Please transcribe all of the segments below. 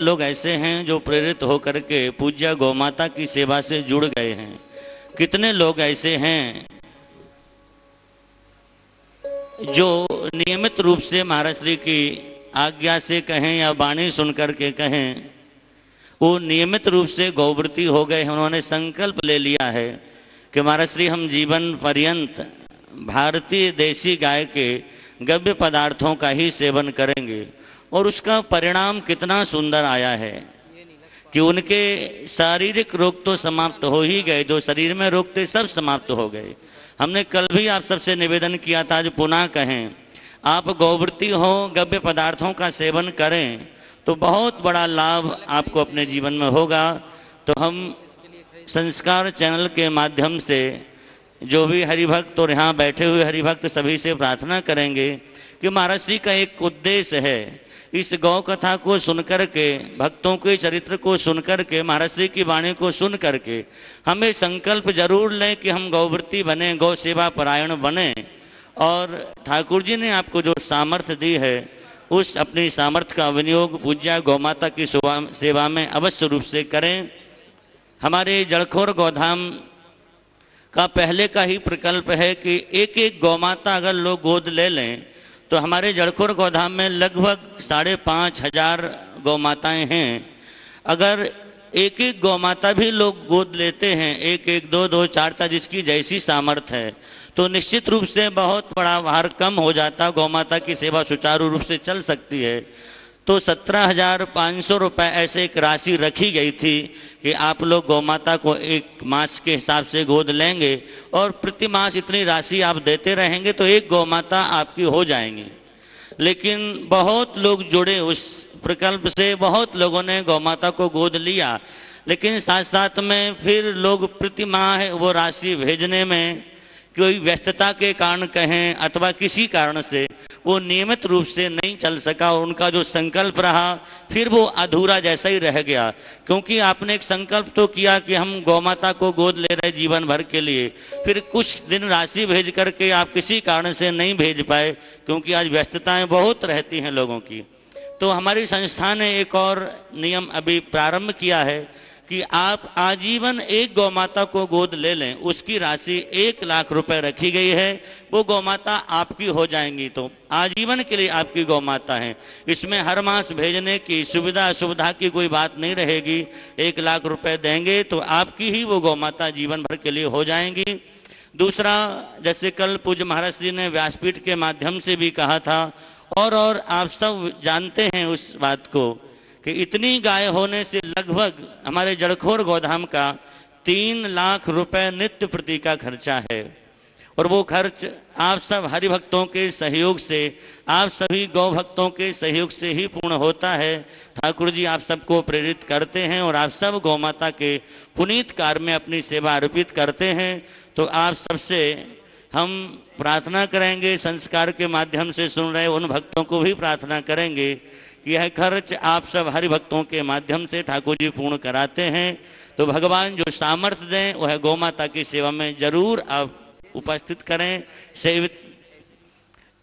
लोग ऐसे हैं जो प्रेरित होकर के पूज्य गौमाता की सेवा से जुड़ गए हैं। कितने लोग ऐसे हैं जो नियमित रूप से महाराज श्री की आज्ञा से कहें या वाणी सुनकर के कहें, वो नियमित रूप से गौवृत्ति हो गए उन्होंने संकल्प ले लिया है कि महाराज श्री, हम जीवन पर्यंत भारतीय देसी गाय के गव्य पदार्थों का ही सेवन करेंगे। और उसका परिणाम कितना सुंदर आया है कि उनके शारीरिक रोग तो समाप्त हो ही गए, जो शरीर में रोग थे सब समाप्त हो गए। हमने कल भी आप सबसे निवेदन किया था जो पुनः कहें, आप गौवृत्ति हो, गव्य पदार्थों का सेवन करें तो बहुत बड़ा लाभ आपको अपने जीवन में होगा। तो हम संस्कार चैनल के माध्यम से, जो भी हरिभक्त और यहाँ बैठे हुए हरिभक्त सभी से प्रार्थना करेंगे कि महाराज श्री का एक उद्देश्य है इस गौ कथा को सुनकर के भक्तों के चरित्र को सुनकर के महाराज श्री की वाणी को सुन करके, हमें संकल्प ज़रूर लें कि हम गौवृत्ति बने, गौ सेवा परायण बने। और ठाकुर जी ने आपको जो सामर्थ्य दी है, उस अपनी सामर्थ्य का विनियोग पूज्या गौमाता की सेवा में अवश्य रूप से करें। हमारे जड़खोर गौधाम का पहले का ही प्रकल्प है कि एक एक गौमाता अगर लोग गोद ले लें तो हमारे जड़खोर गोधाम में लगभग साढ़े पाँच हज़ार गौ माताएँ हैं। अगर एक एक गौ माता भी लोग गोद लेते हैं, एक एक, दो दो, चार चार जिसकी जैसी सामर्थ्य है तो निश्चित रूप से बहुत बड़ा भार कम हो जाता गौ माता की सेवा सुचारू रूप से चल सकती है। तो सत्रह हज़ार पाँच सौ रुपये ऐसे एक राशि रखी गई थी कि आप लोग गौ माता को एक मास के हिसाब से गोद लेंगे और प्रति मास इतनी राशि आप देते रहेंगे तो एक गौ माता आपकी हो जाएँगी। लेकिन बहुत लोग जुड़े उस प्रकल्प से, बहुत लोगों ने गौ माता को गोद लिया। लेकिन साथ साथ में फिर लोग प्रति माह वो राशि भेजने में कोई व्यस्तता के कारण कहें अथवा किसी कारण से वो नियमित रूप से नहीं चल सका और उनका जो संकल्प रहा, फिर वो अधूरा जैसा ही रह गया। क्योंकि आपने एक संकल्प तो किया कि हम गौमाता को गोद ले रहे जीवन भर के लिए, फिर कुछ दिन राशि भेज करके आप किसी कारण से नहीं भेज पाए, क्योंकि आज व्यस्तताएँ बहुत रहती हैं लोगों की। तो हमारी संस्था ने एक और नियम अभी प्रारंभ किया है कि आप आजीवन एक गौ माता को गोद ले लें, उसकी राशि एक लाख रुपए रखी गई है, वो गौ माता आपकी हो जाएँगी तो आजीवन के लिए आपकी गौ माता है। इसमें हर मास भेजने की सुविधा असुविधा की कोई बात नहीं रहेगी, एक लाख रुपए देंगे तो आपकी ही वो गौ माता जीवन भर के लिए हो जाएँगी। दूसरा, जैसे कल पूज्य महाराज जी ने व्यासपीठ के माध्यम से भी कहा था और और आप सब जानते हैं उस बात को कि इतनी गाय होने से लगभग हमारे जड़खोर गोधाम का तीन लाख रुपए नित्य प्रति का खर्चा है। और वो खर्च आप सब हरि भक्तों के सहयोग से, आप सभी गौ भक्तों के सहयोग से ही पूर्ण होता है। ठाकुर जी आप सबको प्रेरित करते हैं और आप सब गौ माता के पुनीत कार्य में अपनी सेवा अर्पित करते हैं। तो आप सबसे हम प्रार्थना करेंगे, संस्कार के माध्यम से सुन रहे उन भक्तों को भी प्रार्थना करेंगे। यह खर्च आप सब हरि भक्तों के माध्यम से ठाकुर जी पूर्ण कराते हैं। तो भगवान जो सामर्थ्य दें, वह गौ माता की सेवा में ज़रूर आप उपस्थित करें। सेवित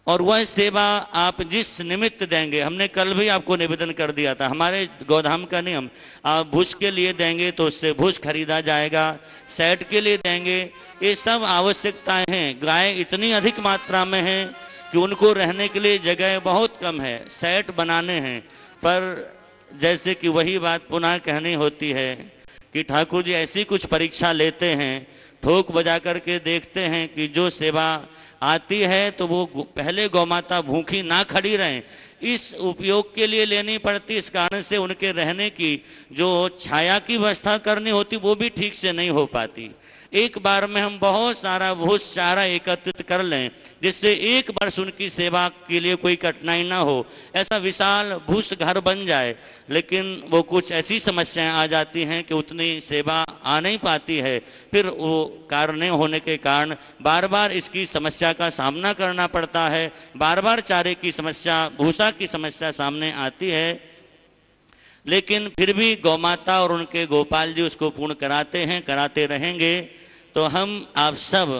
और वह सेवा आप जिस निमित्त देंगे, हमने कल भी आपको निवेदन कर दिया था, हमारे गोधाम का नियम, आप भूस के लिए देंगे तो उससे भूस खरीदा जाएगा, सेट के लिए देंगे, ये सब आवश्यकताएँ हैं, गाय इतनी अधिक मात्रा में है कि उनको रहने के लिए जगह बहुत कम है, सेट बनाने हैं, पर जैसे कि वही बात पुनः कहनी होती है कि ठाकुर जी ऐसी कुछ परीक्षा लेते हैं, ठोक बजा करके देखते हैं कि जो सेवा आती है तो वो पहले गौमाता भूखी ना खड़ी रहें। इस उपयोग के लिए लेनी पड़ती, इस कारण से उनके रहने की जो छाया की व्यवस्था करनी होती वो भी ठीक से नहीं हो पाती। एक बार में हम बहुत सारा भूस चारा एकत्रित कर लें, जिससे एक वर्ष उनकी सेवा के लिए कोई कठिनाई ना हो। ऐसा विशाल भूस घर बन जाए, लेकिन वो कुछ ऐसी समस्याएँ आ जाती हैं कि उतनी सेवा आ नहीं पाती है। फिर वो कारण होने के कारण बार बार इसकी समस्या का सामना करना पड़ता है। बार बार चारे की समस्या, भूसा की समस्या सामने आती है। लेकिन फिर भी गौमाता और उनके गोपाल जी उसको पूर्ण कराते हैं, कराते रहेंगे। तो हम आप सब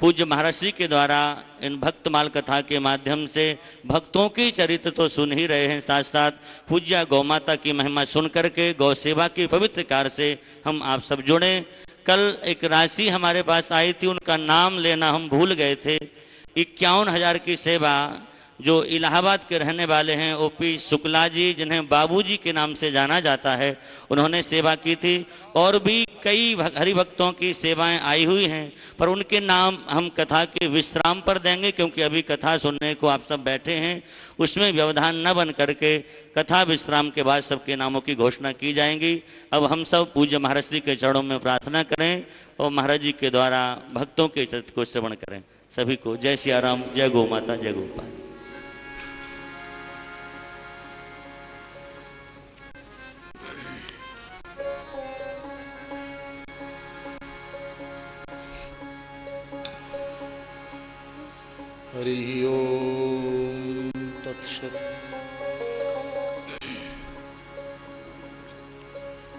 पूज्य महर्षि के द्वारा इन भक्तमाल कथा के माध्यम से भक्तों की चरित्र तो सुन ही रहे हैं। साथ साथ पूज्य गौ माता की महिमा सुन करके गौ सेवा की पवित्र कार से हम आप सब जुड़े। कल एक राशि हमारे पास आई थी, उनका नाम लेना हम भूल गए थे। इक्यावन हज़ार की सेवा जो इलाहाबाद के रहने वाले हैं, ओपी शुक्ला जी, जिन्हें बाबूजी के नाम से जाना जाता है, उन्होंने सेवा की थी। और भी कई हरिभक्तों की सेवाएँ आई हुई हैं, पर उनके नाम हम कथा के विश्राम पर देंगे, क्योंकि अभी कथा सुनने को आप सब बैठे हैं। उसमें व्यवधान न बन करके कथा विश्राम के बाद सबके नामों की घोषणा की जाएँगी। अब हम सब पूज्य महाराज जी के चरणों में प्रार्थना करें और महाराज जी के द्वारा भक्तों के चरित्र को श्रवण करें। सभी को जय सियाराम जय गौ माता, जय गोपाल। हरि ओम तत्सत।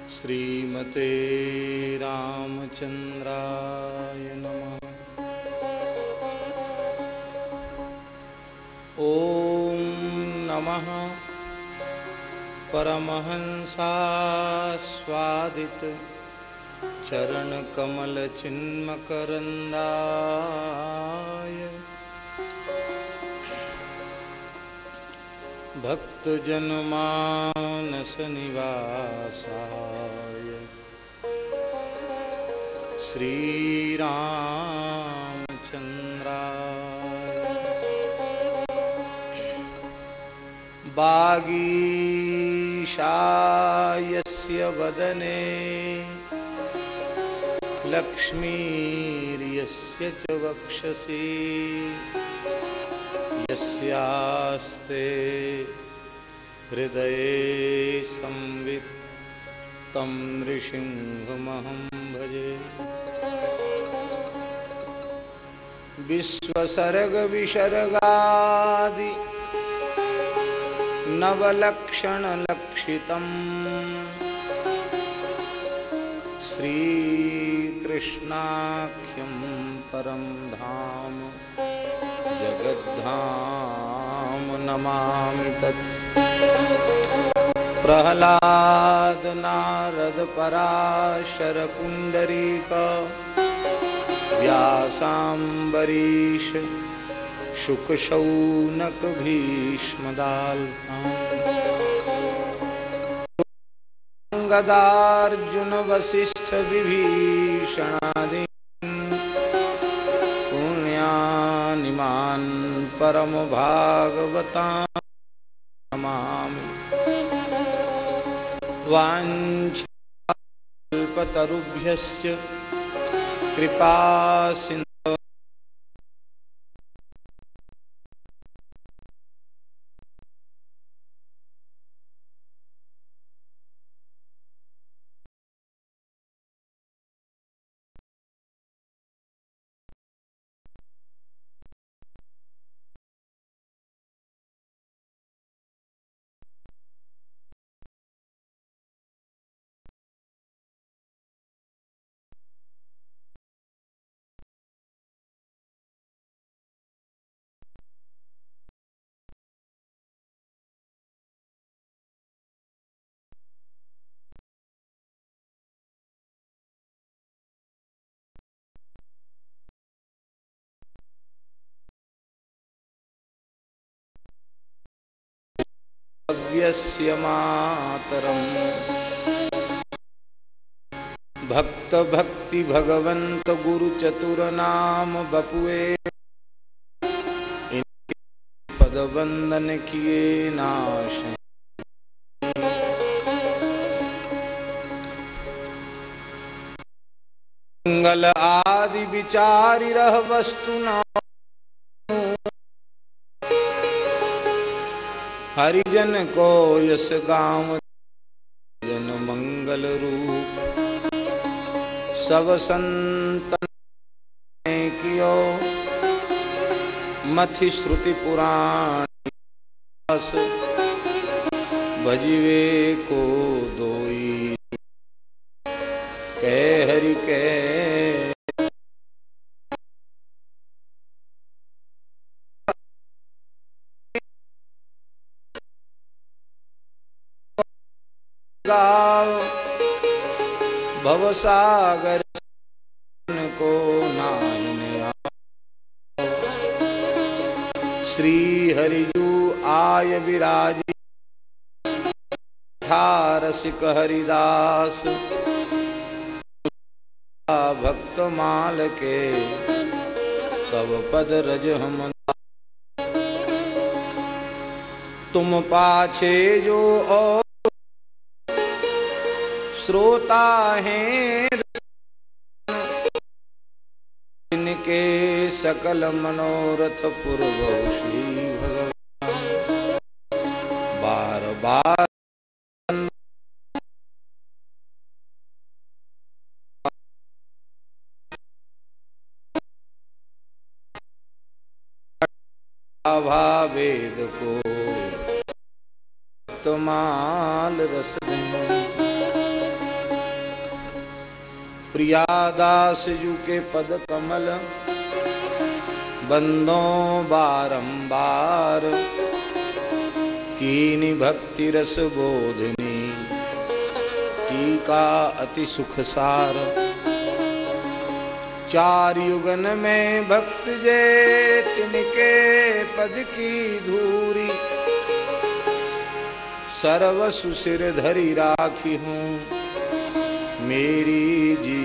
श्रीमते रामचंद्राय नमः। ॐ नमः। परमहंसास्वादित चरणकमलचिन्मकरन्दाय। भक्तजनमानसनिवासाय। श्रीरामचन्द्राय। बागीशायस्य वदने। लक्ष्मीर्यस्य च वक्षसि। यस्यास्ते हृदये संवित् तं नृसिंहमहं भजे। विश्वसर्गविसर्गादि नवलक्षणलक्षितम्। श्रीकृष्णाख्यं परं धाम। जगद्धाम नमामि तत्। प्रहलाद नारद पराशर पुण्डरीक व्यासाम्बरीश शुकशौनक भीष्मदाल्गदार्जुन वसिष्ठ विभीषणादि। परमभागवता नमामि वाञ्छाल्पतरुभ्यश्च। कृपा भव्यस्य मातरम्। भक्त भक्ति भगवंत गुरु चतुर नाम बपुए पद वंदन किए नाश मंगल आदि विचारी रह वस्तु ना हरिजन को यश गाँव जन मंगल रूप। सब संतन कियो। मथि श्रुति पुराण भजिवे को दोई। भवसागर को नायन श्री हरिजू आय विराज। रसिक हरिदास। भक्त माल के तब पद रज हम। तुम पाछे जो और श्रोता हैं। इनके सकल मनोरथ पूर्व श्री भगवान। बार बार वेद को तमाल रस प्रियादास जू के पद कमल, बंदों बारंबार, कीनी भक्ति रस बोधनी, टीका अति सुख सार। चार युगन में भक्त जे तिनके पद की धूरी, सर्व सुसिर धरी राखी हूँ। मेरी जीवन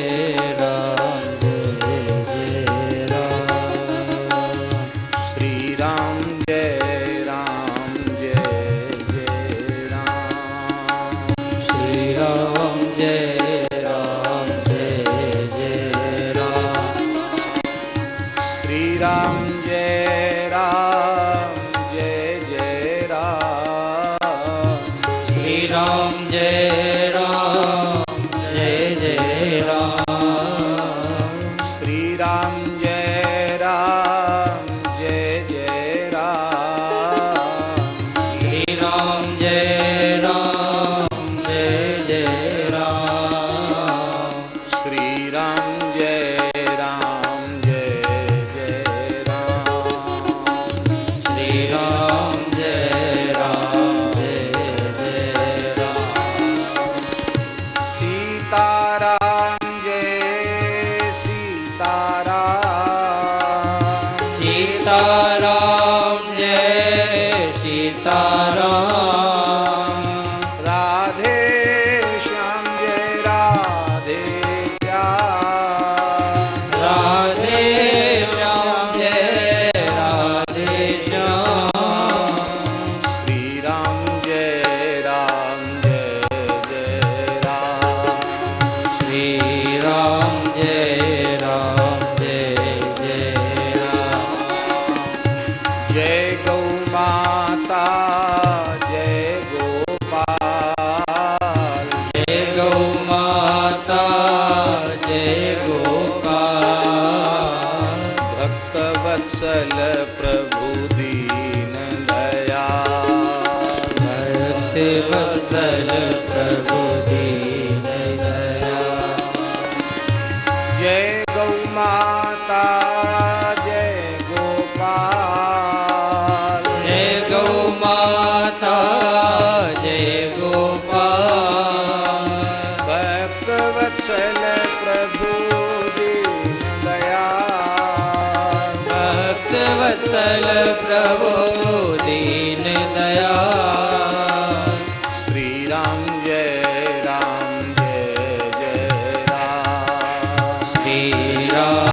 ફેરા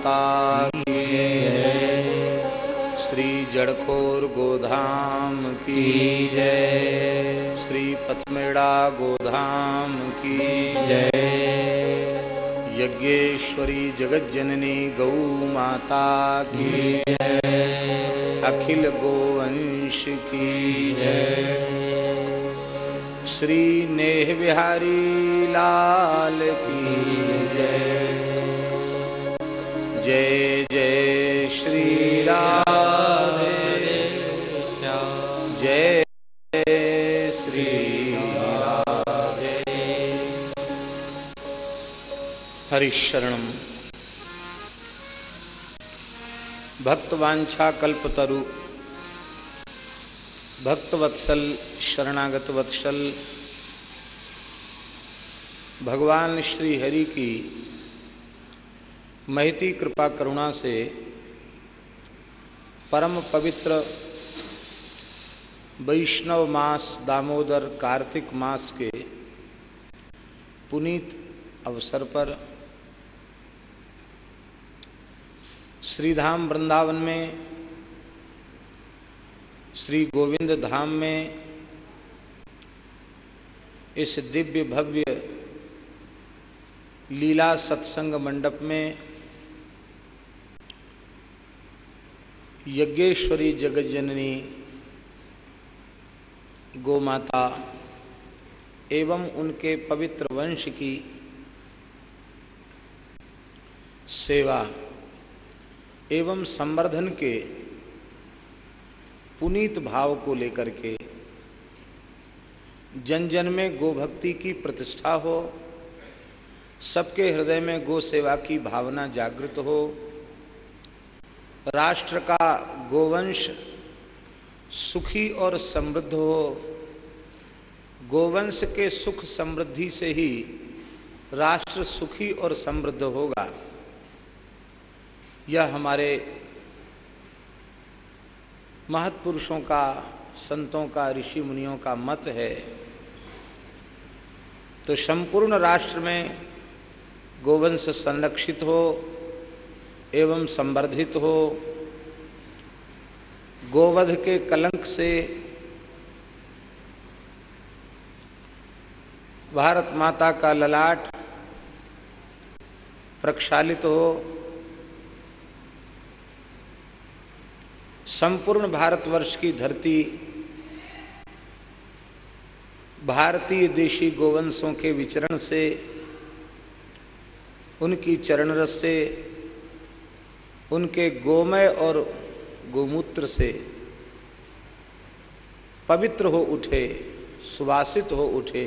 माता की श्री जड़खोर गोधाम की जय। श्री पथमेड़ा गोधाम की जय। यज्ञेश्वरी जगज्जननी गौ माता की जय। अखिल गोवंश की जय। श्री नेह बिहारी लाल की जय। जय जय श्री राधे। जय, श्री राधे। हरिशरणम भक्तवांछा कल्पतरु भक्तवत्सल शरणागत वत्सल। भगवान श्री हरि की महती कृपा करुणा से परम पवित्र वैष्णव मास दामोदर कार्तिक मास के पुनीत अवसर पर श्रीधाम वृंदावन में, श्री गोविंद धाम में इस दिव्य भव्य लीला सत्संग मंडप में यज्ञेश्वरी जगज्जननी, गोमाता एवं उनके पवित्र वंश की सेवा एवं संवर्धन के पुनीत भाव को लेकर के जन जन में गोभक्ति की प्रतिष्ठा हो, सबके हृदय में गो सेवा की भावना जागृत हो राष्ट्र का गोवंश सुखी और समृद्ध हो। गोवंश के सुख समृद्धि से ही राष्ट्र सुखी और समृद्ध होगा। यह हमारे महत्पुरुषों का, संतों का, ऋषि मुनियों का मत है। तो संपूर्ण राष्ट्र में गोवंश संरक्षित हो। एवं संवर्धित हो। गोवध के कलंक से भारत माता का ललाट प्रक्षालित हो। संपूर्ण भारतवर्ष की धरती भारतीय देशी गोवंशों के विचरण से, उनकी चरण रस से उनके गोमय और गोमूत्र से पवित्र हो उठे, सुवासित हो उठे।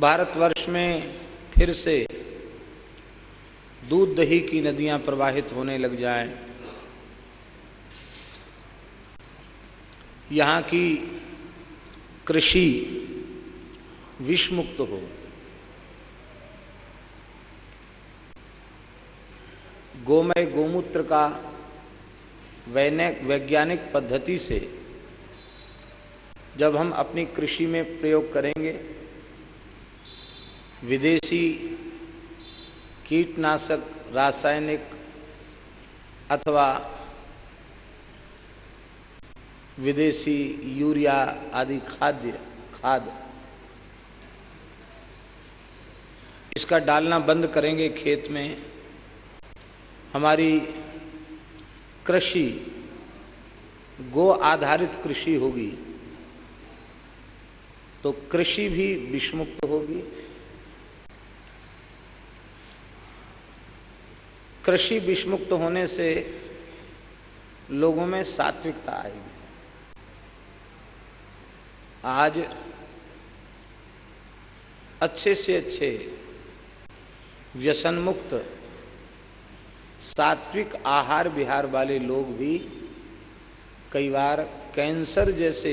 भारतवर्ष में फिर से दूध दही की नदियाँ प्रवाहित होने लग जाएँ। यहाँ की कृषि विषमुक्त हो। गोमय गोमूत्र का वैनिक वैज्ञानिक पद्धति से जब हम अपनी कृषि में प्रयोग करेंगे, विदेशी कीटनाशक, रासायनिक अथवा विदेशी यूरिया आदि खाद्य खाद, इसका डालना बंद करेंगे खेत में। हमारी कृषि, गो आधारित कृषि होगी तो कृषि भी विषमुक्त होगी। कृषि विषमुक्त होने से लोगों में सात्विकता आएगी। आज अच्छे से अच्छे व्यसन मुक्त सात्विक आहार विहार वाले लोग भी कई बार कैंसर जैसे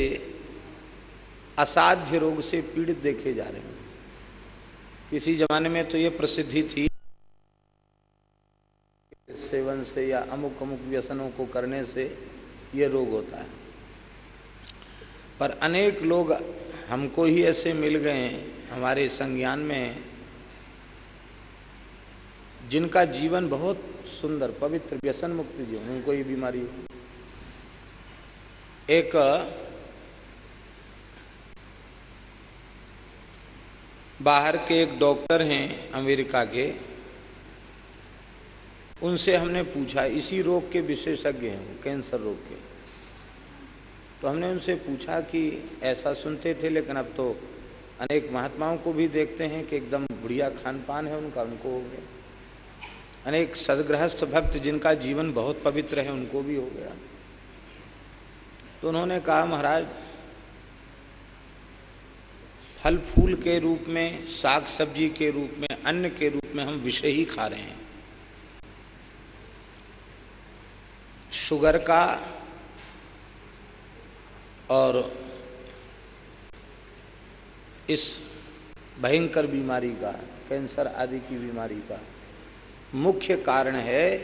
असाध्य रोग से पीड़ित देखे जा रहे हैं। किसी जमाने में तो ये प्रसिद्धि थी सेवन से या अमुक अमुक व्यसनों को करने से ये रोग होता है। पर अनेक लोग हमको ही ऐसे मिल गए हमारे संज्ञान में जिनका जीवन बहुत सुंदर, पवित्र व्यसन मुक्त जीवन, उनको ये बीमारी। एक, बाहर के एक डॉक्टर हैं अमेरिका के, उनसे हमने पूछा, इसी रोग के विशेषज्ञ हैं कैंसर रोग के। तो हमने उनसे पूछा कि ऐसा सुनते थे, लेकिन अब तो अनेक महात्माओं को भी देखते हैं कि एकदम बढ़िया खान पान है उनका, उनको हो गया। अनेक सदगृहस्थ भक्त जिनका जीवन बहुत पवित्र है, उनको भी हो गया। तो उन्होंने कहा, महाराज, फल फूल के रूप में, साग सब्ज़ी के रूप में, अन्न के रूप में हम विषय ही खा रहे हैं। शुगर का और इस भयंकर बीमारी का, कैंसर आदि की बीमारी का मुख्य कारण है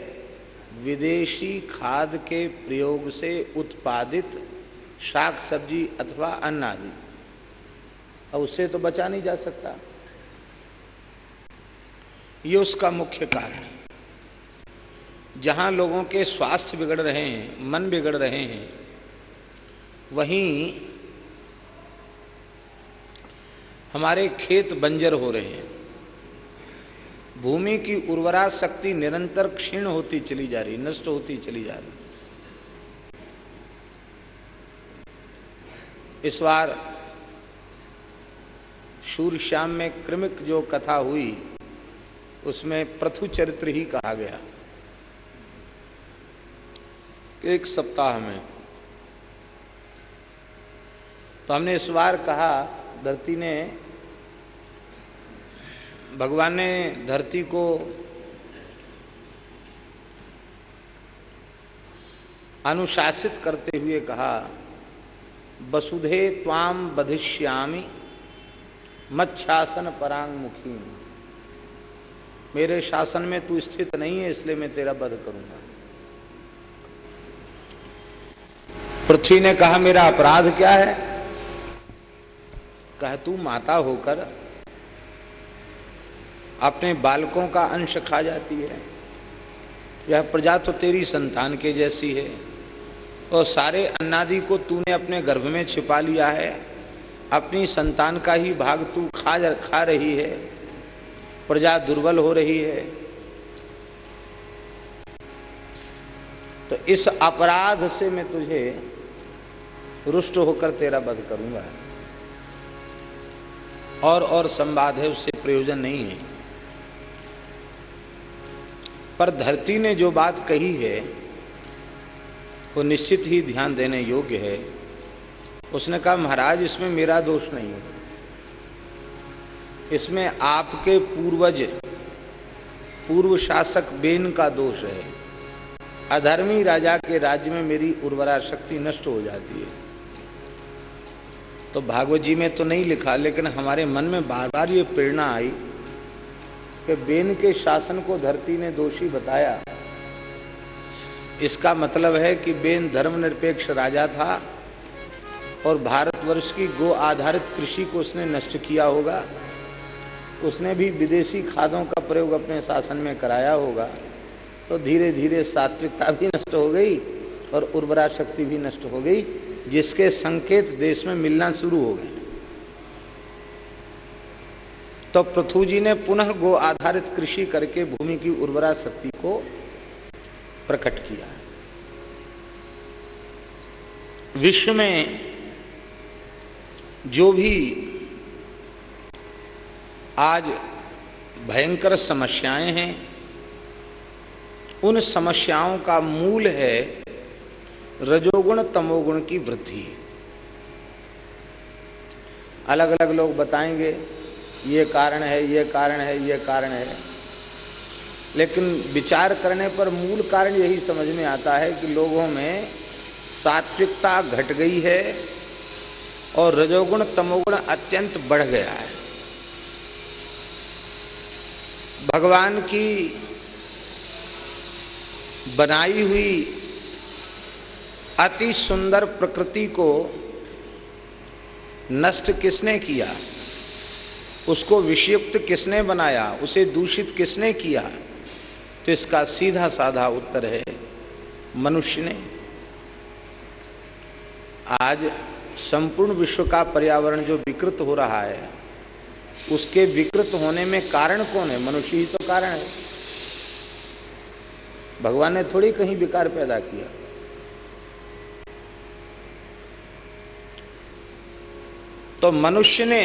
विदेशी खाद के प्रयोग से उत्पादित शाक सब्ज़ी अथवा अन्न आदि। और उससे तो बचा नहीं जा सकता। ये उसका मुख्य कारण है। जहाँ लोगों के स्वास्थ्य बिगड़ रहे हैं, मन बिगड़ रहे हैं, वहीं हमारे खेत बंजर हो रहे हैं। भूमि की उर्वरा शक्ति निरंतर क्षीण होती चली जा रही, नष्ट होती चली जा रही। इस बार सूर्य श्याम में क्रमिक जो कथा हुई, उसमें प्रथु चरित्र ही कहा गया। एक सप्ताह में। तो हमने इस बार कहा, धरती ने भगवान ने धरती को अनुशासित करते हुए कहा, वसुधे त्वाम बधिष्यामी मच्छासन परांग मुखी मेरे शासन में तू स्थित नहीं है, इसलिए मैं तेरा वध करूँगा। पृथ्वी ने कहा, मेरा अपराध क्या है? कह तू माता होकर अपने बालकों का अंश खा जाती है। यह प्रजा तो तेरी संतान के जैसी है। और सारे अन्नादि को तूने अपने गर्भ में छिपा लिया है। अपनी संतान का ही भाग तू खा खा रही है। प्रजा दुर्बल हो रही है। तो इस अपराध से मैं तुझे रुष्ट होकर तेरा वध करूँगा। और और संवाद है, उससे प्रयोजन नहीं है। पर धरती ने जो बात कही है, वो निश्चित ही ध्यान देने योग्य है। उसने कहा, महाराज, इसमें मेरा दोष नहीं है। इसमें आपके पूर्वज, पूर्व शासक बेन का दोष है। अधर्मी राजा के राज्य में मेरी उर्वरा शक्ति नष्ट हो जाती है। तो भागवत जी में तो नहीं लिखा, लेकिन हमारे मन में बार बार ये प्रेरणा आई कि बेन के शासन को धरती ने दोषी बताया। इसका मतलब है कि बेन धर्मनिरपेक्ष राजा था और भारतवर्ष की गो आधारित कृषि को उसने नष्ट किया होगा। उसने भी विदेशी खादों का प्रयोग अपने शासन में कराया होगा। तो धीरे धीरे सात्विकता भी नष्ट हो गई और उर्वरा शक्ति भी नष्ट हो गई, जिसके संकेत देश में मिलना शुरू हो गए। तो पृथ्वी जी ने पुनः गो आधारित कृषि करके भूमि की उर्वरा शक्ति को प्रकट किया। विश्व में जो भी आज भयंकर समस्याएँ हैं, उन समस्याओं का मूल है रजोगुण तमोगुण की वृद्धि। अलग अलग लोग बताएँगे ये कारण है, ये कारण है, ये कारण है। लेकिन विचार करने पर मूल कारण यही समझ में आता है कि लोगों में सात्विकता घट गई है और रजोगुण, तमोगुण अत्यंत बढ़ गया है। भगवान की बनाई हुई अति सुंदर प्रकृति को नष्ट किसने किया? उसको विषयुक्त किसने बनाया? उसे दूषित किसने किया? तो इसका सीधा साधा उत्तर है, मनुष्य ने। आज संपूर्ण विश्व का पर्यावरण जो विकृत हो रहा है, उसके विकृत होने में कारण कौन है? मनुष्य ही तो कारण है। भगवान ने थोड़ी कहीं विकार पैदा किया। तो मनुष्य ने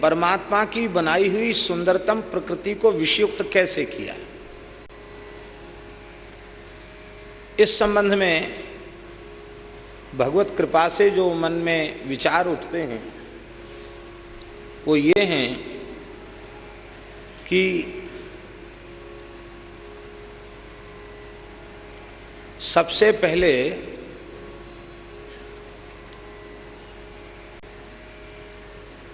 परमात्मा की बनाई हुई सुंदरतम प्रकृति को विषयुक्त कैसे किया? इस संबंध में भगवत कृपा से जो मन में विचार उठते हैं, वो ये हैं कि सबसे पहले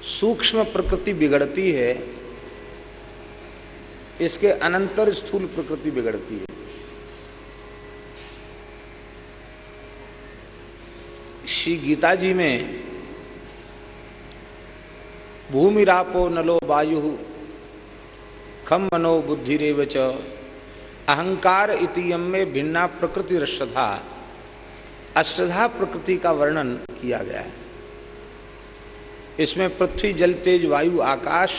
सूक्ष्म प्रकृति बिगड़ती है, इसके अनंतर स्थूल प्रकृति बिगड़ती है। श्री गीता जी में भूमिरापो नलो वायु खम मनो बुद्धिरेव च, अहंकार इतियम में भिन्ना प्रकृति रश्रधा। अष्टधा प्रकृति का वर्णन किया गया है। इसमें पृथ्वी, जल, तेज, वायु, आकाश,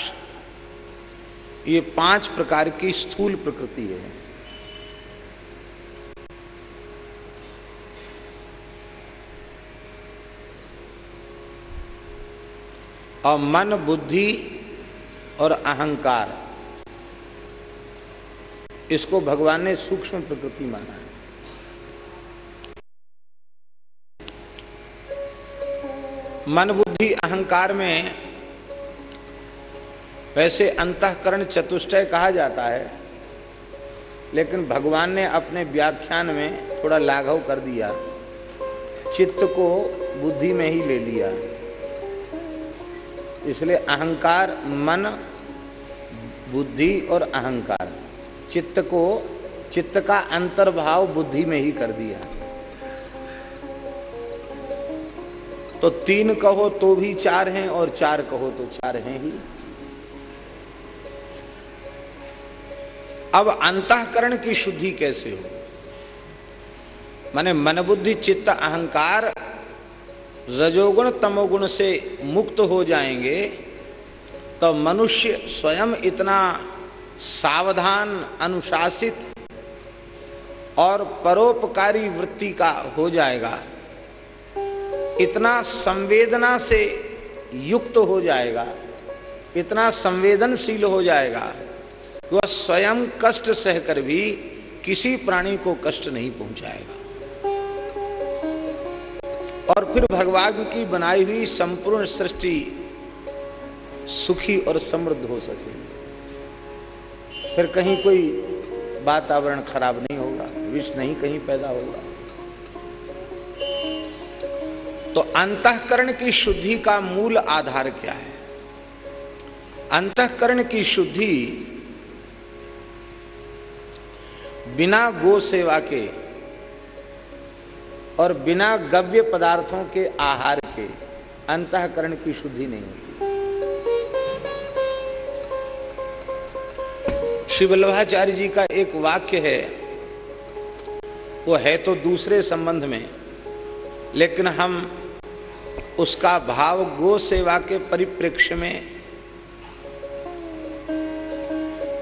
ये पाँच प्रकार की स्थूल प्रकृति है। और मन, बुद्धि और अहंकार, इसको भगवान ने सूक्ष्म प्रकृति माना है। मन बुद्धि अहंकार में वैसे अंतकरण चतुष्टय कहा जाता है, लेकिन भगवान ने अपने व्याख्यान में थोड़ा लाघव कर दिया। चित्त को बुद्धि में ही ले लिया। इसलिए अहंकार, मन, बुद्धि और अहंकार, चित्त को, चित्त का अंतर्भाव बुद्धि में ही कर दिया। तो तीन कहो तो भी चार हैं और चार कहो तो चार हैं ही। अब अंतकरण की शुद्धि कैसे हो? माने मन बुद्धि चित्त, अहंकार, रजोगुण, तमोगुण से मुक्त हो जाएँगे तो मनुष्य स्वयं इतना सावधान, अनुशासित और परोपकारी वृत्ति का हो जाएगा। इतना संवेदना से युक्त हो जाएगा, इतना संवेदनशील हो जाएगा कि वह स्वयं कष्ट सहकर भी किसी प्राणी को कष्ट नहीं पहुंचाएगा। और फिर भगवान की बनाई हुई संपूर्ण सृष्टि सुखी और समृद्ध हो सके। फिर कहीं कोई वातावरण खराब नहीं होगा, विष नहीं कहीं पैदा होगा। तो अंतकरण की शुद्धि का मूल आधार क्या है? अंतकरण की शुद्धि बिना गो सेवा के और बिना गव्य पदार्थों के आहार के अंतकरण की शुद्धि नहीं होती। श्री वल्लभाचार्य जी का एक वाक्य है, वो है तो दूसरे संबंध में, लेकिन हम उसका भाव गो सेवा के परिप्रेक्ष्य में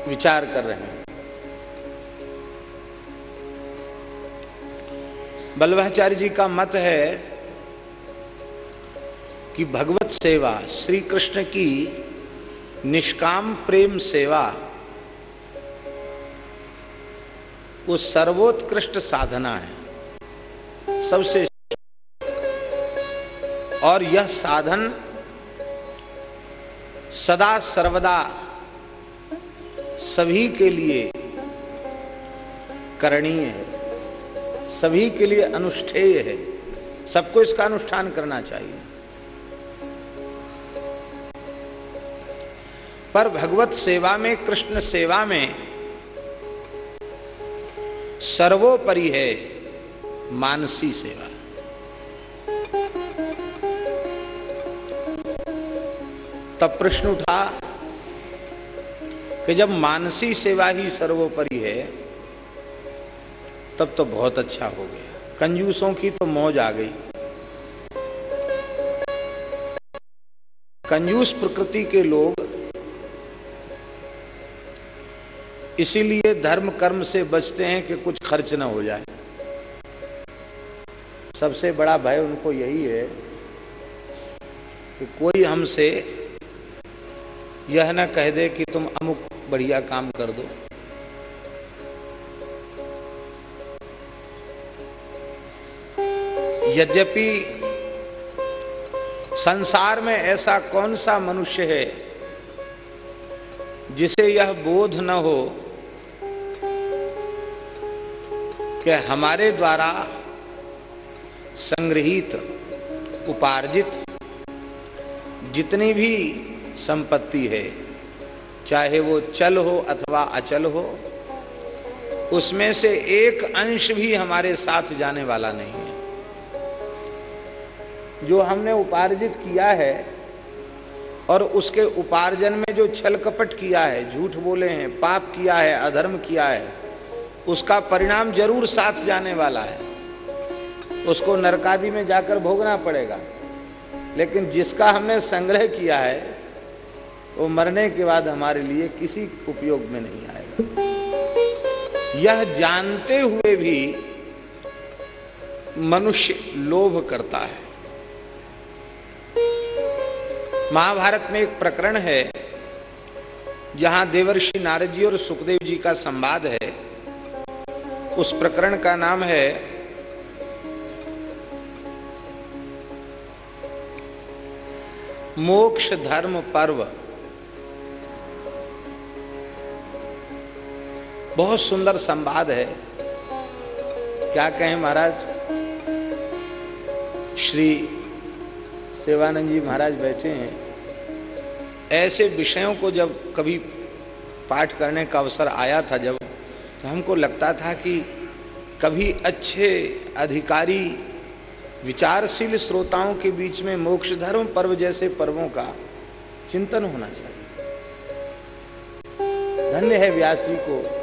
विचार कर रहे हैं। बल्लभाचार्य जी का मत है कि भगवत सेवा श्री कृष्ण की निष्काम प्रेम सेवा, वो सर्वोत्कृष्ट साधना है। सबसे और यह साधन सदा सर्वदा सभी के लिए करणीय है। सभी के लिए अनुष्ठेय है। सबको इसका अनुष्ठान करना चाहिए। पर भगवत सेवा में, कृष्ण सेवा में सर्वोपरि है मानसी सेवा। तब प्रश्न उठा कि जब मानसी सेवा ही सर्वोपरि है, तब तो बहुत अच्छा हो गया। कंजूसों की तो मौज आ गई। कंजूस प्रकृति के लोग इसीलिए धर्म कर्म से बचते हैं कि कुछ खर्च ना हो जाए। सबसे बड़ा भय उनको यही है कि कोई हमसे यह ना कह दे कि तुम अमुक बढ़िया काम कर दो। यद्यपि संसार में ऐसा कौन सा मनुष्य है जिसे यह बोध न हो कि हमारे द्वारा संग्रहित, उपार्जित जितनी भी संपत्ति है। चाहे वो चल हो अथवा अचल हो, उसमें से एक अंश भी हमारे साथ जाने वाला नहीं है। जो हमने उपार्जित किया है और उसके उपार्जन में जो छल कपट किया है, झूठ बोले हैं, पाप किया है, अधर्म किया है, उसका परिणाम ज़रूर साथ जाने वाला है। उसको नरकादि में जाकर भोगना पड़ेगा। लेकिन जिसका हमने संग्रह किया है वो मरने के बाद हमारे लिए किसी उपयोग में नहीं आएगा। यह जानते हुए भी मनुष्य लोभ करता है। महाभारत में एक प्रकरण है, जहाँ देवर्षि नारद जी और सुखदेव जी का संवाद है। उस प्रकरण का नाम है, मोक्ष धर्म पर्व। बहुत सुंदर संवाद है। क्या कहें महाराज? श्री सेवानंद जी महाराज बैठे हैं। ऐसे विषयों को जब कभी पाठ करने का अवसर आया था जब तो हमको लगता था कि कभी अच्छे अधिकारी, विचारशील श्रोताओं के बीच में मोक्ष धर्म पर्व जैसे पर्वों का चिंतन होना चाहिए। धन्य है व्यास जी को।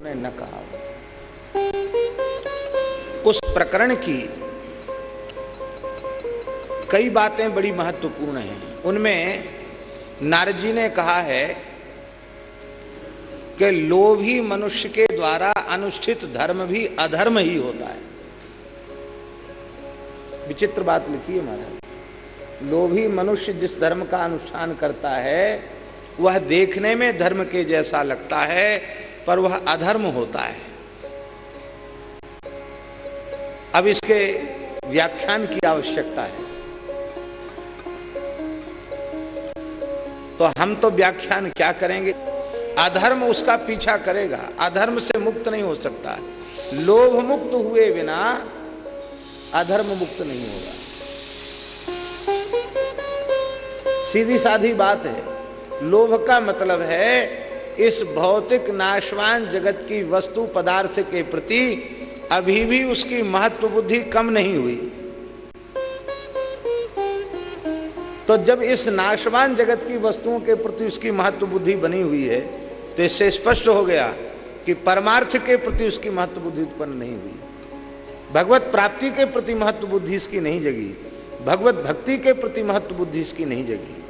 उन्होंने न कहा। उस प्रकरण की कई बातें बड़ी महत्वपूर्ण हैं। उनमें नारद जी ने कहा है कि लोभी मनुष्य के द्वारा अनुष्ठित धर्म भी अधर्म ही होता है। विचित्र बात लिखी है महाराज। लोभी मनुष्य जिस धर्म का अनुष्ठान करता है, वह देखने में धर्म के जैसा लगता है पर वह अधर्म होता है। अब इसके व्याख्यान की आवश्यकता है। तो हम तो व्याख्यान क्या करेंगे? अधर्म उसका पीछा करेगा। अधर्म से मुक्त नहीं हो सकता। लोभ मुक्त हुए बिना अधर्म मुक्त नहीं होगा। सीधी साधी बात है। लोभ का मतलब है इस भौतिक नाशवान जगत की वस्तु पदार्थ के प्रति अभी भी उसकी महत्व बुद्धि कम नहीं हुई। तो जब इस नाशवान जगत की वस्तुओं के प्रति उसकी महत्व बुद्धि बनी हुई है तो इससे स्पष्ट हो गया कि परमार्थ के प्रति उसकी महत्व बुद्धि उत्पन्न नहीं हुई। भगवत प्राप्ति के प्रति महत्व बुद्धि इसकी नहीं जगी। भगवत भक्ति के प्रति महत्व बुद्धि इसकी नहीं जगी।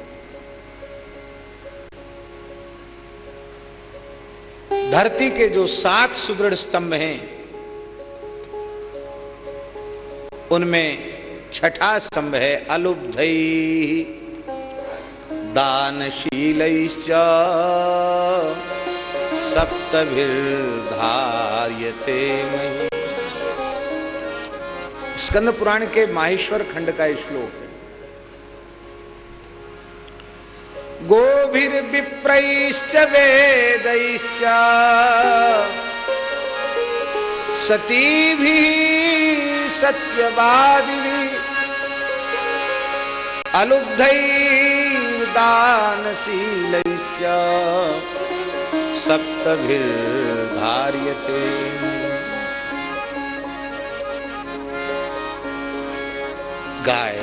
धरती के जो सात सुदृढ़ स्तंभ हैं, उनमें छठा स्तंभ है अलुब्ध दानशील सप्तभिर्धार्यते मही। स्कंद पुराण के माहेश्वर खंड का श्लोक है। गोभिर्विप्रैश्च वेदैश्च। सतीभिः सत्यवादिभिः अलुब्धैर्दानशीलैश्च सप्तभिर्धार्यते। गाय।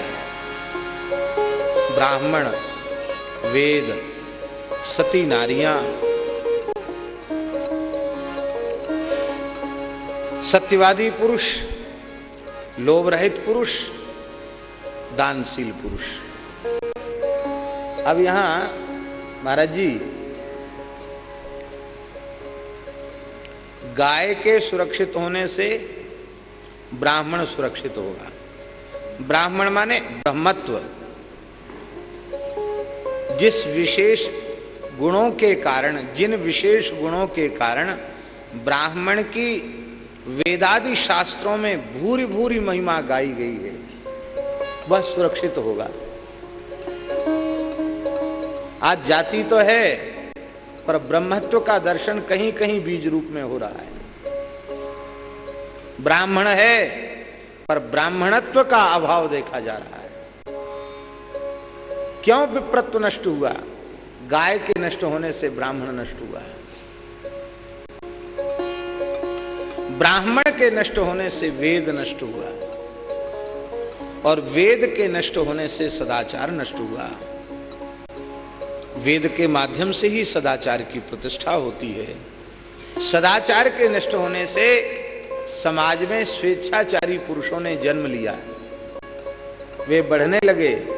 ब्राह्मण। वेद, सती नारियाँ। सत्यवादी पुरुष लोभ रहित पुरुष, दानशील पुरुष। अब यहाँ, महाराज जी, गाय के सुरक्षित होने से ब्राह्मण सुरक्षित होगा। ब्राह्मण माने ब्रह्मत्व। जिस विशेष गुणों के कारण, जिन विशेष गुणों के कारण ब्राह्मण की वेदादि शास्त्रों में भूरी भूरी महिमा गाई गई है, वह सुरक्षित होगा। आज जाति तो है, पर ब्रह्मत्व का दर्शन कहीं कहीं बीज रूप में हो रहा है। ब्राह्मण है, पर ब्राह्मणत्व का अभाव देखा जा रहा है। क्यों विप्रत्व नष्ट हुआ? गाय के नष्ट होने से ब्राह्मण नष्ट हुआ। ब्राह्मण के नष्ट होने से वेद नष्ट हुआ। और वेद के नष्ट होने से सदाचार नष्ट हुआ। वेद के माध्यम से ही सदाचार की प्रतिष्ठा होती है। सदाचार के नष्ट होने से समाज में स्वेच्छाचारी पुरुषों ने जन्म लिया। वे बढ़ने लगे।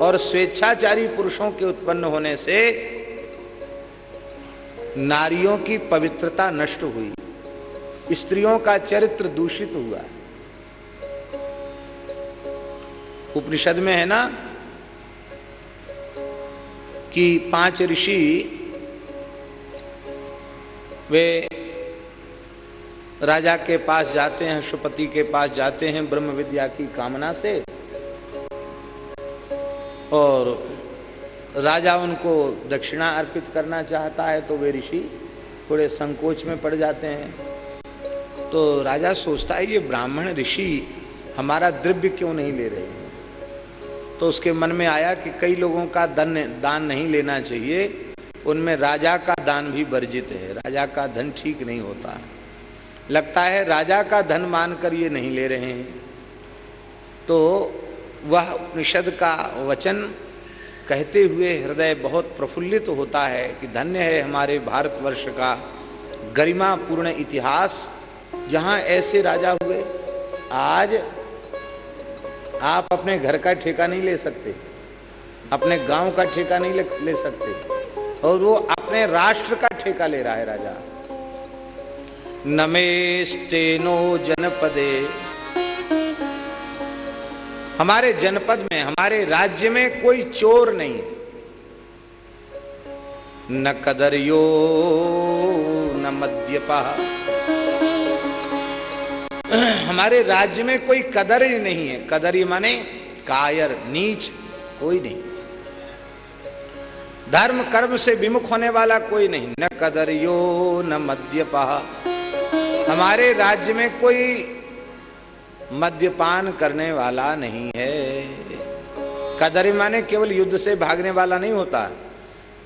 और स्वेच्छाचारी पुरुषों के उत्पन्न होने से नारियों की पवित्रता नष्ट हुई, स्त्रियों का चरित्र दूषित हुआ। उपनिषद में है ना कि पाँच ऋषि, वे राजा के पास जाते हैं, सुपति के पास जाते हैं ब्रह्म विद्या की कामना से। और राजा उनको दक्षिणा अर्पित करना चाहता है तो वे ऋषि थोड़े संकोच में पड़ जाते हैं। तो राजा सोचता है, ये ब्राह्मण ऋषि हमारा द्रव्य क्यों नहीं ले रहे हैं? तो उसके मन में आया कि कई लोगों का धन, दान नहीं लेना चाहिए। उनमें राजा का दान भी वर्जित है। राजा का धन ठीक नहीं होता। लगता है राजा का धन मानकर ये नहीं ले रहे हैं। तो वह उपनिषद का वचन कहते हुए हृदय बहुत प्रफुल्लित तो होता है कि धन्य है हमारे भारतवर्ष का गरिमापूर्ण इतिहास, जहाँ ऐसे राजा हुए। आज आप अपने घर का ठेका नहीं ले सकते, अपने गाँव का ठेका नहीं ले सकते, और वो अपने राष्ट्र का ठेका ले रहा है राजा। नमेस्तेनो जनपदे हमारे जनपद में, हमारे राज्य में कोई चोर नहीं। न कदरियो, न मद्यपा। हमारे राज्य में कोई कदर ही नहीं है। कदर माने कायर, नीच, कोई नहीं। धर्म, कर्म से विमुख होने वाला कोई नहीं। न कदरियो, न मद्यपा। हमारे राज्य में कोई मद्यपान करने वाला नहीं है। कदर माने केवल युद्ध से भागने वाला नहीं होता।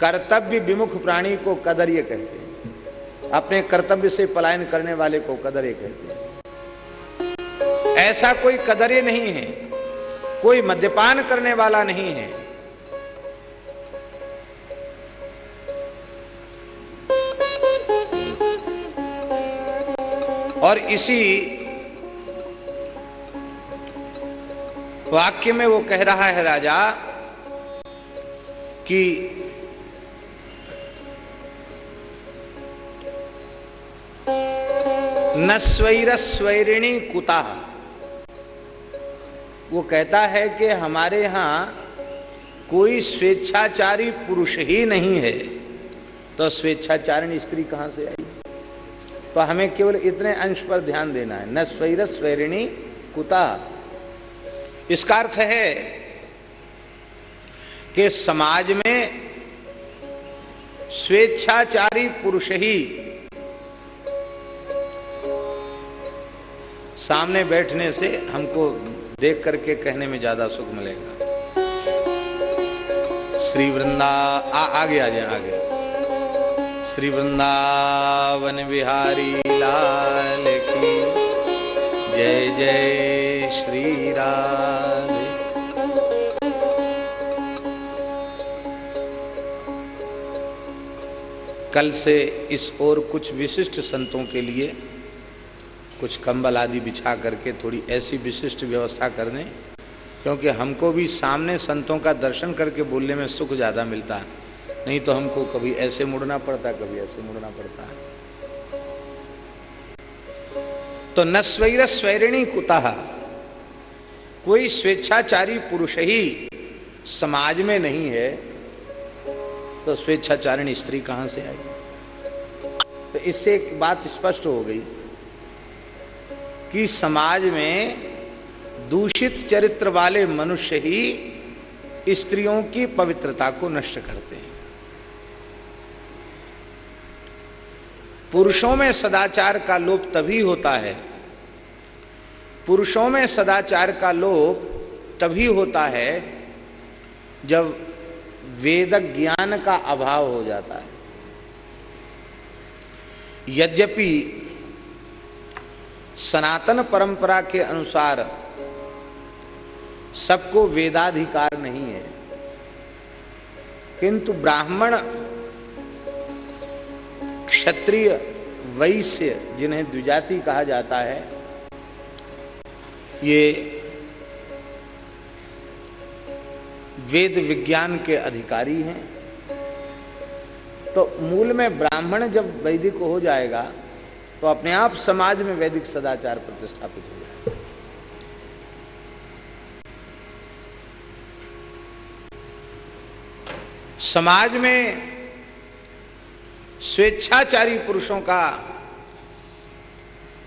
कर्तव्य विमुख प्राणी को कदर ये कहते हैं। अपने कर्तव्य से पलायन करने वाले को कदर ये कहते हैं। ऐसा कोई कदरे नहीं है। कोई मद्यपान करने वाला नहीं है। और इसी वाक्य में वो कह रहा है राजा कि न स्वैर स्वैरिणी कुता। वो कहता है कि हमारे यहाँ कोई स्वेच्छाचारी पुरुष ही नहीं है। तो स्वेच्छाचारिणी स्त्री कहाँ से आई? तो हमें केवल इतने अंश पर ध्यान देना है। न स्वैर स्वैरिणी कुता। इसका अर्थ है कि समाज में स्वेच्छाचारी पुरुष ही सामने बैठने से हमको देख करके कहने में ज़्यादा सुख मिलेगा। श्री वृंदा आ, आगे आ जाए आगे। श्री वृंदावन बिहारी लाल की जय जय श्री राम कल से इस और कुछ विशिष्ट संतों के लिए कुछ कंबल आदि बिछा करके थोड़ी ऐसी विशिष्ट व्यवस्था कर दें क्योंकि हमको भी सामने संतों का दर्शन करके बोलने में सुख ज़्यादा मिलता। है नहीं तो हमको कभी ऐसे मुड़ना पड़ता, कभी ऐसे मुड़ना पड़ता। है तो न स्वैर स्वैरिणी कुतः। कोई स्वेच्छाचारी पुरुष ही समाज में नहीं है तो स्वेच्छाचारिणी स्त्री कहाँ से आई? तो इससे एक बात स्पष्ट हो गई कि समाज में दूषित चरित्र वाले मनुष्य ही स्त्रियों की पवित्रता को नष्ट करते हैं। पुरुषों में सदाचार का लोप तभी होता है पुरुषों में सदाचार का लोप तभी होता है जब वेद ज्ञान का अभाव हो जाता है। यद्यपि सनातन परंपरा के अनुसार सबको वेदाधिकार नहीं है, किंतु ब्राह्मण क्षत्रिय वैश्य जिन्हें द्विजाति कहा जाता है ये वेद विज्ञान के अधिकारी हैं। तो मूल में ब्राह्मण जब वैदिक हो जाएगा तो अपने आप समाज में वैदिक सदाचार प्रतिष्ठापित हो जाएगा। समाज में स्वेच्छाचारी पुरुषों का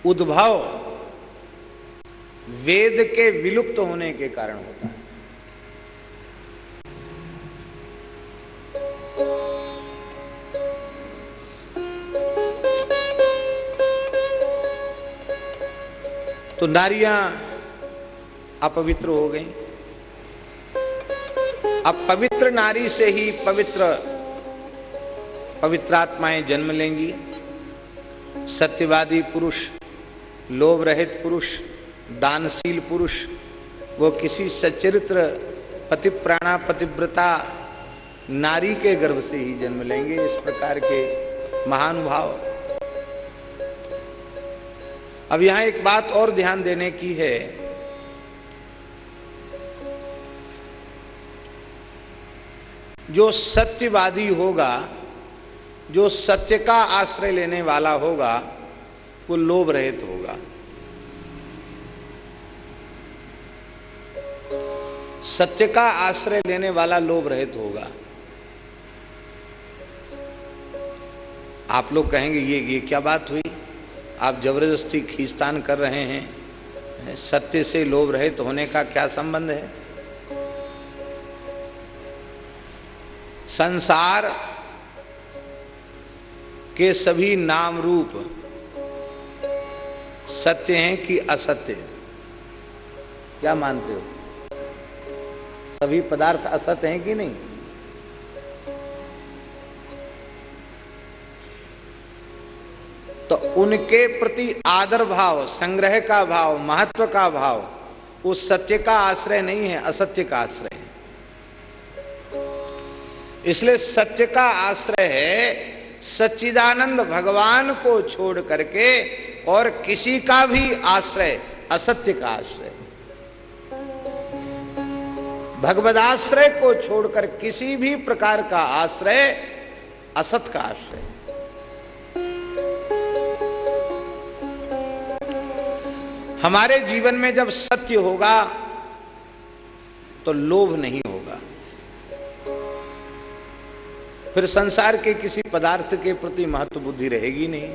उद्भव वेद के विलुप्त होने के कारण होता है। तो नारियाँ अपवित्र हो गई। अब पवित्र नारी से ही पवित्र पवित्रात्माएँ जन्म लेंगी। सत्यवादी पुरुष, लोभ रहित पुरुष दानशील पुरुष, वो किसी सचरित्र पतिप्राणा पतिव्रता नारी के गर्भ से ही जन्म लेंगे, इस प्रकार के महानुभाव अब यहाँ एक बात और ध्यान देने की है। जो सत्यवादी होगा, जो सत्य का आश्रय लेने वाला होगा, वो लोभ रहित होगा। सत्य का आश्रय लेने वाला लोभ रहित होगा। आप लोग कहेंगे, ये ये क्या बात हुई? आप ज़बरदस्ती खींचतान कर रहे हैं। सत्य से लोभ रहित होने का क्या संबंध है? संसार के सभी नाम रूप सत्य हैं कि असत्य? क्या मानते हो? सभी पदार्थ असत हैं कि नहीं? तो उनके प्रति आदर भाव, संग्रह का भाव, महत्व का भाव, उस सत्य का आश्रय नहीं है, असत्य का आश्रय है। इसलिए सत्य का आश्रय है, सच्चिदानंद भगवान को छोड़ करके और किसी का भी आश्रय, असत्य का आश्रय। भगवदाश्रय को छोड़कर किसी भी प्रकार का आश्रय असत का आश्रय। हमारे जीवन में जब सत्य होगा तो लोभ नहीं होगा। फिर संसार के किसी पदार्थ के प्रति महत्व बुद्धि रहेगी नहीं।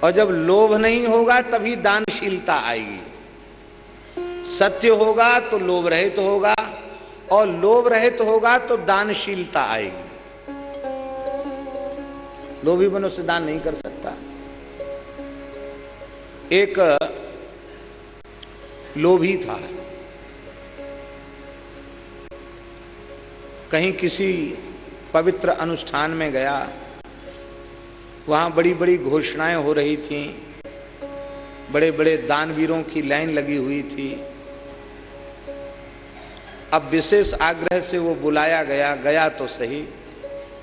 और जब लोभ नहीं होगा, तभी दानशीलता आएगी। सत्य होगा तो लोभ रहित तो होगा, और लोभ रहित तो होगा तो दानशीलता आएगी। लोभी मनुष्य दान नहीं कर सकता। एक, लोभी था। कहीं किसी पवित्र अनुष्ठान में गया, वहाँ बड़ी बड़ी घोषणाएँ हो रही थी, बड़े बड़े दानवीरों की लाइन लगी हुई थी। अब विशेष आग्रह से वो बुलाया गया गया तो सही,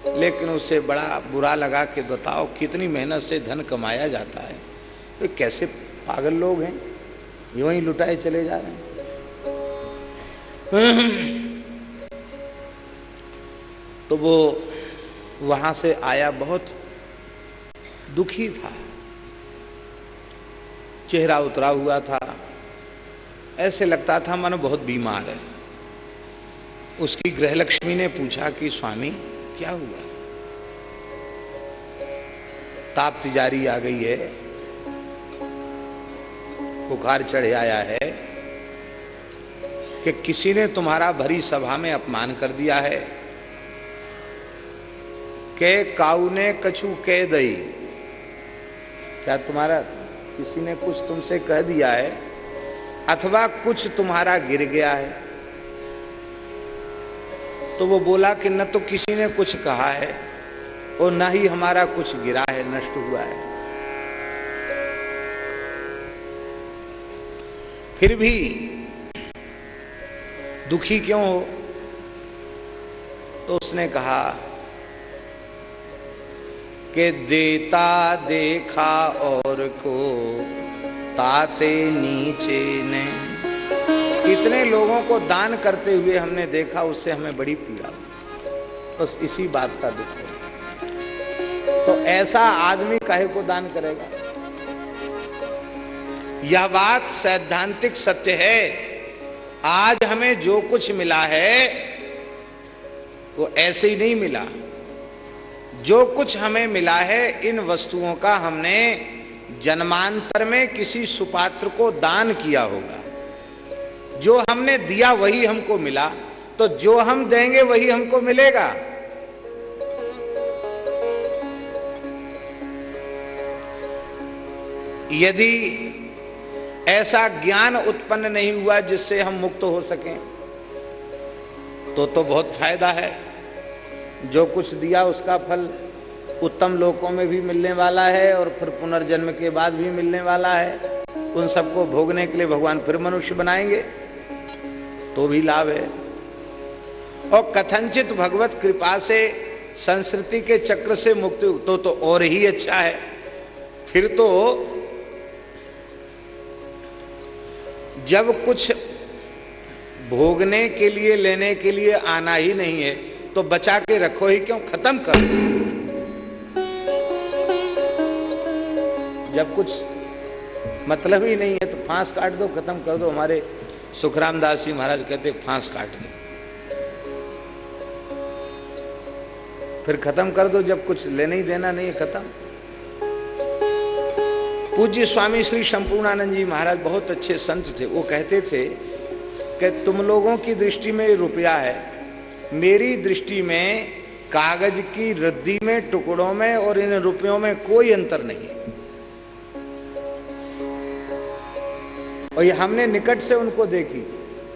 लेकिन उसे बड़ा बुरा लगा कि बताओ कितनी मेहनत से धन कमाया जाता है। ये कैसे पागल लोग हैं? यूँ ही लुटाए चले जा रहे हैं। तो वो वहाँ से आया, बहुत दुखी था। चेहरा उतरा हुआ था। ऐसे लगता था मन बहुत बीमार है। उसकी गृहलक्ष्मी ने पूछा कि, स्वामी, क्या हुआ? ताप तिजारी आ गई है। बुखार चढ़ आया है कि किसी ने तुम्हारा भरी सभा में अपमान कर दिया है। के काऊ ने कछु कह दई। क्या तुम्हारा किसी ने कुछ तुमसे कह दिया है? अथवा कुछ तुम्हारा गिर गया है? तो वो बोला कि न तो किसी ने कुछ कहा है और न ही हमारा कुछ गिरा है, नष्ट हुआ है। फिर भी दुखी क्यों हो? तो उसने कहा कि देता देखा और को ताते नीचे ने इतने लोगों को दान करते हुए हमने देखा, उससे हमें बड़ी पीड़ा बस इसी बात का दुख है। तो ऐसा आदमी काहे को दान करेगा? यह बात सैद्धांतिक सत्य है। आज हमें जो कुछ मिला है, वो ऐसे ही नहीं मिला। जो कुछ हमें मिला है, इन वस्तुओं का हमने जन्मांतर में किसी सुपात्र को दान किया होगा। जो हमने दिया वही हमको मिला तो जो हम देंगे वही हमको मिलेगा। यदि ऐसा ज्ञान उत्पन्न नहीं हुआ जिससे हम मुक्त हो सकें तो तो बहुत फ़ायदा है। जो कुछ दिया उसका फल उत्तम लोकों में भी मिलने वाला है और फिर पुनर्जन्म के बाद भी मिलने वाला है। उन सबको भोगने के लिए भगवान फिर मनुष्य बनाएँगे। तो भी लाभ है। और कथनचित भगवत कृपा से, संस्कृति के चक्र से मुक्ति तो तो और ही अच्छा है। फिर तो जब कुछ भोगने के लिए, लेने के लिए आना ही नहीं है तो बचा के रखो ही, क्यों? खत्म कर। जब कुछ मतलब ही नहीं है तो फांस काट दो, खत्म कर दो, हमारे सुखराम दास जी महाराज कहते, फांस काट दो। फिर खत्म कर दो, जब कुछ लेने ही देना नहीं है, खत्म। पूज्य स्वामी श्री संपूर्णानंद जी महाराज बहुत अच्छे संत थे। वो कहते थे कि तुम लोगों की दृष्टि में रुपया है, मेरी दृष्टि में कागज़ की रद्दी में, टुकड़ों में और इन रुपयों में कोई अंतर नहीं और ये हमने निकट से उनको देखी।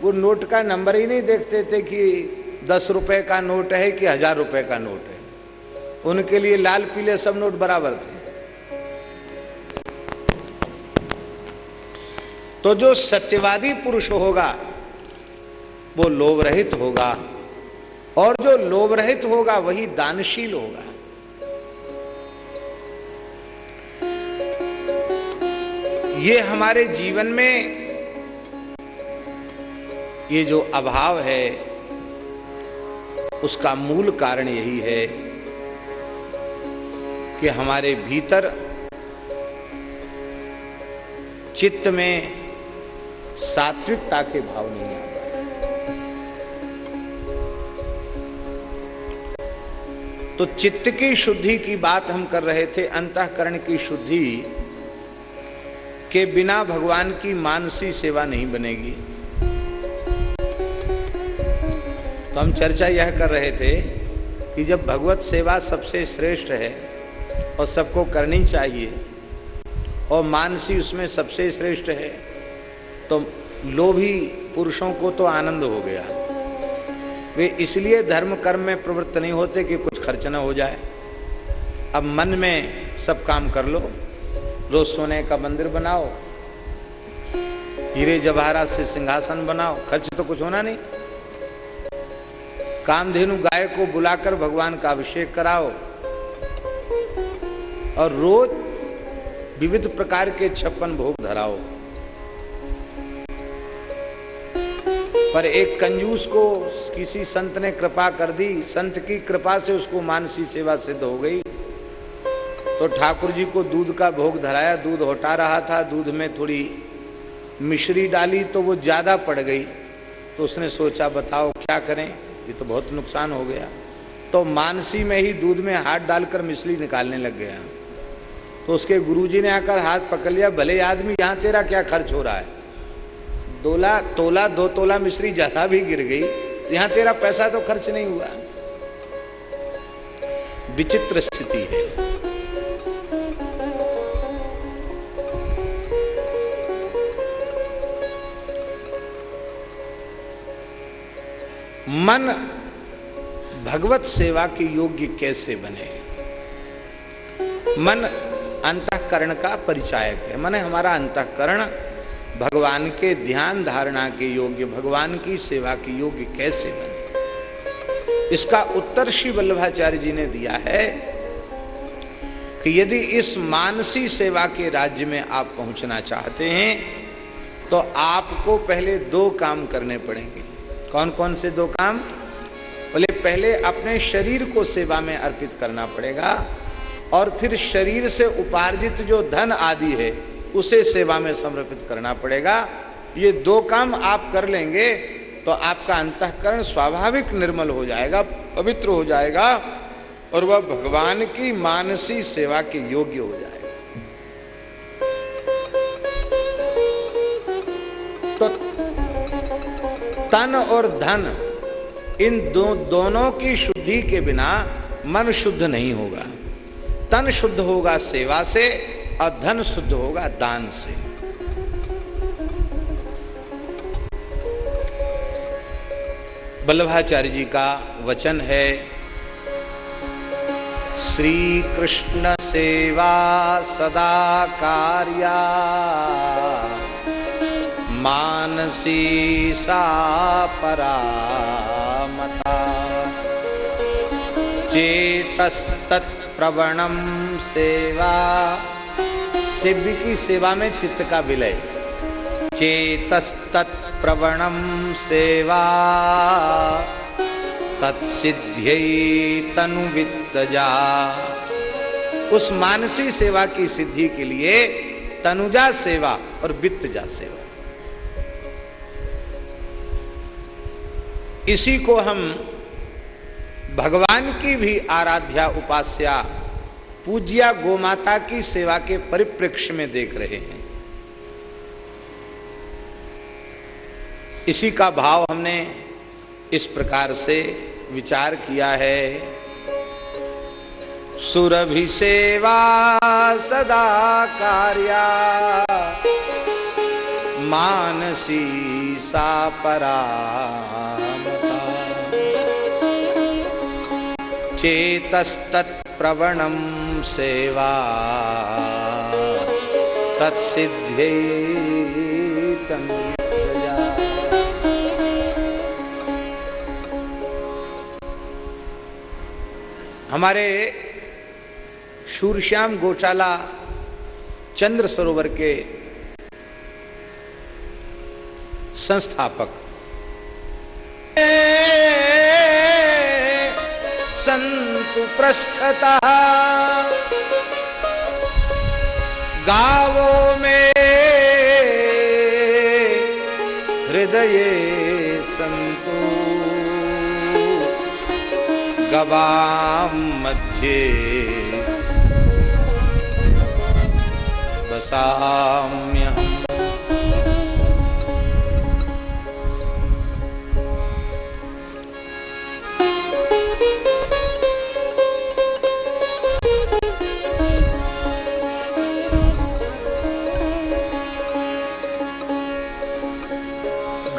वो नोट का नंबर ही नहीं देखते थे कि दस रुपए का नोट है कि हज़ार रुपए का नोट है। उनके लिए लाल, पीले सब नोट बराबर थे। तो जो सत्यवादी पुरुष होगा, वो लोभ रहित होगा। और जो लोभ रहित होगा, वही दानशील होगा। ये हमारे जीवन में ये जो अभाव है, उसका मूल कारण यही है कि हमारे भीतर चित्त में सात्विकता के भाव नहीं आ पाए। तो चित्त की शुद्धि की बात हम कर रहे थे, अंतकरण की शुद्धि के बिना भगवान की मानसी सेवा नहीं बनेगी। तो हम चर्चा यह कर रहे थे कि जब भगवत सेवा सबसे श्रेष्ठ है और सबको करनी चाहिए और मानसी उसमें सबसे श्रेष्ठ है तो लोभी पुरुषों को तो आनंद हो गया। वे इसलिए धर्म कर्म में प्रवृत्त नहीं होते कि कुछ खर्च न हो जाए। अब मन में सब काम कर लो। रोज सोने का मंदिर बनाओ, हीरे जवाहरात से सिंहासन बनाओ, खर्च तो कुछ होना नहीं। कामधेनु गाय को बुलाकर भगवान का अभिषेक कराओ। और रोज विविध प्रकार के छप्पन भोग धराओ। पर एक कंजूस को किसी संत ने कृपा कर दी, संत की कृपा से उसको मानसी सेवा सिद्ध हो गई। तो ठाकुर जी को दूध का भोग धराया, दूध हटा रहा था, दूध में थोड़ी मिश्री डाली तो वो ज़्यादा पड़ गई। तो उसने सोचा, बताओ क्या करें? ये तो बहुत नुकसान हो गया। तो मानसी में ही दूध में हाथ डालकर मिश्री निकालने लग गया। तो उसके गुरुजी ने आकर हाथ पकड़ लिया, भले आदमी, यहाँ तेरा क्या खर्च हो रहा है? दोला, तोला, दो तोला मिश्री ज़्यादा भी गिर गई, यहाँ तेरा पैसा तो खर्च नहीं हुआ। विचित्र स्थिति है। मन भगवत सेवा के योग्य कैसे बने? मन अंतकरण का परिचायक है। मन हमारा अंतकरण। भगवान के ध्यान धारणा के योग्य, भगवान की सेवा के योग्य कैसे बने? इसका उत्तर श्री वल्लभाचार्य जी ने दिया है कि यदि इस मानसी सेवा के राज्य में आप पहुँचना चाहते हैं तो आपको पहले दो काम करने पड़ेंगे। कौन कौन से दो काम? बोले, पहले अपने शरीर को सेवा में अर्पित करना पड़ेगा और फिर शरीर से उपार्जित जो धन आदि है, उसे सेवा में समर्पित करना पड़ेगा। ये दो काम आप कर लेंगे तो आपका अंतकरण स्वाभाविक निर्मल हो जाएगा, पवित्र हो जाएगा और वह भगवान की मानसी सेवा के योग्य हो जाएगा। तन और धन, इन दो, दोनों की शुद्धि के बिना मन शुद्ध नहीं होगा। तन शुद्ध होगा सेवा से और धन शुद्ध होगा दान से। बल्लभाचार्य जी का वचन है श्री कृष्ण सेवा सदा कार्या। मानसी सा परामता। चेतस्तत्प्रवणम सेवा। शिव की सेवा में चित्त का विलय। चेतस्तत्प्रवणम सेवा। तत्सिध्य तनु वित्तजा उस मानसी सेवा की सिद्धि के लिए तनुजा सेवा और वित्तजा सेवा। इसी को हम भगवान की भी आराध्या उपास्या पूज्या गोमाता की सेवा के परिप्रेक्ष्य में देख रहे हैं। इसी का भाव हमने इस प्रकार से विचार किया है। सुरभि सेवा सदा कार्या। मानसी सा परामता। चेतस्तत्प्रवणं सेवा। तत्सिद्धे हमारे शूरश्याम गोचाला चंद्र सरोवर के संस्थापक। संतु पृष्ठता। गावो में हृदय संतु। गवाम मध्ये बसाम्यहम्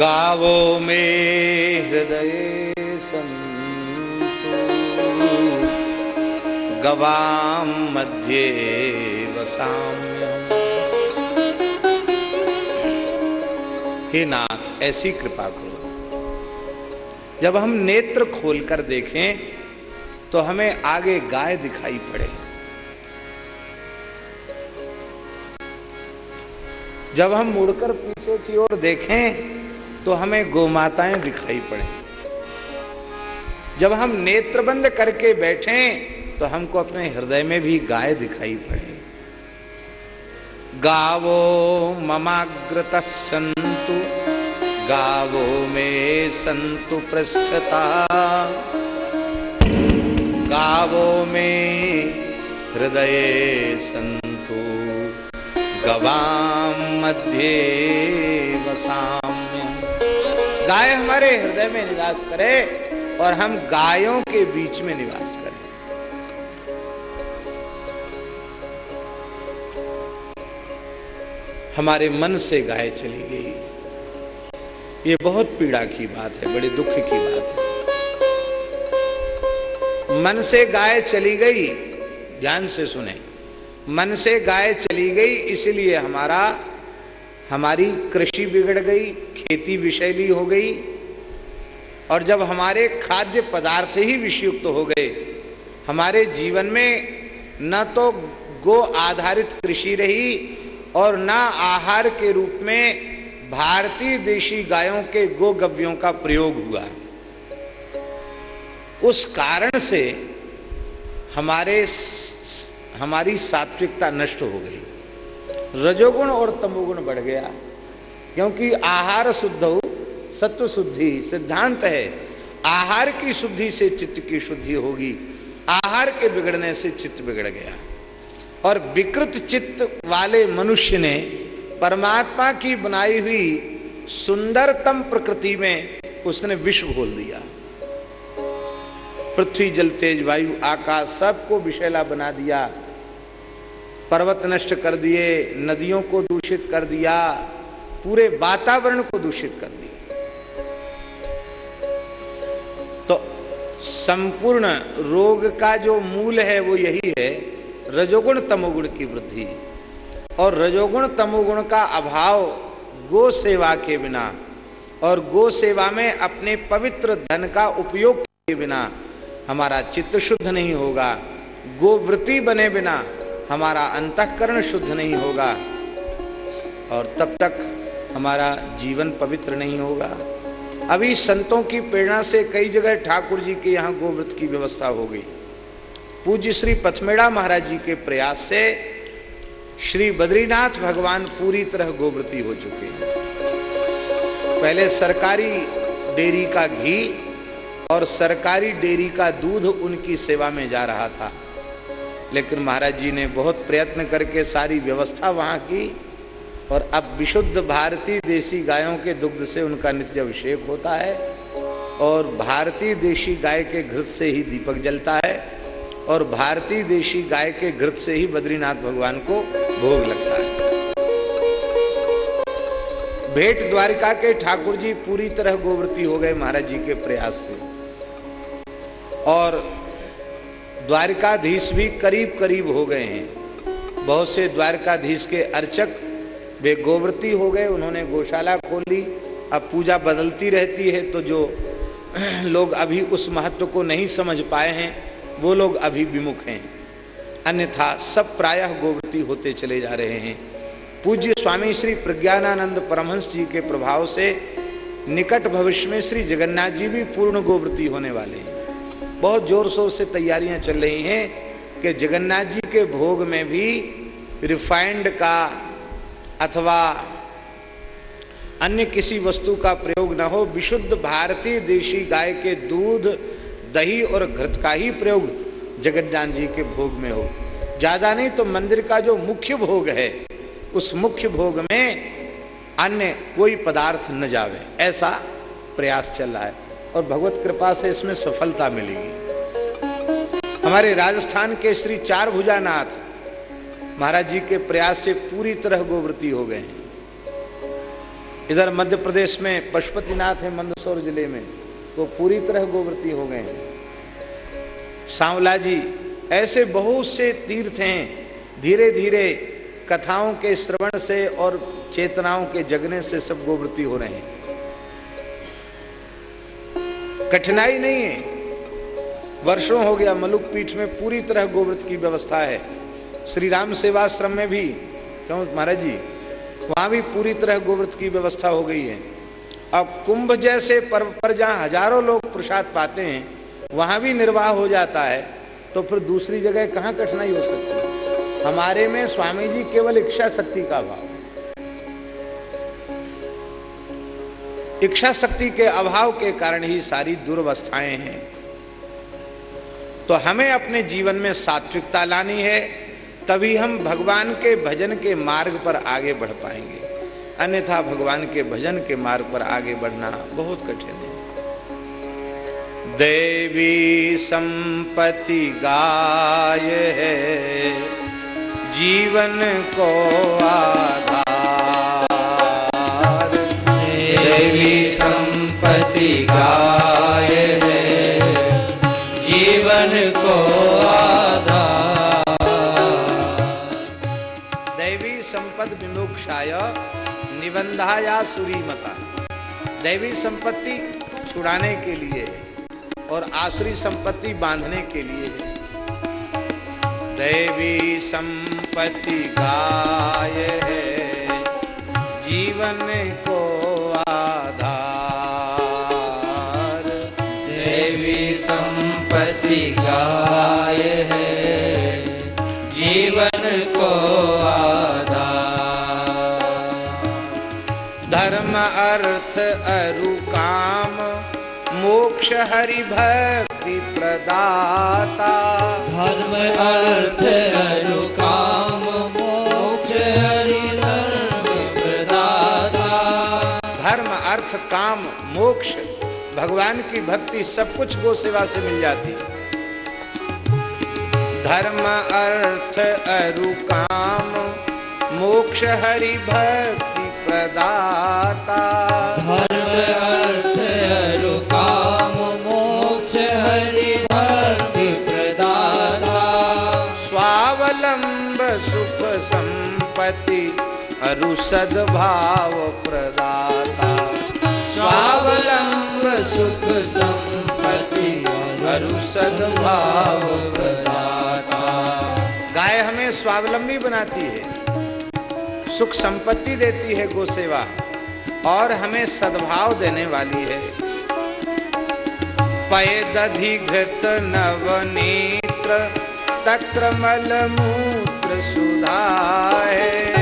गावो में हृदय संतु गवाम मध्ये वसाम्य हे नाथ, ऐसी कृपा करो। जब हम नेत्र खोलकर देखें तो हमें आगे गाय दिखाई पड़े। जब हम मुड़कर पीछे की ओर देखें तो हमें गोमाताएँ दिखाई पड़े। जब हम नेत्र बंद करके बैठे तो हमको अपने हृदय में भी गाय दिखाई पड़े। गावो ममाग्रत संतु गावो में संतु पृष्ठता। गावो में हृदय संतु गवाम मध्य वसाम्य गाय हमारे हृदय में निवास करे और हम गायों के बीच में निवास करें। हमारे मन से गाय चली गई। ये बहुत पीड़ा की बात है, बड़े दुख की बात है। मन से गाय चली गई, ध्यान से सुने। मन से गाय चली गई, इसलिए हमारा हमारी कृषि बिगड़ गई, खेती विषैली हो गई, और जब हमारे खाद्य पदार्थ ही विषयुक्त तो हो गए, हमारे जीवन में न तो गो आधारित कृषि रही और न आहार के रूप में भारतीय देशी गायों के गो गव्यों का प्रयोग हुआ। उस कारण से हमारे हमारी सात्विकता नष्ट हो गई। रजोगुण और तमोगुण बढ़ गया। क्योंकि आहार शुद्ध हो, सत्व शुद्धि सिद्धांत है। आहार की शुद्धि से चित्त की शुद्धि होगी। आहार के बिगड़ने से चित्त बिगड़ गया। और विकृत चित्त वाले मनुष्य ने परमात्मा की बनाई हुई सुंदरतम प्रकृति में उसने विष घोल दिया। पृथ्वी, जल, तेज, वायु, आकाश, सबको विषैला बना दिया। पर्वत नष्ट कर दिए, नदियों को दूषित कर दिया, पूरे वातावरण को दूषित कर दिया तो संपूर्ण रोग का जो मूल है, वो यही है, रजोगुण तमोगुण की वृद्धि। और रजोगुण तमोगुण का अभाव गो सेवा के बिना और गो सेवा में अपने पवित्र धन का उपयोग के बिना हमारा चित्त शुद्ध नहीं होगा। गोवृत्ति बने बिना हमारा अंतकरण शुद्ध नहीं होगा और तब तक हमारा जीवन पवित्र नहीं होगा। अभी संतों की प्रेरणा से कई जगह ठाकुर जी के यहाँ गोव्रत की व्यवस्था हो गई। पूज्य श्री पथमेड़ा महाराज जी के प्रयास से श्री बद्रीनाथ भगवान पूरी तरह गोव्रती हो चुके हैं। पहले सरकारी डेयरी का घी और सरकारी डेयरी का दूध उनकी सेवा में जा रहा था। लेकिन महाराज जी ने बहुत प्रयत्न करके सारी व्यवस्था वहाँ की और अब विशुद्ध भारतीय देसी गायों के दुग्ध से उनका नित्य अभिषेक होता है और भारतीय देशी गाय के घृत से ही दीपक जलता है और भारतीय देशी गाय के घृत से ही बद्रीनाथ भगवान को भोग लगता है। भेंट द्वारिका के ठाकुर जी पूरी तरह गोवृत्ति हो गए महाराज जी के प्रयास से। और द्वारिकाधीश भी करीब करीब हो गए हैं। बहुत से द्वारकाधीश के अर्चक, वे गोवृत्ति हो गए, उन्होंने गौशाला खोली। अब पूजा बदलती रहती है तो जो लोग अभी उस महत्व को नहीं समझ पाए हैं, वो लोग अभी विमुख हैं। अन्यथा सब प्रायः गोवृत्ति होते चले जा रहे हैं। पूज्य स्वामी श्री प्रज्ञानानंद परमहंस जी के प्रभाव से निकट भविष्य में श्री जगन्नाथ जी भी पूर्ण गोवृत्ति होने वाले हैं। बहुत ज़ोर शोर से तैयारियाँ चल रही हैं कि जगन्नाथ जी के भोग में भी रिफाइंड का अथवा अन्य किसी वस्तु का प्रयोग न हो, विशुद्ध भारतीय देशी गाय के दूध, दही और घृत का ही प्रयोग जगन्नाथ जी के भोग में हो। ज़्यादा नहीं तो मंदिर का जो मुख्य भोग है, उस मुख्य भोग में अन्य कोई पदार्थ न जावे, ऐसा प्रयास चल रहा है। और भगवत कृपा से इसमें सफलता मिलेगी। हमारे राजस्थान के श्री चार भुजानाथ महाराज जी के प्रयास से पूरी तरह गोवृत्ति हो गए हैं। इधर मध्य प्रदेश में पशुपतिनाथ है, मंदसौर ज़िले में, वो पूरी तरह गोवृत्ति हो गए हैं। सांवला जी, ऐसे बहुत से तीर्थ हैं धीरे धीरे कथाओं के श्रवण से और चेतनाओं के जगने से सब गोवृत्ति हो रहे हैं। कठिनाई नहीं है। वर्षों हो गया, मलुक पीठ में पूरी तरह गोव्रत की व्यवस्था है। श्री राम सेवाश्रम में भी, क्यों महाराज जी? वहाँ भी पूरी तरह गोव्रत की व्यवस्था हो गई है। अब कुंभ जैसे पर्व पर जहाँ हज़ारों लोग प्रसाद पाते हैं, वहाँ भी निर्वाह हो जाता है तो फिर दूसरी जगह कहाँ कठिनाई हो सकती है? हमारे में स्वामी जी केवल इच्छा शक्ति का भाव इच्छा शक्ति के अभाव के कारण ही सारी दुर्वस्थाएँ हैं। तो हमें अपने जीवन में सात्विकता लानी है, तभी हम भगवान के भजन के मार्ग पर आगे बढ़ पाएँगे। अन्यथा भगवान के भजन के मार्ग पर आगे बढ़ना बहुत कठिन है। देवी संपत्ति गाय है, जीवन को आधार देवी संपत्ति गाय है। जीवन को दैवी संपद विमोक्षाय निबंधाया सुरीमता। दैवी संपत्ति छुड़ाने के लिए और आसुरी संपत्ति बांधने के लिए। दैवी संपत्ति गाय है। जीवन को आधार। देवी संपत्ति गाय है। जीवन को आधार। धर्म, अर्थ, अरु, काम, मोक्ष हरि भक्ति प्रदाता। धर्म, अर्थ, अरु अर्थ काम मोक्ष। भगवान की भक्ति सब कुछ गो सेवा से मिल जाती है। धर्म अर्थ अरु काम मोक्ष हरि भक्ति प्रदाता। धर्म अर्थ अरु काम मोक्ष हरि भक्ति प्रदाता। स्वावलंब सुख संपत्ति अरु सद्भाव प्रदाता। स्वावलंब सुख संपत्ति अरु सद्भाव प्रदाता गाय हमें स्वावलंबी बनाती है, सुख संपत्ति देती है गो सेवा और हमें सद्भाव देने वाली है। पय दधि घृत नवनेत्र, तत्र मल मूत्र सुधा है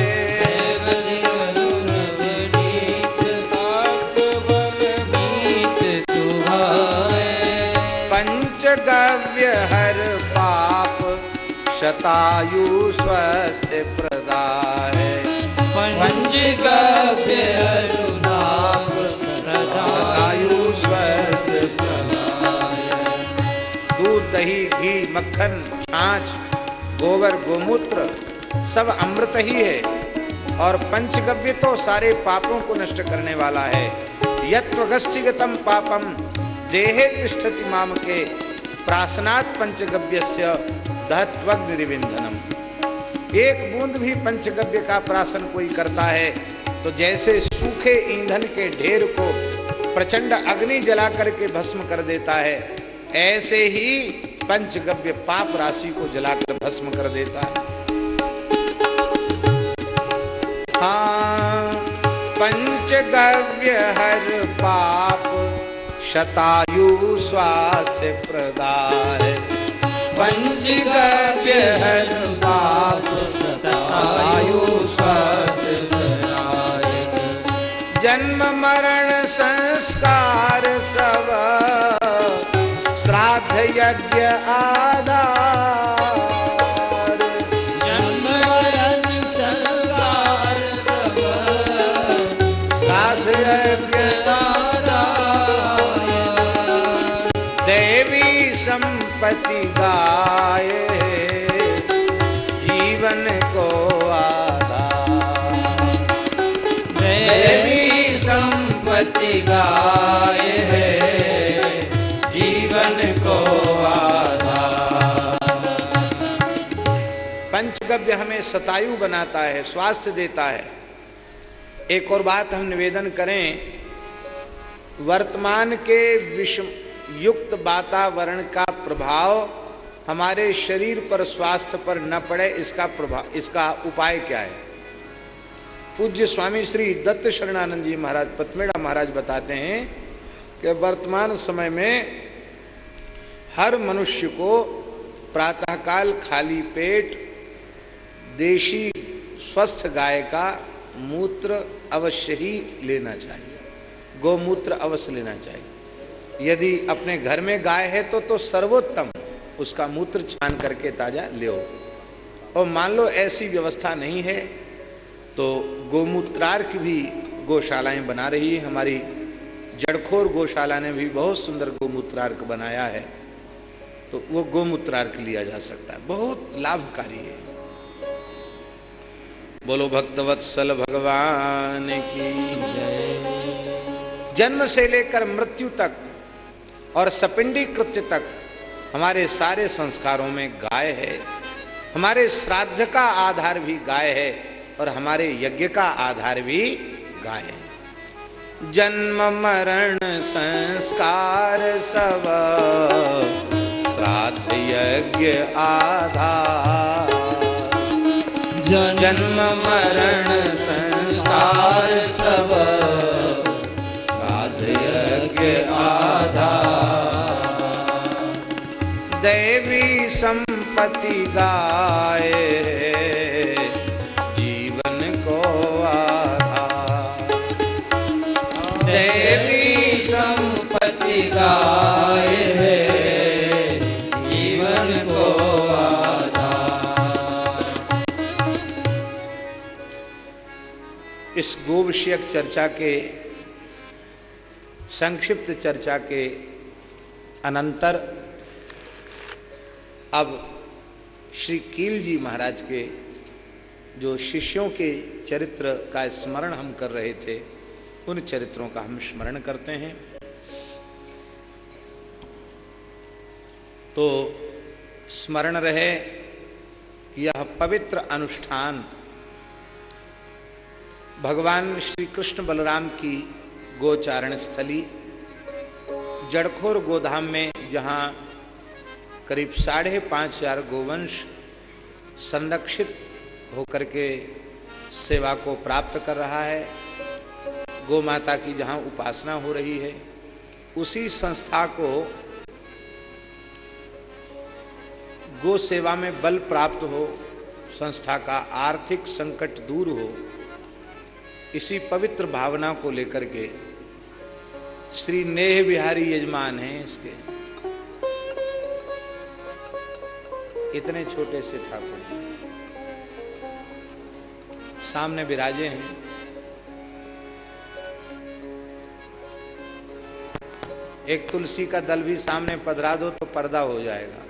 शतायु स्वस्थ प्रदाय। अरुणाप शतायु स्वस्थ दूध, दही, घी, मक्खन, छाछ, गोबर, गोमूत्र सब अमृत ही है और पंचगव्य तो सारे पापों को नष्ट करने वाला है। यत्वगस्थिगतम पापम देहे तिष्ठति माम के प्रासनात् पंचगव्य दहत्वग्निरिविंधनम एक बूंद भी पंचगव्य का प्राशन कोई करता है तो जैसे सूखे ईंधन के ढेर को प्रचंड अग्नि जला करके भस्म कर देता है, ऐसे ही पंचगव्य पाप राशि को जलाकर भस्म कर देता है। हाँ पंचगव्य हर पाप शतायु स्वास्थ्य प्रदाय। पंचगव्य हर पाप सतायु जन्म मरण संस्कार सब श्राद्ध यज्ञ आधार। जन्म मरण संस्कार सब श्राद्ध यज्ञ देवी संपत्ति पंचगव्य हमें सतायु बनाता है, स्वास्थ्य देता है। एक और बात हम निवेदन करें, वर्तमान के विषम युक्त वातावरण का प्रभाव हमारे शरीर पर, स्वास्थ्य पर न पड़े, इसका प्रभाव इसका उपाय क्या है? पूज्य स्वामी श्री दत्त शरणानंद जी महाराज, पतमेड़ा महाराज बताते हैं कि वर्तमान समय में हर मनुष्य को प्रातःकाल खाली पेट देशी स्वस्थ गाय का मूत्र अवश्य ही लेना चाहिए। गोमूत्र अवश्य लेना चाहिए। यदि अपने घर में गाय है तो तो सर्वोत्तम, उसका मूत्र छान करके ताज़ा ले और मान लो ऐसी व्यवस्था नहीं है तो गोमूत्रार्क भी गौशालाएँ बना रही है। हमारी जड़खोर गौशाला ने भी बहुत सुंदर गोमूत्रार्क बनाया है तो वो गोमूत्रार्क लिया जा सकता है। बहुत लाभकारी है। बोलो भक्तवत्सल भगवान की जन्म से लेकर मृत्यु तक और सपिंडी कृत्य तक हमारे सारे संस्कारों में गाय है। हमारे श्राद्ध का आधार भी गाय है और हमारे यज्ञ का आधार भी गाय है। जन्म, मरण, संस्कार सब श्राद्ध, यज्ञ, आधार। जन्म मरण संस्कार सब साध यज्ञ आधा। देवी संपत्ति गाय इस गो विषयक चर्चा के, संक्षिप्त चर्चा के अनंतर, अब श्री कील जी महाराज के जो शिष्यों के चरित्र का स्मरण हम कर रहे थे, उन चरित्रों का हम स्मरण करते हैं। तो स्मरण रहे, यह पवित्र अनुष्ठान भगवान श्री कृष्ण बलराम की गोचारण स्थली, जड़खोर गोधाम में, जहाँ करीब साढ़े पाँच हज़ार गोवंश संरक्षित होकर के सेवा को प्राप्त कर रहा है गो माता की जहाँ उपासना हो रही है, उसी संस्था को गो सेवा में बल प्राप्त हो, संस्था का आर्थिक संकट दूर हो इसी पवित्र भावना को लेकर के श्री नेह बिहारी यजमान हैं इसके। इतने छोटे से ठाकुर सामने विराजे हैं। एक तुलसी का दल भी सामने पधरा दो तो पर्दा हो जाएगा।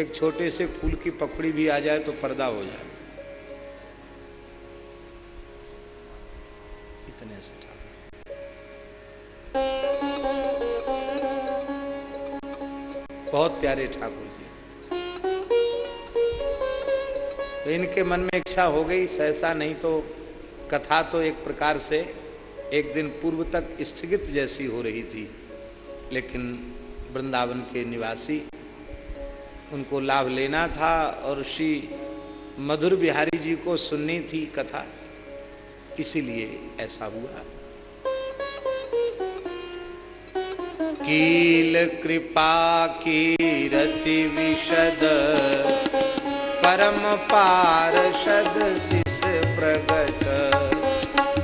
एक छोटे से फूल की पकड़ी भी आ जाए तो पर्दा हो जाए बहुत प्यारे ठाकुर जी। तो इनके मन में इच्छा हो गई, सहसा नहीं तो कथा तो एक प्रकार से एक दिन पूर्व तक स्थगित जैसी हो रही थी। लेकिन वृंदावन के निवासी, उनको लाभ लेना था और श्री मधुर बिहारी जी को सुननी थी कथा। इसीलिए ऐसा हुआ। कील कृपा की रति विशद। परम पार्षद शिष प्रगट।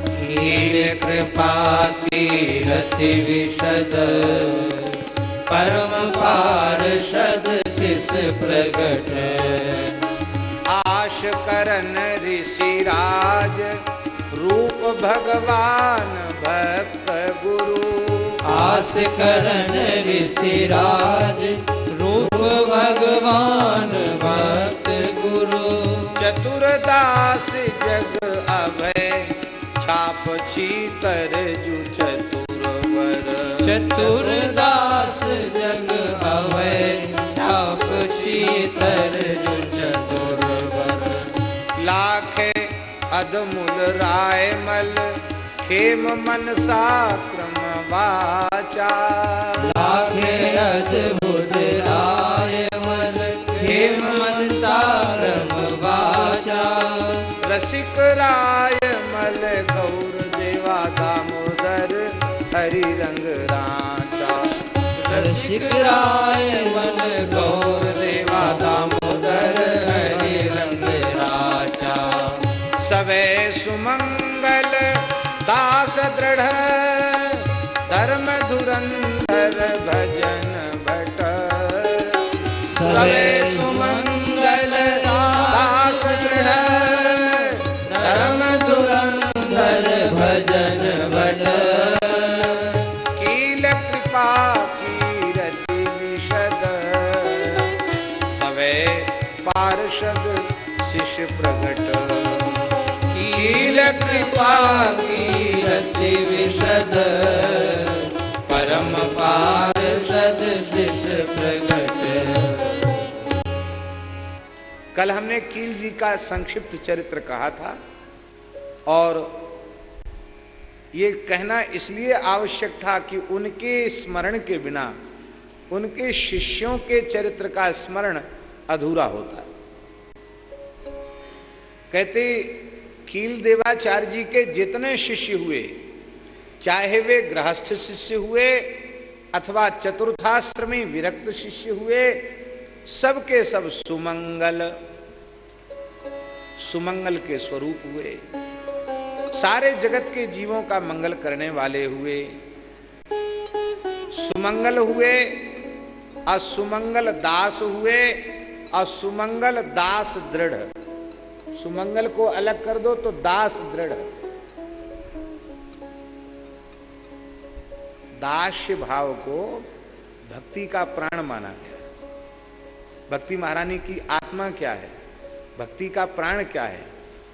कील कृपा की रति विशद। परम पार्षद शिष प्रगट। आश करन ऋषिराज रूप भगवान भक्त गुरु। आस करण ऋषिराज रूप भगवान भक्त गुरु। चतुरदास जग अभय छाप छीतर जु चतुर वर चतुरदास जग अभय छाप शीतर चतुर लाखे अधमुल राय मल खेम मनसा क्रम वाचा। लाख अद्भुत राय मल हेम मद सारम वाचा। रसिक राय मल गौर देवा दामोदर हरि रंग राचा। रसिक राय मल गौर दास दृढ़ धर्म धुरंधर भजन भट। सवे सुमंगल दास धर्म धुरंधर भजन भट। कील कृपा कीरति विशद सवे पार्षद शिष्य प्रगट। कील कृपा कीरति विशद। परम शिष्य प्रगट। कल हमने कील जी का संक्षिप्त चरित्र कहा था और ये कहना इसलिए आवश्यक था कि उनके स्मरण के बिना, उनके शिष्यों के चरित्र का स्मरण अधूरा होता। कहते कील देवाचार्य जी के जितने शिष्य हुए, चाहे वे गृहस्थ शिष्य हुए अथवा चतुर्थाश्रमी विरक्त शिष्य हुए, सबके सब सुमंगल सुमंगल के स्वरूप हुए। सारे जगत के जीवों का मंगल करने वाले हुए। सुमंगल हुए, असुमंगल दास हुए, असुमंगल दास दृढ़। सुमंगल को अलग कर दो तो दास दृढ़। दास्य भाव को भक्ति का प्राण माना गया। भक्ति महारानी की आत्मा क्या है? भक्ति का प्राण क्या है?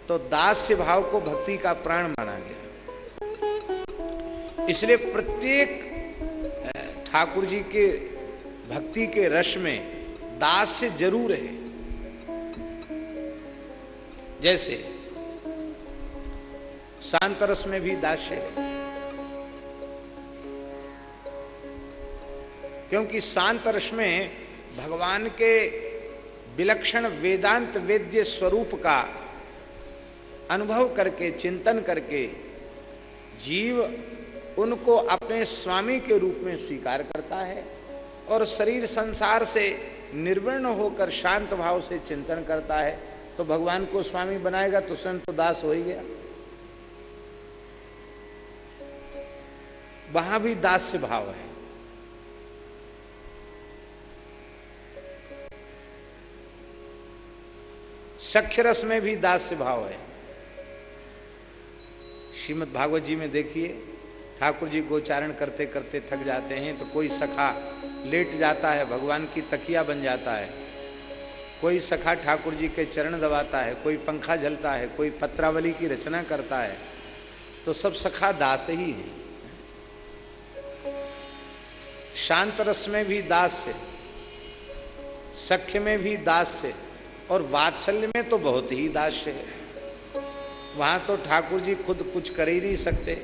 तो दास्य भाव को भक्ति का प्राण माना गया। इसलिए प्रत्येक ठाकुर जी के भक्ति के रस में दास्य ज़रूर है। जैसे शांत रस में भी दास्य है। क्योंकि शांत रस में भगवान के विलक्षण वेदांत वेद्य स्वरूप का अनुभव करके, चिंतन करके जीव उनको अपने स्वामी के रूप में स्वीकार करता है और शरीर संसार से निर्विण होकर शांत भाव से चिंतन करता है। तो भगवान को स्वामी बनाएगा तो स्वयं तो दास हो ही गया। वहाँ भी दास्य भाव है। सख्य रस में भी दास्य भाव है। श्रीमद भागवत जी में देखिए, ठाकुर जी गोचारण करते करते थक जाते हैं तो कोई सखा लेट जाता है, भगवान की तकिया बन जाता है। कोई सखा ठाकुर जी के चरण दबाता है, कोई पंखा झलता है, कोई पत्रावली की रचना करता है तो सब सखा दास ही है। शांत रस में भी दास है, सख्य में भी दास है, और वात्सल्य में तो बहुत ही दास है। वहाँ तो ठाकुर जी खुद कुछ कर ही नहीं सकते।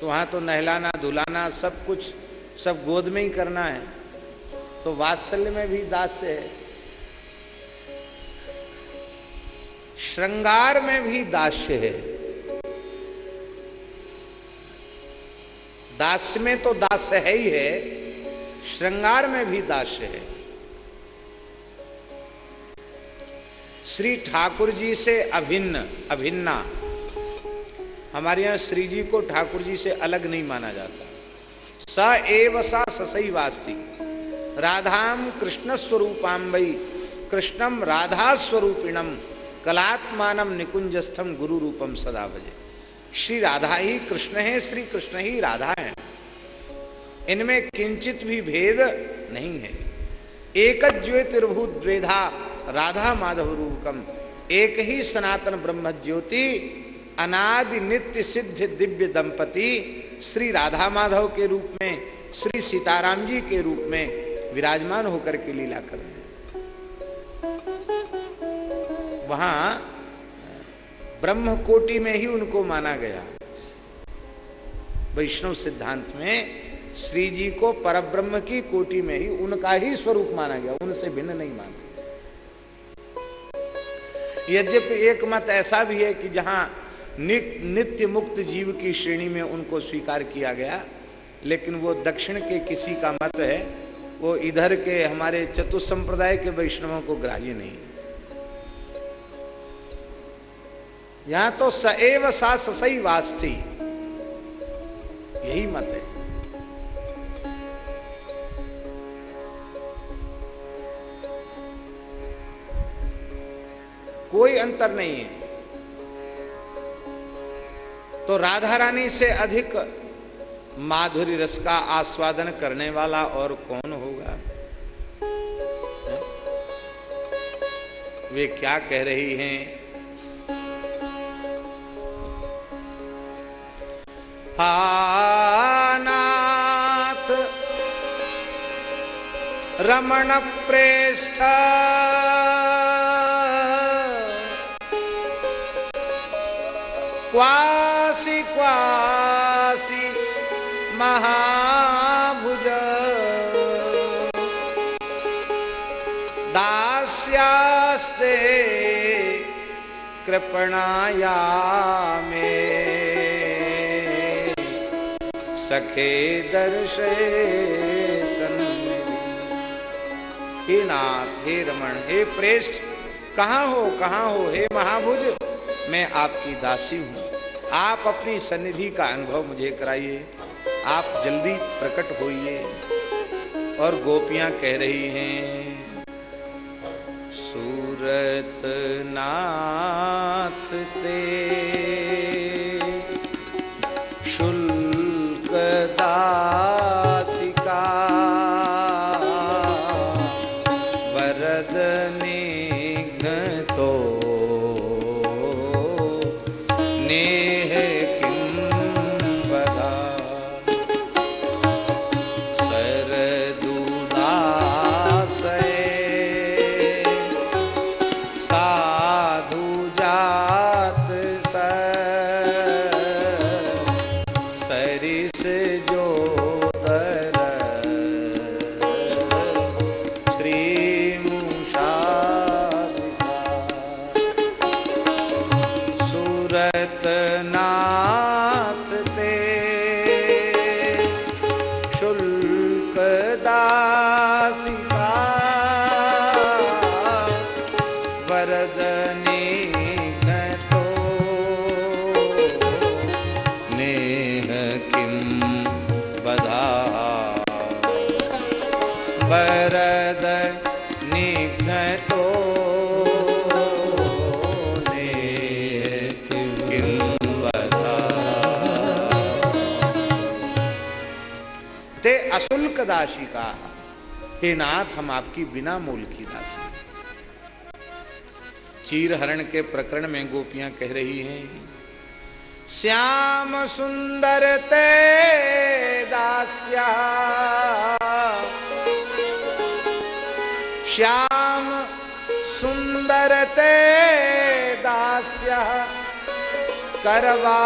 तो वहाँ तो नहलाना, धुलाना, सब कुछ, सब गोद में ही करना है। तो वात्सल्य में भी दास्य है। श्रृंगार में भी दास्य है। दास्य में तो दास है ही है, श्रृंगार में भी दास्य है। श्री ठाकुर जी से अभिन्न, अभिन्ना। हमारे यहाँ श्री जी को ठाकुर जी से अलग नहीं माना जाता। स एव सा ससई वास्ती राधाम कृष्ण स्वरूपाम्बई कृष्णम राधा स्वरूपिणम कलात्मानम निकुंजस्थम गुरु रूपम सदा भजे। श्री राधा ही कृष्ण है, श्री कृष्ण ही राधा है। इनमें किंचित भी भेद नहीं है। एक ज्योतिर्भूत द्वेधा राधा माधव रूपम एक ही सनातन ब्रह्म ज्योति अनादि नित्य सिद्ध दिव्य दंपति, श्री राधा माधव के रूप में, श्री सीताराम जी के रूप में विराजमान होकर के लीला कर रहे हैं। वहाँ ब्रह्म कोटि में ही उनको माना गया। वैष्णव सिद्धांत में श्री जी को परब्रह्म की कोटि में ही उनका ही स्वरूप माना गया उनसे भिन्न नहीं माना यद्यपि एक मत ऐसा भी है कि जहाँ नि, नित्य मुक्त जीव की श्रेणी में उनको स्वीकार किया गया लेकिन वो दक्षिण के किसी का मत है। वो इधर के हमारे चतुसंप्रदाय के वैष्णवों को ग्राह्य नहीं। यहाँ तो सएव सा ससई वास्ती। यही मत है। कोई अंतर नहीं है। तो राधा रानी से अधिक माधुरी रस का आस्वादन करने वाला और कौन होगा? वे क्या कह रही हैं? नाथ रमण प्रेष्ठ। Quasi quasi. महाभुज दास्यास्ते कृपणाया मे सखे दर्शे हे नाथ, हे रमण, हे प्रेष्ठ, कहाँ हो कहाँ हो, हे महाभुज, मैं आपकी दासी हूँ। आप अपनी सन्निधि का अनुभव मुझे कराइए। आप जल्दी प्रकट होइए। और गोपियाँ कह रही हैं सूरत नाथ ते हे नाथ हम आपकी बिना मूल की दासी। चीर हरण के प्रकरण में गोपियाँ कह रही हैं, श्याम सुंदर ते दास्या, श्याम सुंदर ते दास्या, करवा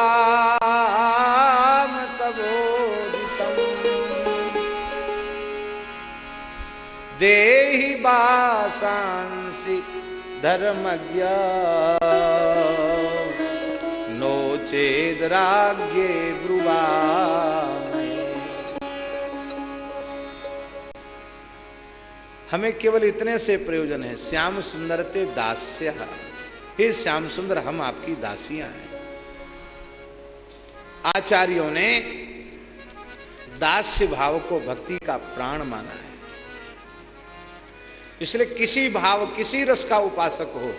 देहि बासांसि धर्मज्ञ। नो चेद राज्ञे ब्रुवा हमें केवल इतने से प्रयोजन है, श्याम सुंदरते दास्य। हे श्याम सुंदर, हम आपकी दासियाँ हैं। आचार्यों ने दास्य भाव को भक्ति का प्राण माना है। इसलिए किसी भाव, किसी रस का उपासक हो,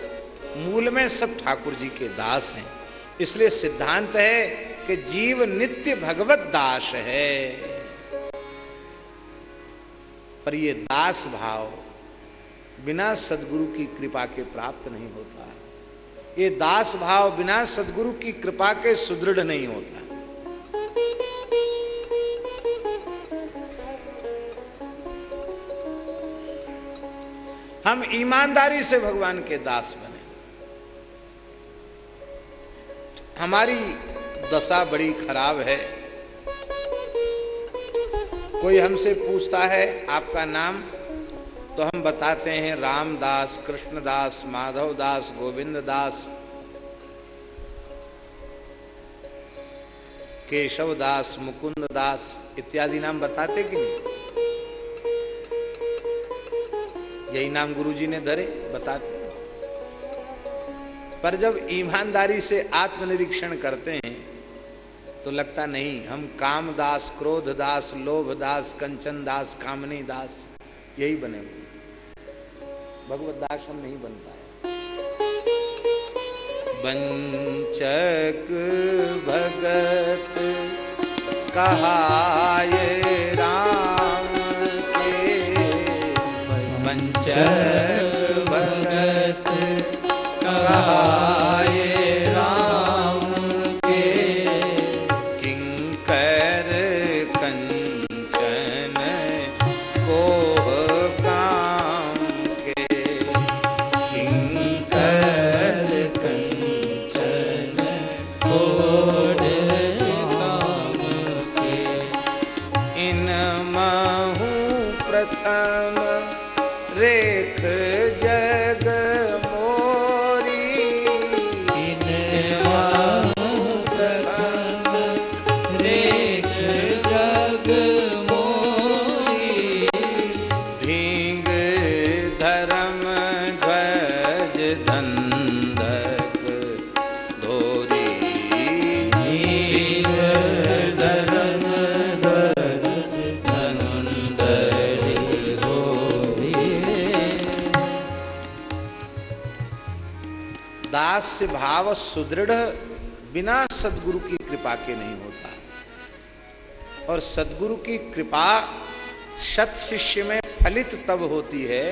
मूल में सब ठाकुर जी के दास हैं। इसलिए सिद्धांत है कि जीव नित्य भगवत दास है। पर ये दास भाव बिना सदगुरु की कृपा के प्राप्त नहीं होता। ये दास भाव बिना सदगुरु की कृपा के सुदृढ़ नहीं होता। हम ईमानदारी से भगवान के दास बने। हमारी दशा बड़ी खराब है। कोई हमसे पूछता है, आपका नाम? तो हम बताते हैं, रामदास, कृष्णदास माधव दास गोविंद दास केशव दास मुकुंद दास इत्यादि नाम बताते कि नहीं? यही नाम गुरुजी ने धरे, बताते पर जब ईमानदारी से आत्मनिरीक्षण करते हैं तो लगता नहीं, हम काम दास क्रोध दास लोभ दास कंचन दास कामनी दास यही बने हुए भगवत दास हम नहीं बन पाए। बंचक भगत कहाये राम बंचक भाव सुदृढ़ बिना सदगुरु की कृपा के नहीं होता। और सदगुरु की कृपा सत शिष्य में फलित तब होती है,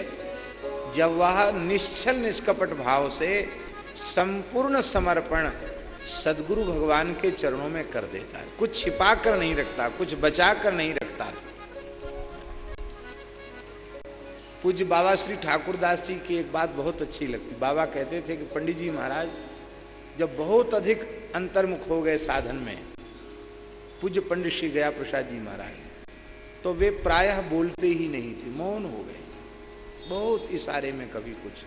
जब वह निश्चल निष्कपट भाव से संपूर्ण समर्पण सदगुरु भगवान के चरणों में कर देता है। कुछ छिपा कर नहीं रखता, कुछ बचा कर नहीं रखता। पूज्य बाबा श्री ठाकुर दास जी की एक बात बहुत अच्छी लगती। बाबा कहते थे कि पंडित जी महाराज जब बहुत अधिक अंतर्मुख हो गए साधन में, पूज्य पंडित श्री गया प्रसाद जी महाराज तो वे प्रायः बोलते ही नहीं थे, मौन हो गए। बहुत इशारे में कभी कुछ।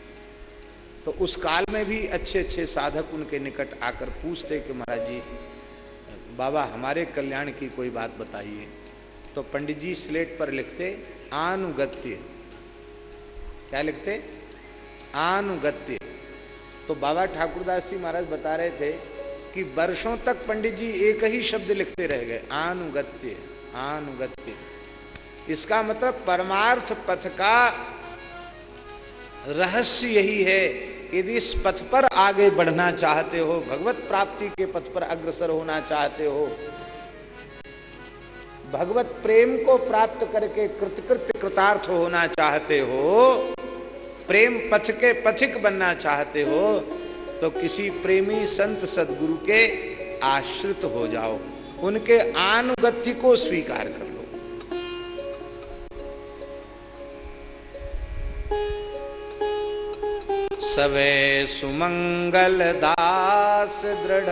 तो उस काल में भी अच्छे अच्छे साधक उनके निकट आकर पूछते कि महाराज जी, बाबा, हमारे कल्याण की कोई बात बताइए। तो पंडित जी स्लेट पर लिखते, आनुगत्य। क्या लिखते? आनुगत्य। तो बाबा ठाकुरदास जी महाराज बता रहे थे कि वर्षों तक पंडित जी एक ही शब्द लिखते रह गए, आनुगत्य आनुगत्य। इसका मतलब परमार्थ पथ का रहस्य यही है, यदि इस पथ पर आगे बढ़ना चाहते हो, भगवत प्राप्ति के पथ पर अग्रसर होना चाहते हो, भगवत प्रेम को प्राप्त करके कृतकृत्य कृतार्थ होना चाहते हो प्रेम पथ के पथिक बनना चाहते हो तो किसी प्रेमी संत सदगुरु के आश्रित हो जाओ। उनके आनुगत्य को स्वीकार कर लो। सवे सुमंगल दास दृढ़।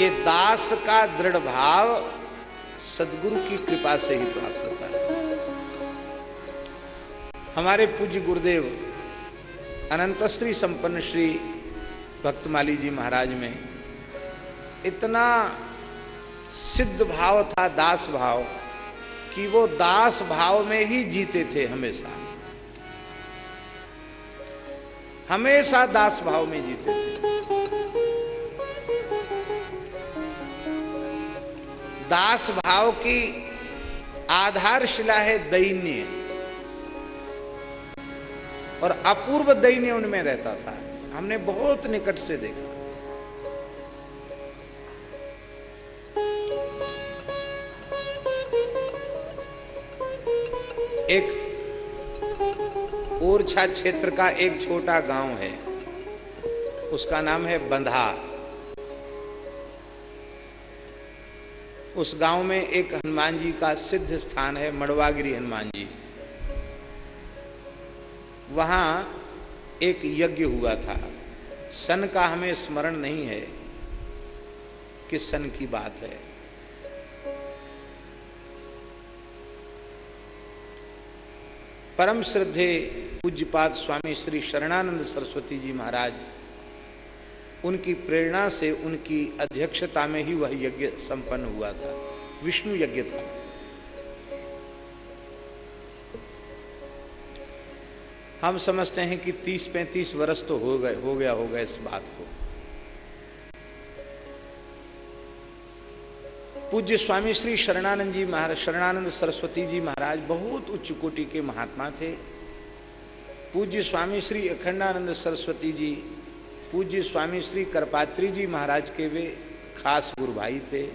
ये दास का दृढ़ भाव सदगुरु की कृपा से ही प्राप्त हमारे पूज्य गुरुदेव अनंत श्री संपन्न श्री भक्तमाली जी महाराज में इतना सिद्ध भाव था, दास भाव, कि वो दास भाव में ही जीते थे हमेशा। हमेशा दास भाव में जीते थे। दास भाव की आधारशिला है दैन्य और अपूर्व दैन्य उनमें रहता था। हमने बहुत निकट से देखा। एक ओरछा क्षेत्र का एक छोटा गाँव है। उसका नाम है बंधा उस गाँव में एक हनुमान जी का सिद्ध स्थान है, मड़वागिरी हनुमान जी। वहाँ एक यज्ञ हुआ था। सन का हमें स्मरण नहीं है कि सन की बात है। परम श्रद्धे पूज्यपाद स्वामी श्री शरणानंद सरस्वती जी महाराज, उनकी प्रेरणा से उनकी अध्यक्षता में ही वह यज्ञ संपन्न हुआ था। विष्णु यज्ञ था। हम समझते हैं कि 30-35 वर्ष तो हो गए, हो गया होगा इस बात को। पूज्य स्वामी श्री शरणानंद जी महाराज, शरणानंद सरस्वती जी महाराज बहुत उच्च कोटि के महात्मा थे। पूज्य स्वामी श्री अखंडानंद सरस्वती जी, पूज्य स्वामी श्री करपात्री जी महाराज के वे खास गुरु भाई थे।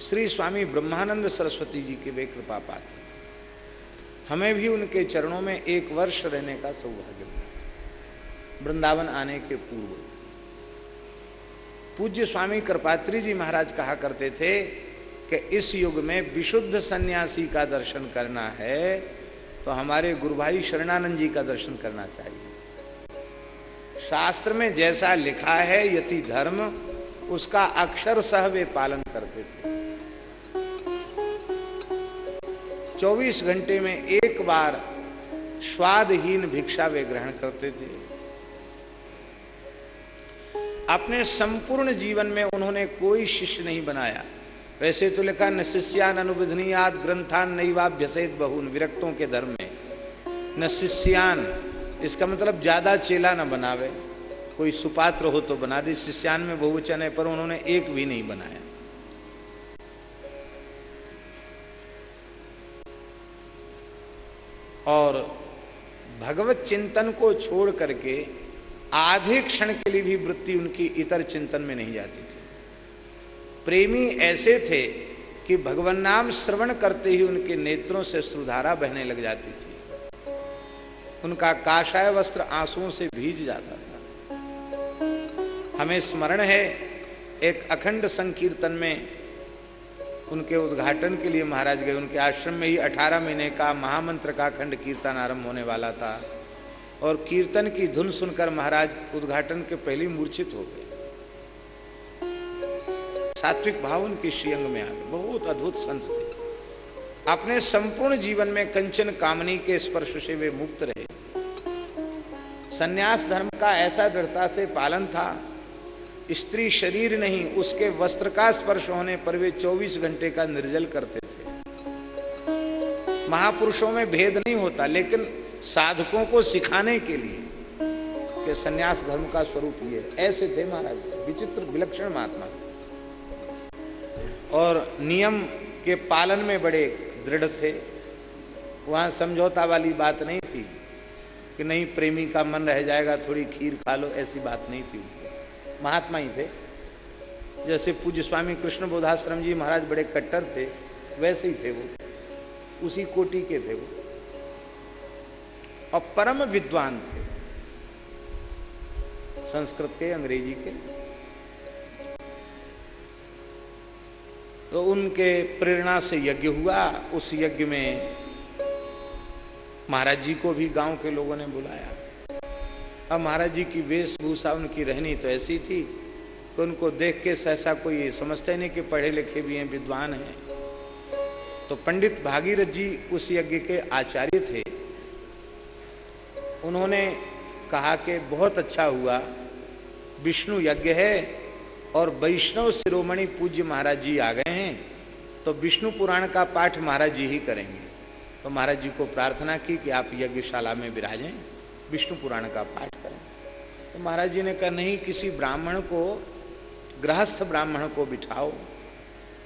श्री स्वामी ब्रह्मानंद सरस्वती जी के वे कृपा पात्र हमें भी उनके चरणों में एक वर्ष रहने का सौभाग्य मिला। वृंदावन आने के पूर्व। पूज्य स्वामी कृपात्री जी महाराज कहा करते थे कि इस युग में विशुद्ध सन्यासी का दर्शन करना है तो हमारे गुरु भाई शरणानंद जी का दर्शन करना चाहिए। शास्त्र में जैसा लिखा है यति धर्म, उसका अक्षर सह वे पालन करते थे। 24 घंटे में एक बार स्वादहीन भिक्षा वे ग्रहण करते थे। अपने संपूर्ण जीवन में उन्होंने कोई शिष्य नहीं बनाया। वैसे तो लिखा, न शिष्यान अनुविधनीयाद ग्रंथान नैवाभ्यसेत बहुन, विरक्तों के धर्म में। न शिष्यान, इसका मतलब ज़्यादा चेला न बनावे। कोई सुपात्र हो तो बना दे, शिष्यान में बहुवचन है, पर उन्होंने एक भी नहीं बनाया। और भगवत चिंतन को छोड़ करके आधे क्षण के लिए भी वृत्ति उनकी इतर चिंतन में नहीं जाती थी। प्रेमी ऐसे थे कि भगवान नाम श्रवण करते ही उनके नेत्रों से सुधारा बहने लग जाती थी। उनका काशाय वस्त्र आंसुओं से भीज जाता था। हमें स्मरण है, एक अखंड संकीर्तन में उनके उद्घाटन के लिए महाराज गए। उनके आश्रम में ही 18 महीने का महामंत्र का अखंड कीर्तन आरंभ होने वाला था। और कीर्तन की धुन सुनकर महाराज उद्घाटन के पहले मूर्छित हो गए। सात्विक भाव उनके श्रीअंग में आ गए। बहुत अद्भुत संत थे। अपने संपूर्ण जीवन में कंचन कामनी के स्पर्श से वे मुक्त रहे। सन्यास धर्म का ऐसा दृढ़ता से पालन था स्त्री शरीर नहीं, उसके वस्त्र का स्पर्श होने पर वे 24 घंटे का निर्जल करते थे। महापुरुषों में भेद नहीं होता, लेकिन साधकों को सिखाने के लिए कि सन्यास धर्म का स्वरूप ये ऐसे थे महाराज, विचित्र विलक्षण महात्मा। और नियम के पालन में बड़े दृढ़ थे। वहाँ समझौता वाली बात नहीं थी कि नहीं, प्रेमी का मन रह जाएगा, थोड़ी खीर खा लो, ऐसी बात नहीं थी। महात्मा ही थे। जैसे पूज्य स्वामी कृष्ण बोधाश्रम जी महाराज बड़े कट्टर थे, वैसे ही थे वो। उसी कोटि के थे वो। और परम विद्वान थे। संस्कृत के, अंग्रेज़ी के। तो उनके प्रेरणा से यज्ञ हुआ। उस यज्ञ में महाराज जी को भी गाँव के लोगों ने बुलाया। अब महाराज जी की वेशभूषा उनकी रहनी तो ऐसी थी कि उनको देख के सहसा कोई समझते नहीं कि पढ़े लिखे भी हैं, विद्वान हैं। तो पंडित भागीरथ जी उस यज्ञ के आचार्य थे। उन्होंने कहा कि बहुत अच्छा हुआ। विष्णु यज्ञ है और वैष्णव शिरोमणि पूज्य महाराज जी आ गए हैं। तो विष्णु पुराण का पाठ महाराज जी ही करेंगे। तो महाराज जी को प्रार्थना की कि आप यज्ञशाला में विराजें। विष्णु पुराण का पाठ करें। तो महाराज जी ने कहा, नहीं, किसी ब्राह्मण को, गृहस्थ ब्राह्मण को बिठाओ।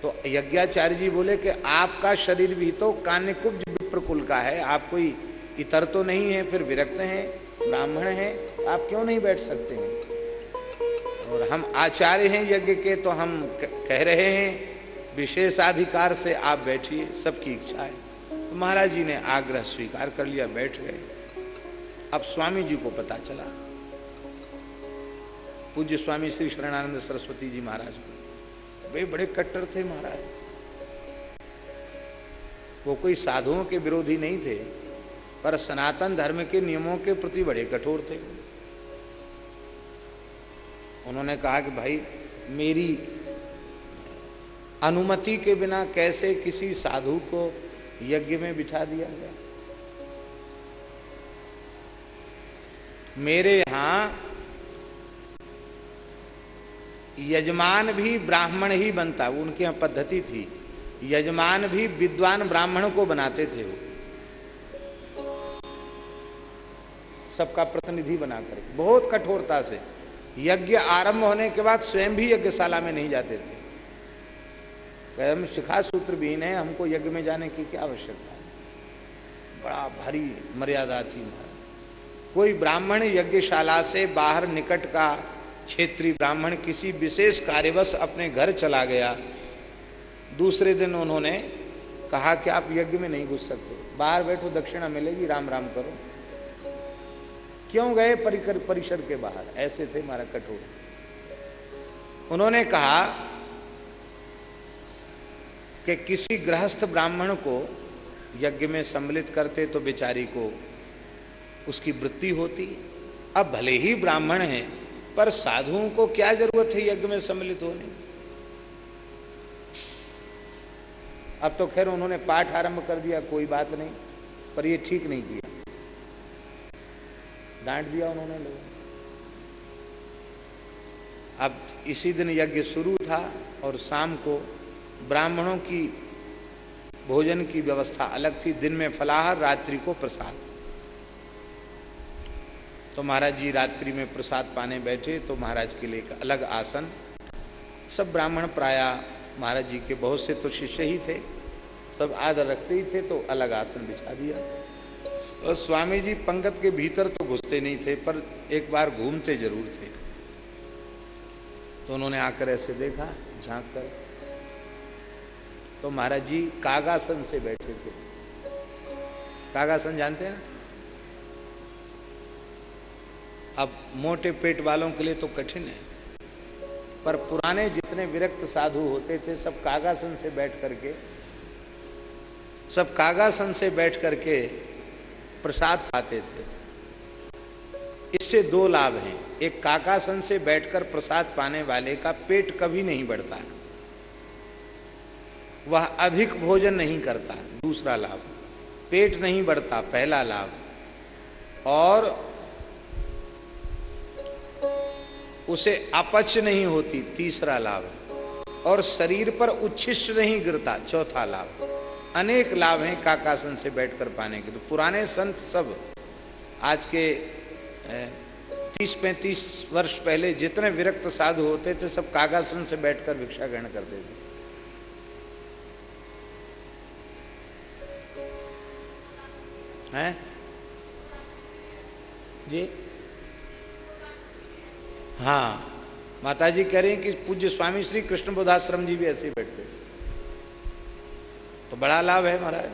तो यज्ञाचार्य जी बोले कि, आपका शरीर भी तो कान्यकुब्ज विप्रकुल का है। आप कोई इतर तो नहीं है, फिर विरक्त हैं, ब्राह्मण हैं, आप क्यों नहीं बैठ सकते हैं? और हम आचार्य हैं यज्ञ के तो हम कह रहे हैं, विशेषाधिकार से आप बैठिए, सबकी इच्छा है। तो महाराज जी ने आग्रह स्वीकार कर लिया, बैठ गए। अब स्वामी जी को पता चला। पूज्य स्वामी श्री शरणानंद सरस्वती जी महाराज को। वे बड़े कट्टर थे महाराज। वो कोई साधुओं के विरोधी नहीं थे, पर सनातन धर्म के नियमों के प्रति बड़े कठोर थे। उन्होंने कहा कि भाई, मेरी अनुमति के बिना कैसे किसी साधु को यज्ञ में बिठा दिया गया मेरे यहाँ यजमान भी ब्राह्मण ही बनता उनके यहाँ पद्धति थी। यजमान भी विद्वान ब्राह्मण को बनाते थे वो। सबका प्रतिनिधि बनाकर, बहुत कठोरता से। यज्ञ आरंभ होने के बाद स्वयं भी यज्ञशाला में नहीं जाते थे। हम शिखा सूत्र भी है, हमको यज्ञ में जाने की क्या आवश्यकता? है बड़ा भारी मर्यादा थी। कोई ब्राह्मण यज्ञशाला से बाहर निकट का क्षेत्रीय ब्राह्मण किसी विशेष कार्यवश अपने घर चला गया। दूसरे दिन उन्होंने कहा कि आप यज्ञ में नहीं घुस सकते। बाहर बैठो, दक्षिणा मिलेगी, राम राम करो। क्यों गए परिकर, परिसर के बाहर? ऐसे थे हमारा कठोर। उन्होंने कहा कि किसी गृहस्थ ब्राह्मण को यज्ञ में सम्मिलित करते तो बेचारी को उसकी वृत्ति होती। अब भले ही ब्राह्मण है, पर साधुओं को क्या ज़रूरत है यज्ञ में सम्मिलित होने? अब तो खैर उन्होंने पाठ आरंभ कर दिया, कोई बात नहीं, पर ये ठीक नहीं किया। डांट दिया उन्होंने लोगों अब इसी दिन यज्ञ शुरू था और शाम को ब्राह्मणों की भोजन की व्यवस्था अलग थी। दिन में फलाहार, रात्रि को प्रसाद। तो महाराज जी रात्रि में प्रसाद पाने बैठे तो महाराज के लिए एक अलग आसन। सब ब्राह्मण प्राय महाराज जी के बहुत से तो शिष्य ही थे। सब आदर रखते ही थे तो अलग आसन बिछा दिया। और स्वामी जी पंगत के भीतर तो घुसते नहीं थे, पर एक बार घूमते ज़रूर थे। तो उन्होंने आकर ऐसे देखा, झाँक कर। तो महाराज जी कागासन से बैठे थे। कागासन जानते हैं ना? अब मोटे पेट वालों के लिए तो कठिन है। पर पुराने जितने विरक्त साधु होते थे, सब कागासन से बैठ करके, सब कागासन से बैठ करके प्रसाद पाते थे। इससे दो लाभ हैं। एक काकासन से बैठकर प्रसाद पाने वाले का पेट कभी नहीं बढ़ता। है वह अधिक भोजन नहीं करता, दूसरा लाभ। पेट नहीं बढ़ता, पहला लाभ। और उसे अपच नहीं होती, तीसरा लाभ और शरीर पर उच्छिष्ट नहीं गिरता, चौथा लाभ अनेक लाभ हैं काकासन से बैठकर पाने के। तो पुराने संत सब आज के तीस पैंतीस वर्ष पहले जितने विरक्त साधु होते थे, सब कागासन से बैठकर भिक्षा ग्रहण करते थे। हैं? जी? हाँ माता जी कह रही हैं कि पूज्य स्वामी श्री कृष्ण बोधाश्रम जी भी ऐसे ही बैठते थे। तो बड़ा लाभ है महाराज।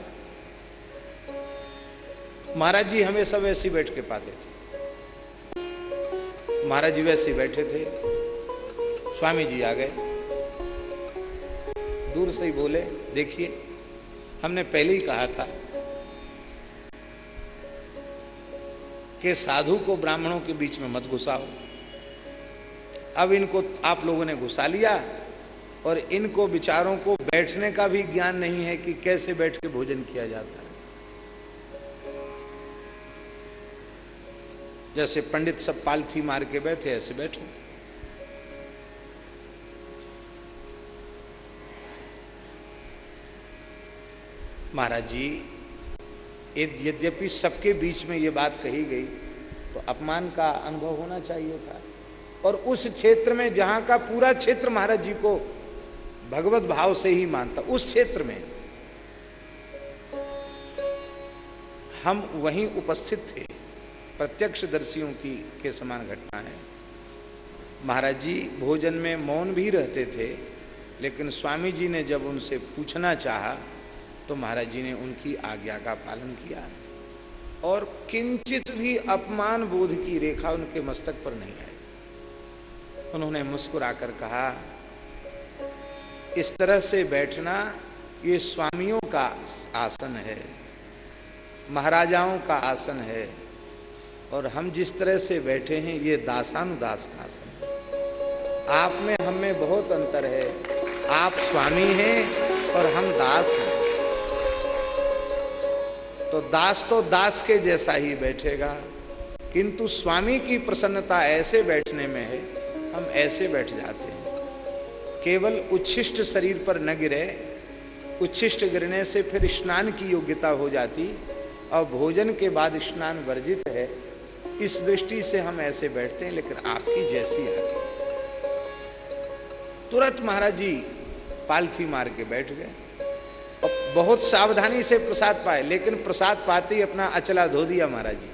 महाराज जी हमें सब ऐसे बैठ के पाते थे। महाराज जी वैसे बैठे थे। स्वामी जी आ गए। दूर से ही बोले, देखिए, हमने पहले ही कहा था कि साधु को ब्राह्मणों के बीच में मत घुसाओ। अब इनको आप लोगों ने घुसा लिया और इनको विचारों को बैठने का भी ज्ञान नहीं है कि कैसे बैठ के भोजन किया जाता है। जैसे पंडित सब पालथी मार के बैठे, ऐसे बैठो। महाराज जी यद्यपि सबके बीच में ये बात कही गई तो अपमान का अनुभव होना चाहिए था। और उस क्षेत्र में जहाँ का पूरा क्षेत्र महाराज जी को भगवत भाव से ही मानता, उस क्षेत्र में। हम वहीं उपस्थित थे प्रत्यक्ष दर्शियों की, के समान घटना है। महाराज जी भोजन में मौन भी रहते थे, लेकिन स्वामी जी ने जब उनसे पूछना चाहा तो महाराज जी ने उनकी आज्ञा का पालन किया। और किंचित भी अपमान बोध की रेखा उनके मस्तक पर नहीं आई। उन्होंने मुस्कुराकर कहा, इस तरह से बैठना ये स्वामियों का आसन है, महाराजाओं का आसन है, और हम जिस तरह से बैठे हैं, ये दासानुदास का आसन है। आप में, हम में बहुत अंतर है। आप स्वामी हैं और हम दास हैं। तो दास तो दास के जैसा ही बैठेगा, किंतु स्वामी की प्रसन्नता ऐसे बैठने में है हम ऐसे बैठ जाते हैं। केवल उच्छिष्ट शरीर पर न गिरे, उच्छिष्ट गिरने से फिर स्नान की योग्यता हो जाती, और भोजन के बाद स्नान वर्जित है। इस दृष्टि से हम ऐसे बैठते हैं, लेकिन आपकी जैसी आती तुरंत महाराज जी पालथी मार के बैठ गए। और बहुत सावधानी से प्रसाद पाए, लेकिन प्रसाद पाते ही अपना अचला धो दिया महाराज जी।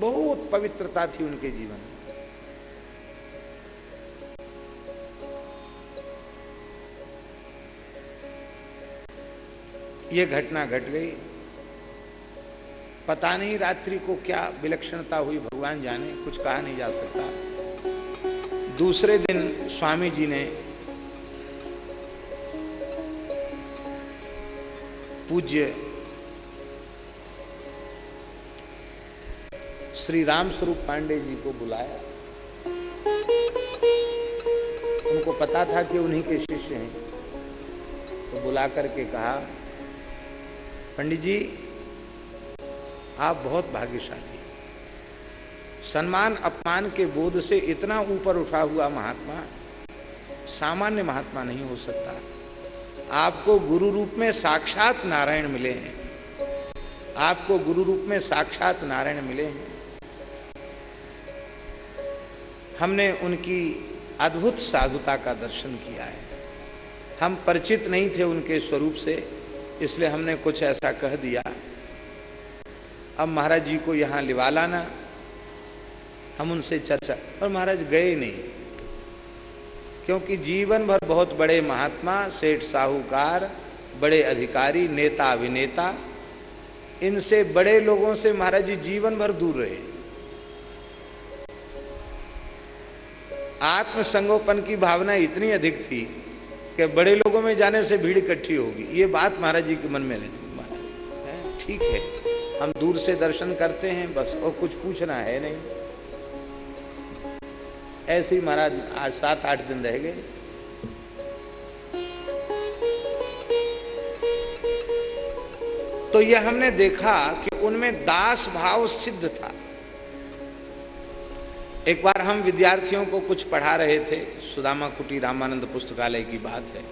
बहुत पवित्रता थी उनके जीवन में। ये घटना घट गई। पता नहीं रात्रि को क्या विलक्षणता हुई, भगवान जाने, कुछ कहा नहीं जा सकता। दूसरे दिन स्वामी जी ने पूज्य श्री राम स्वरूप पांडे जी को बुलाया। उनको पता था कि उन्हीं के शिष्य हैं। तो बुला करके कहा, पंडित जी, आप बहुत भाग्यशाली सम्मान अपमान के बोध से इतना ऊपर उठा हुआ महात्मा, सामान्य महात्मा नहीं हो सकता। आपको गुरु रूप में साक्षात नारायण मिले हैं। आपको गुरु रूप में साक्षात नारायण मिले हैं। हमने उनकी अद्भुत साधुता का दर्शन किया है। हम परिचित नहीं थे उनके स्वरूप से, इसलिए हमने कुछ ऐसा कह दिया। अब महाराज जी को यहाँ लिवा लाना, हम उनसे चर्चा और महाराज गए नहीं। क्योंकि जीवन भर बहुत बड़े महात्मा, सेठ साहूकार, बड़े अधिकारी, नेता अभिनेता, इनसे बड़े लोगों से महाराज जी जीवन भर दूर रहे। आत्मसंगोपन की भावना इतनी अधिक थी कि बड़े लोगों में जाने से भीड़ इकट्ठी होगी। ये बात महाराज जी के मन में रहती महाराज ठीक है। हम दूर से दर्शन करते हैं बस, और कुछ पूछना है नहीं। ऐसे ही महाराज आज सात, आठ दिन रह गए। तो यह हमने देखा कि उनमें दास भाव सिद्ध था। एक बार हम विद्यार्थियों को कुछ पढ़ा रहे थे, सुदामा कुटी रामानंद पुस्तकालय की बात है।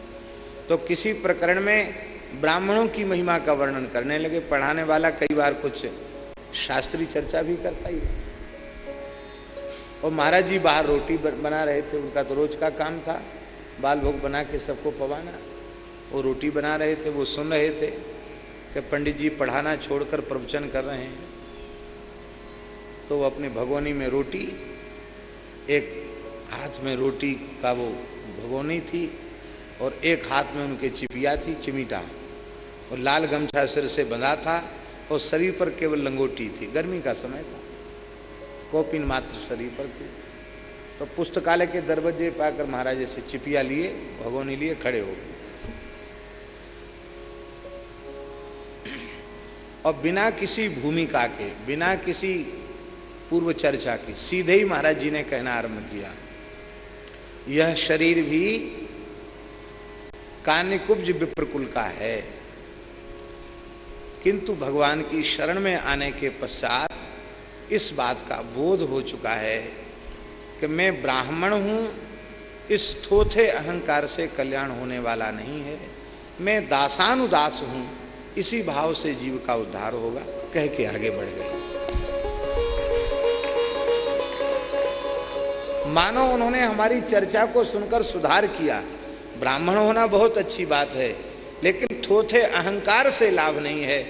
तो किसी प्रकरण में ब्राह्मणों की महिमा का वर्णन करने लगे। पढ़ाने वाला कई बार कुछ शास्त्रीय चर्चा भी करता ही और महाराज जी बाहर रोटी बना रहे थे, उनका तो रोज का काम था। बाल भोग बना के सबको पवाना। वो रोटी बना रहे थे, वो सुन रहे थे कि पंडित जी पढ़ाना छोड़कर प्रवचन कर रहे हैं। तो वो अपने भगवानी में रोटी एक हाथ में रोटी का वो भगोनी थी और एक हाथ में उनके चिपिया थी, चिमीटा। और लाल गमछा सिर से बंधा था और शरीर पर केवल लंगोटी थी। गर्मी का समय था। कौपिन मात्र शरीर पर थी। तो पुस्तकालय के दरवाजे पाकर महाराज से चिपिया लिए, भगोनी लिए, खड़े हो गए। और बिना किसी भूमिका के, बिना किसी पूर्व चर्चा की, सीधे ही महाराज जी ने कहना आरंभ किया, यह शरीर भी कान्यकुब्ज विप्रकुल का है। किंतु भगवान की शरण में आने के पश्चात इस बात का बोध हो चुका है कि मैं ब्राह्मण हूँ, इस थोथे अहंकार से कल्याण होने वाला नहीं है। मैं दासानुदास हूँ, इसी भाव से जीव का उद्धार होगा, कह के आगे बढ़ गए। मानो उन्होंने हमारी चर्चा को सुनकर सुधार किया। ब्राह्मण होना बहुत अच्छी बात है, लेकिन थोथे अहंकार से लाभ नहीं है।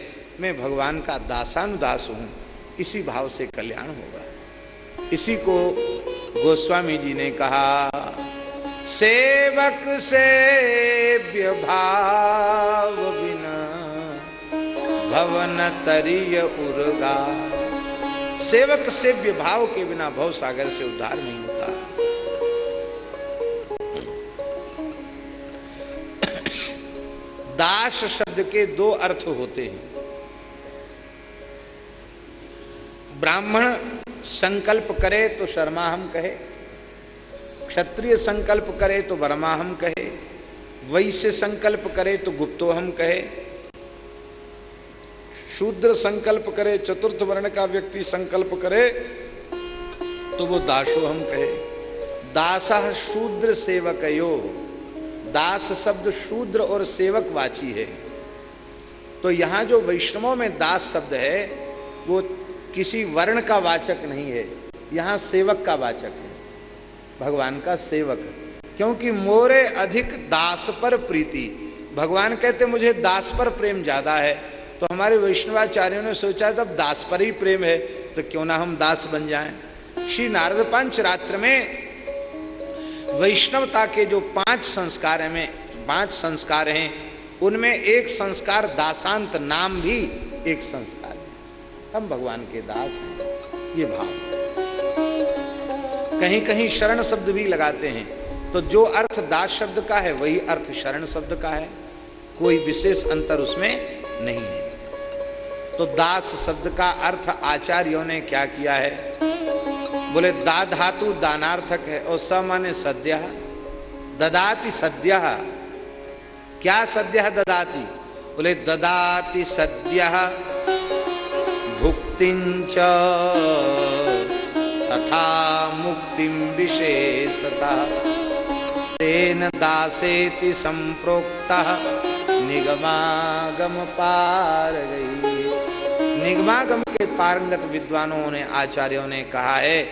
मैं भगवान का दासानुदास हूँ, इसी भाव से कल्याण होगा। इसी को गोस्वामी जी ने कहा, सेवक से भाव बिना भवन तरीय उर्गा। सेवक से विभाव के बिना भव सागर से उद्धार नहीं होता। दास शब्द के दो अर्थ होते हैं। ब्राह्मण संकल्प करे तो शर्मा हम कहे, क्षत्रिय संकल्प करे तो वर्मा हम कहे, वैश्य संकल्प करे तो गुप्तो हम कहे शूद्र संकल्प करे, चतुर्थ वर्ण का व्यक्ति संकल्प करे तो वो दासो हम कहे। दास शूद्र सेवक यो दास शब्द शूद्र और सेवक वाची है। तो यहाँ जो वैष्णवों में दास शब्द है, वो किसी वर्ण का वाचक नहीं है। यहाँ सेवक का वाचक है। भगवान का सेवक। क्योंकि मोरे अधिक दास पर प्रीति। भगवान कहते मुझे दास पर प्रेम ज़्यादा है। तो हमारे वैष्णवाचार्यों ने सोचा तब दास पर ही प्रेम है तो क्यों ना हम दास बन जाएँ? श्री नारद पंच रात्र में वैष्णवता के जो पाँच संस्कार हैं पाँच संस्कार हैं, उनमें एक संस्कार दासांत नाम भी एक संस्कार है। हम भगवान के दास हैं, ये भाव। कहीं कहीं शरण शब्द भी लगाते हैं तो जो अर्थ दास शब्द का है, वही अर्थ शरण शब्द का है, कोई विशेष अंतर उसमें नहीं है। तो दास शब्द का अर्थ आचार्यों ने क्या किया है? बोले दा धातु दानार्थक है, और स माने सद्य ददाति सद्य क्या सद्य ददाति? बोले, ददाति सद्य भुक्ति तथा मुक्ति विशेषता। तेन दासेति संप्रोक्ता, निगमागम पार गई। निगमागम के पारंगत विद्वानों ने आचार्यों ने कहा है,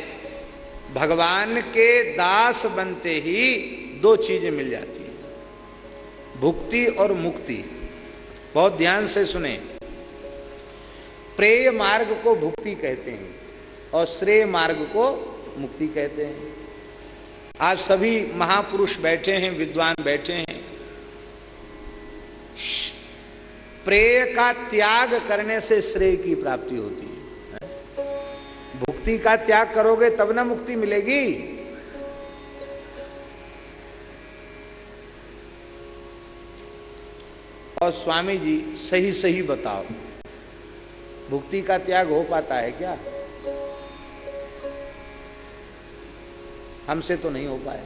भगवान के दास बनते ही दो चीज़ें मिल जाती हैं। भुक्ति और मुक्ति। बहुत ध्यान से सुने। प्रेय मार्ग को भुक्ति कहते हैं और श्रेय मार्ग को मुक्ति कहते हैं। आज सभी महापुरुष बैठे हैं, विद्वान बैठे हैं। प्रेय का त्याग करने से श्रेय की प्राप्ति होती है। भुक्ति का त्याग करोगे तब ना मुक्ति मिलेगी। और स्वामी जी सही सही बताओ। भुक्ति का त्याग हो पाता है क्या? हमसे तो नहीं हो पाया।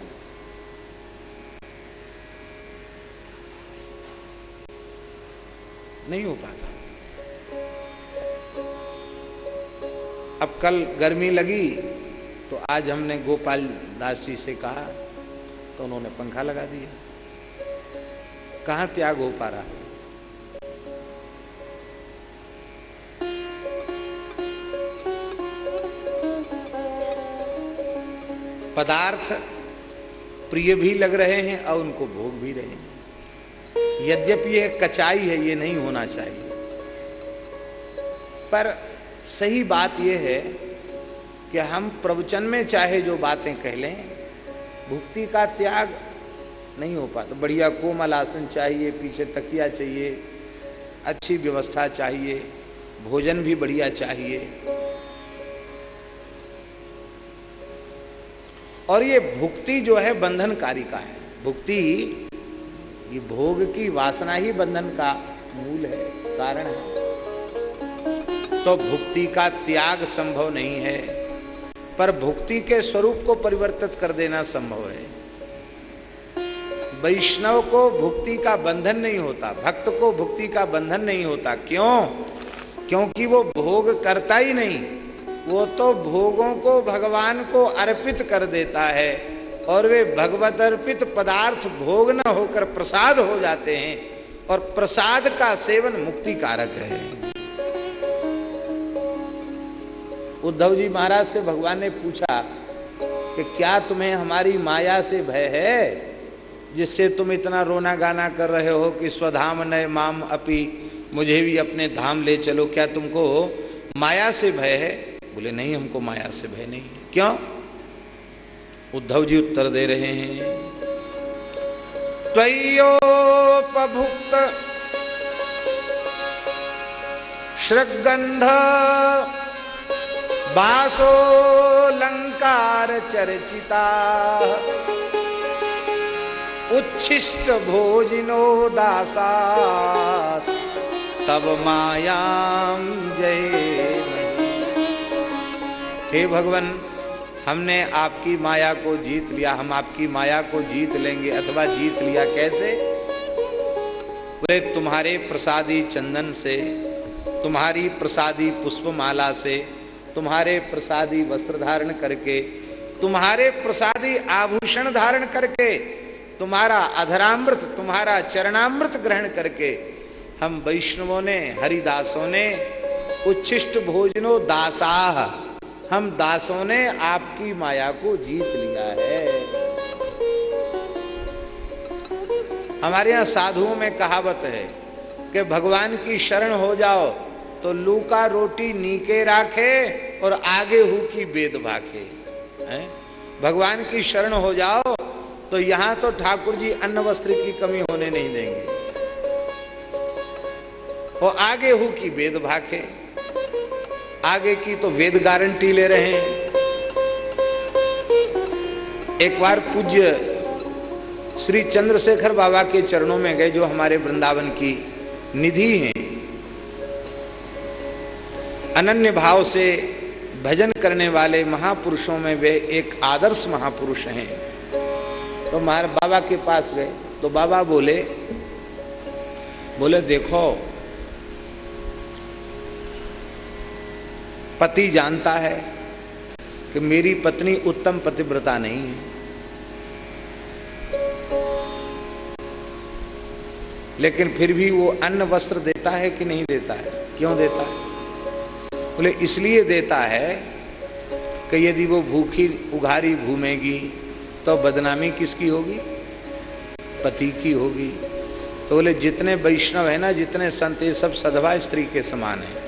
नहीं हो पाता। अब कल गर्मी लगी तो आज हमने गोपाल दास जी से कहा तो उन्होंने पंखा लगा दिया। कहाँ त्याग हो पा रहा है? पदार्थ प्रिय भी लग रहे हैं और उनको भोग भी रहे हैं। यद्यपि यह कचाई है, ये नहीं होना चाहिए। पर सही बात यह है कि हम प्रवचन में चाहे जो बातें कह लें, भुक्ति का त्याग नहीं हो पाता। बढ़िया कोमल आसन चाहिए, पीछे तकिया चाहिए, अच्छी व्यवस्था चाहिए, भोजन भी बढ़िया चाहिए। और ये भुक्ति जो है, बंधनकारी का है। भुक्ति ये भोग की वासना ही बंधन का मूल है, कारण है। तो भुक्ति का त्याग संभव नहीं है, पर भुक्ति के स्वरूप को परिवर्तित कर देना संभव है। वैष्णव को भुक्ति का बंधन नहीं होता, भक्त को भुक्ति का बंधन नहीं होता। क्यों? क्योंकि वो भोग करता ही नहीं, वो तो भोगों को भगवान को अर्पित कर देता है। और वे भगवत अर्पित पदार्थ भोग न होकर प्रसाद हो जाते हैं और प्रसाद का सेवन मुक्ति कारक है। उद्धव जी महाराज से भगवान ने पूछा कि क्या तुम्हें हमारी माया से भय है, जिससे तुम इतना रोना गाना कर रहे हो कि स्वधाम नय माम अपी, मुझे भी अपने धाम ले चलो, क्या तुमको माया से भय है? बोले, नहीं, हमको माया से भय नहीं है। क्यों? उद्धव जी उत्तर दे रहे हैं। त्वयोपभुक्त श्रगंध लंकार चर्चिता उच्छिष्ट भोजिनो दासा तब मायाम जय। हे भगवान हमने आपकी माया को जीत लिया, हम आपकी माया को जीत लेंगे, अथवा जीत लिया कैसे? बोले, तुम्हारे प्रसादी चंदन से, तुम्हारी प्रसादी पुष्पमाला से, तुम्हारे प्रसादी वस्त्र धारण करके, तुम्हारे प्रसादी आभूषण धारण करके, तुम्हारा अधरामृत, तुम्हारा चरणामृत ग्रहण करके, हम वैष्णवों ने, हरिदासों ने, उच्छिष्ट भोजनो दासाह हम दासों ने आपकी माया को जीत लिया है। हमारे यहाँ साधुओं में कहावत है कि भगवान की शरण हो जाओ तो लू का रोटी नीके राखे और आगे हु की बेद भाखे। है? भगवान की शरण हो जाओ तो यहाँ तो ठाकुर जी अन्न वस्त्र की कमी होने नहीं देंगे। और आगे हु की वेद भाखे। आगे की तो वेद गारंटी ले रहे हैं। एक बार पूज्य श्री चंद्रशेखर बाबा के चरणों में गए, जो हमारे वृंदावन की निधि हैं। अनन्य भाव से भजन करने वाले महापुरुषों में वे एक आदर्श महापुरुष हैं। तो महार बाबा के पास गए तो बाबा बोले बोले, देखो पति जानता है कि मेरी पत्नी उत्तम पतिव्रता नहीं है। लेकिन फिर भी वो अन्न वस्त्र देता है कि नहीं देता है? क्यों देता है? बोले, इसलिए देता है कि यदि वो भूखी उघारी घूमेगी तो बदनामी किसकी होगी? पति की होगी। तो बोले, जितने वैष्णव है ना, जितने संत, ये सब सदभा स्त्री के समान है।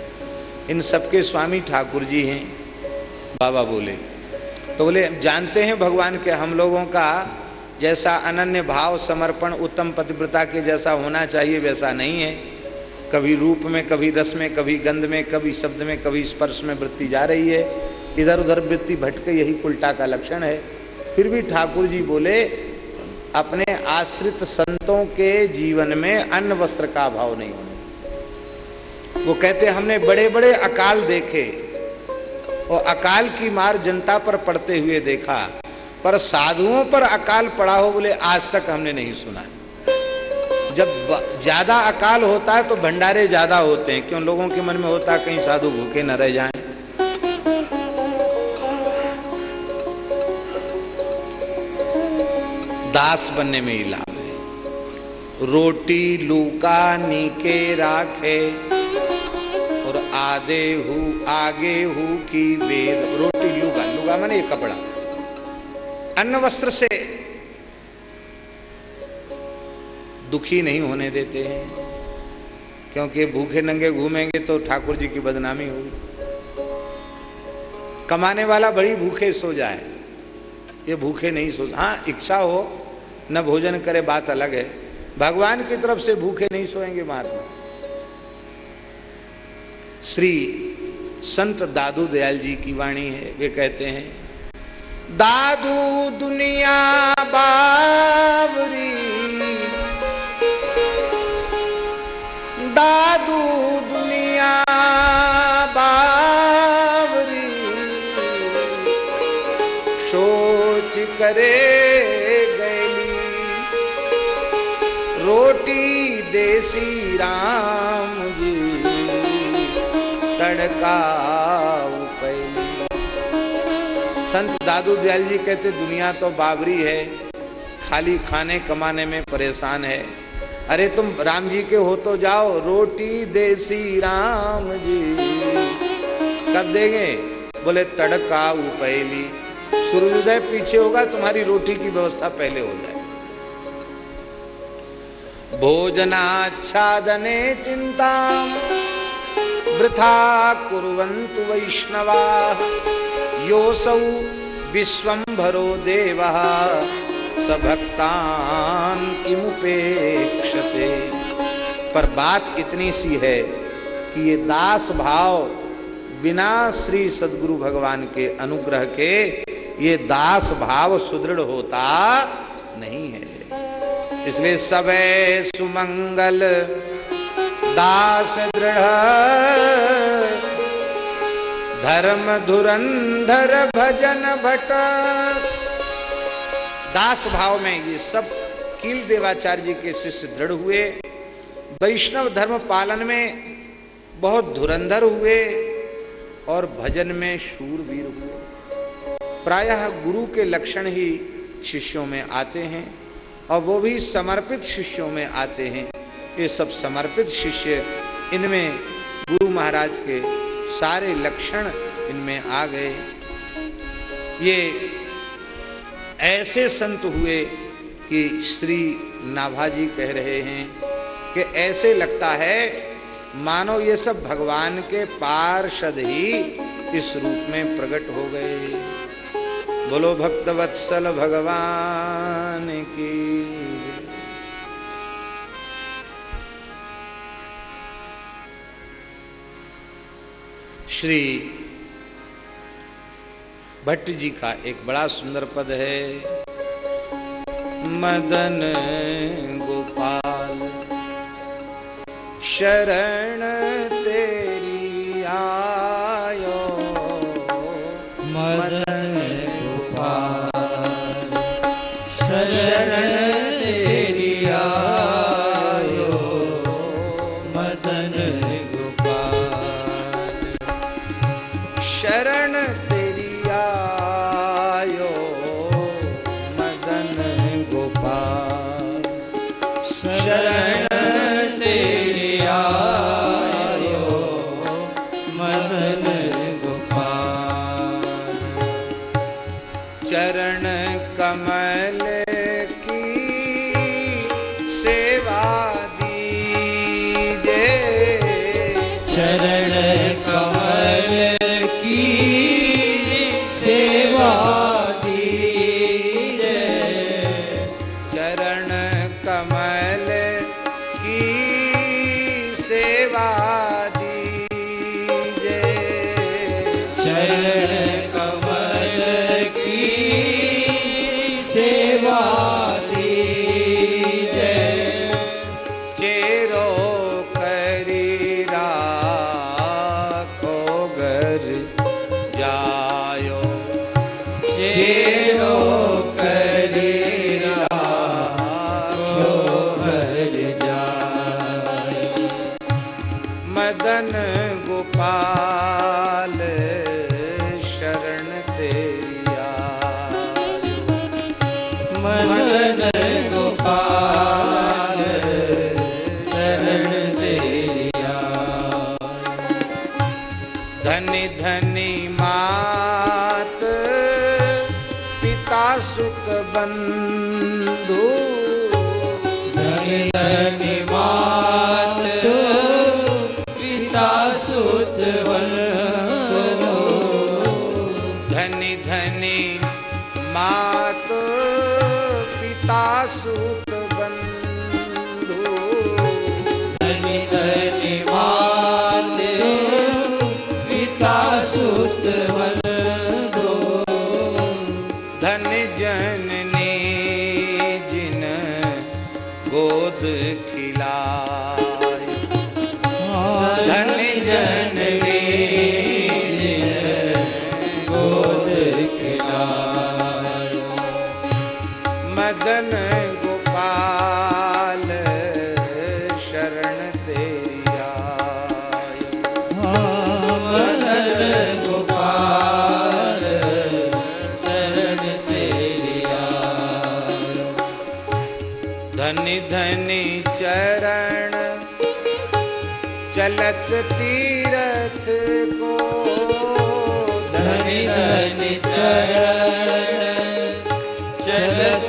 इन सबके स्वामी ठाकुर जी हैं। बाबा बोले तो बोले, जानते हैं भगवान के हम लोगों का जैसा अनन्य भाव, समर्पण, उत्तम पतिव्रता के जैसा होना चाहिए, वैसा नहीं है। कभी रूप में, कभी रस में, कभी गंध में, कभी शब्द में, कभी स्पर्श में वृत्ति जा रही है। इधर उधर वृत्ति भटके, यही उल्टा का लक्षण है। फिर भी ठाकुर जी बोले, अपने आश्रित संतों के जीवन में अन्न वस्त्र का अभाव नहीं होने वो कहते, हमने बड़े बड़े अकाल देखे और अकाल की मार जनता पर पड़ते हुए देखा, पर साधुओं पर अकाल पड़ा हो बोले, आज तक हमने नहीं सुना जब ज़्यादा अकाल होता है तो भंडारे ज़्यादा होते हैं। क्यों? लोगों के मन में होता कहीं साधु भूखे न रह जाएँ। दास बनने में ही लाभ है। रोटी लूका नीके राखे आधे हु, आगे हु की वेद। रोटी लुगा लुगा माने ये कपड़ा। अन्न वस्त्र से दुखी नहीं होने देते हैं। क्योंकि भूखे नंगे घूमेंगे तो ठाकुर जी की बदनामी होगी। कमाने वाला बड़ी भूखे सो जाए। ये भूखे नहीं सो हाँ इच्छा हो, न भोजन करे, बात अलग है। भगवान की तरफ़ से भूखे नहीं सोएँगे महात्मा। श्री संत दादू दयाल जी की वाणी है, वे कहते हैं, दादू दुनिया बावरी दादू दुनिया बावरी सोच करे गली, रोटी देसी राम उपैली संत दादू दयाल जी कहते, दुनिया तो बाबरी है, खाली खाने कमाने में परेशान है। अरे तुम राम जी के हो तो जाओ, रोटी देसी राम जी। कब देंगे? बोले तड़का उपैली सूर्योदय पीछे होगा, तुम्हारी रोटी की व्यवस्था पहले हो जाए। भोजनाच्छादने चिंता। वृथा कुर्वन्तु वैष्णवा। योऽसौ विश्वम्भरो देवः। स भक्तान् पर बात इतनी सी है कि ये दास भाव बिना श्री सदगुरु भगवान के अनुग्रह के ये दास भाव सुदृढ़ होता नहीं है। इसलिए सबे सुमंगल। दास दृढ़। धर्म धुरंधर भजन भट। दास भाव में ये सब कील देवाचार्य जी के शिष्य दृढ़ हुए। वैष्णव धर्म पालन में बहुत धुरंधर हुए और भजन में शूरवीर हुए। प्रायः गुरु के लक्षण ही शिष्यों में आते हैं और वो भी समर्पित शिष्यों में आते हैं। ये सब समर्पित शिष्य इनमें गुरु महाराज के सारे लक्षण इनमें आ गए। ये ऐसे संत हुए कि श्री नाभाजी कह रहे हैं कि ऐसे लगता है, मानो ये सब भगवान के पार्षद ही इस रूप में प्रकट हो गए। बोलो भक्तवत्सल भगवान की। श्री भट्ट जी का एक बड़ा सुंदर पद है। मदन गोपाल शरण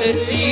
it?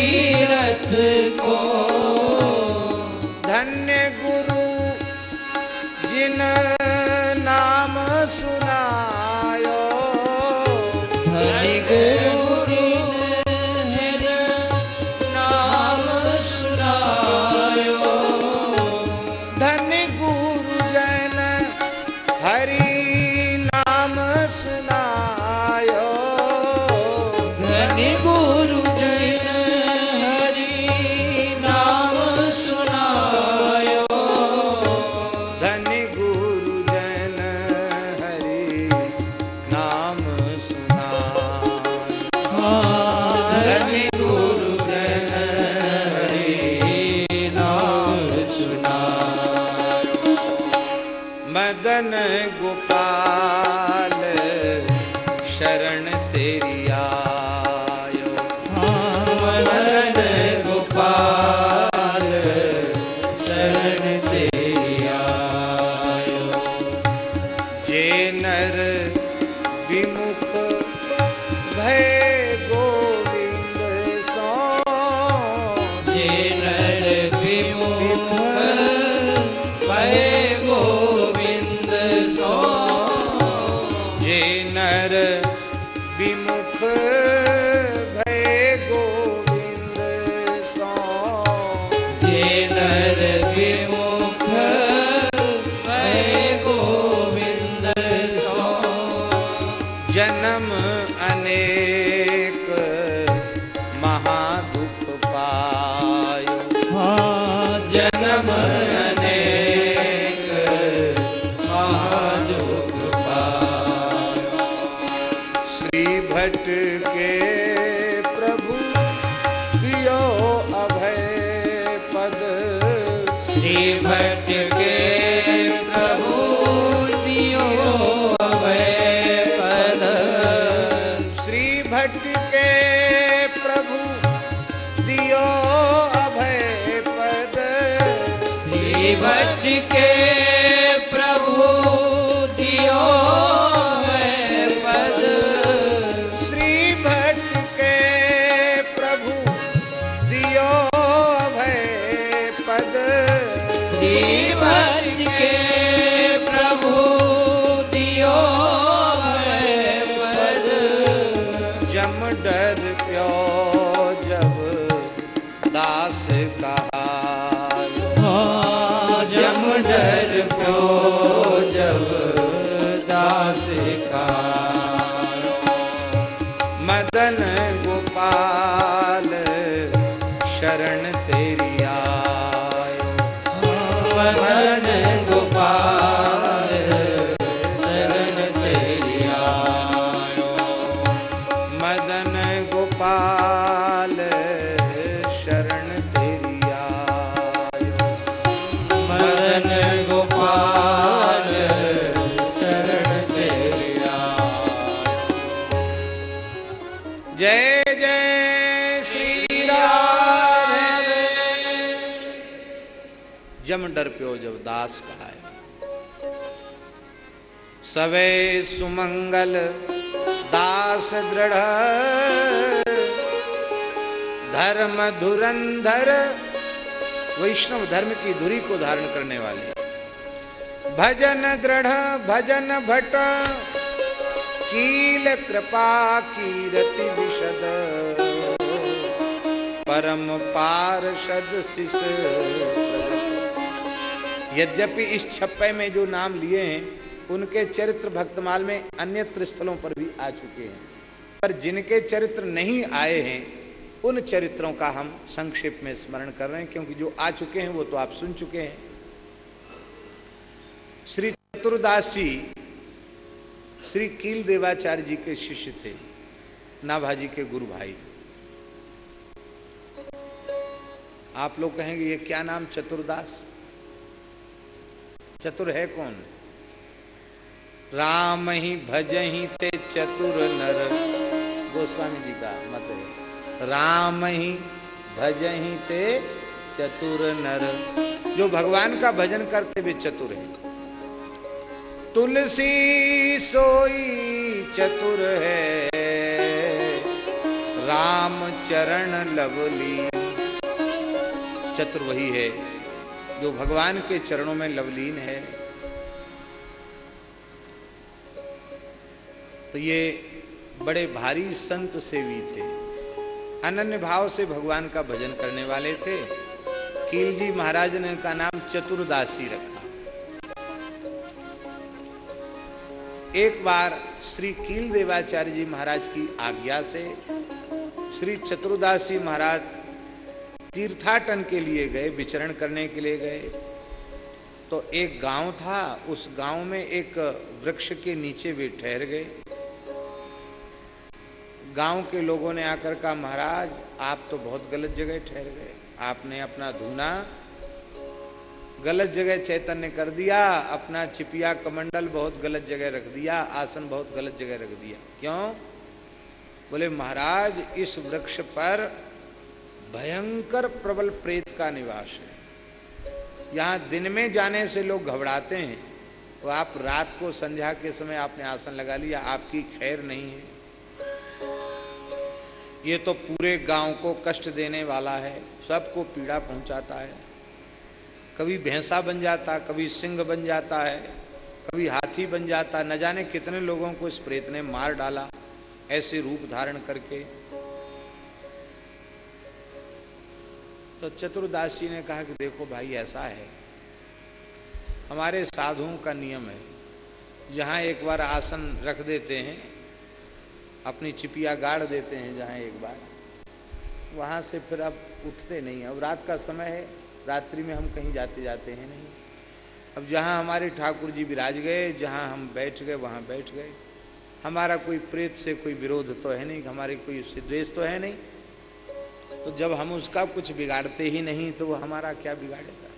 भजन भट, कील कृपा कीरति विशद। परम पार्षद शिष यद्यपि इस छप्पे में जो नाम लिए हैं, उनके चरित्र भक्तमाल में अन्यत्र स्थलों पर भी आ चुके हैं। पर जिनके चरित्र नहीं आए हैं, उन चरित्रों का हम संक्षेप में स्मरण कर रहे हैं, क्योंकि जो आ चुके हैं, वो तो आप सुन चुके हैं। चतुर्दास जी श्री कील देवाचार्य जी के शिष्य थे, नाभाजी के गुरु भाई। आप लोग कहेंगे, ये क्या नाम चतुर्दास? चतुर है कौन? राम ही भज ही ते चतुर नर। गोस्वामी जी का मत है। राम ही भज ही ते चतुर नर। जो भगवान का भजन करते, वे चतुर है। तुलसी सोई चतुर है। राम चरण लवली। चतुर वही है जो भगवान के चरणों में लवलीन है। तो ये बड़े भारी संत सेवी थे। अनन्य भाव से भगवान का भजन करने वाले थे। कील जी महाराज ने का नाम चतुर्दासी रखा। एक बार श्री कील देवाचार्य जी महाराज की आज्ञा से श्री चतुर्दास जी महाराज तीर्थाटन के लिए गए, विचरण करने के लिए गए। तो एक गाँव था, उस गाँव में एक वृक्ष के नीचे वे ठहर गए। गाँव के लोगों ने आकर कहा, महाराज, आप तो बहुत गलत जगह ठहर गए। आपने अपना धूना गलत जगह चैतन्य कर दिया, अपना छिपिया कमंडल बहुत गलत जगह रख दिया, आसन बहुत गलत जगह रख दिया। क्यों? बोले, महाराज, इस वृक्ष पर भयंकर प्रबल प्रेत का निवास है। यहाँ दिन में जाने से लोग घबराते हैं। तो आप रात को संध्या के समय आपने आसन लगा लिया, आपकी खैर नहीं है। ये तो पूरे गाँव को कष्ट देने वाला है, सबको पीड़ा पहुंचाता है। कभी भैंसा बन जाता, कभी सिंह बन जाता है, कभी हाथी बन जाता, न जाने कितने लोगों को इस प्रेत ने मार डाला, ऐसे रूप धारण करके। तो चतुर्दास जी ने कहा कि देखो भाई, ऐसा है। हमारे साधुओं का नियम है, जहाँ एक बार आसन रख देते हैं, अपनी चिपिया गाड़ देते हैं जहाँ एक बार, वहाँ से फिर अब उठते नहीं अब रात का समय है रात्रि में हम कहीं जाते जाते हैं नहीं। अब जहाँ हमारे ठाकुर जी विराज गए, जहाँ हम बैठ गए, वहाँ बैठ गए। हमारा कोई प्रेत से कोई विरोध तो है नहीं, हमारे कोई उससे द्वेष तो है नहीं। तो जब हम उसका कुछ बिगाड़ते ही नहीं तो वो हमारा क्या बिगाड़ेगा?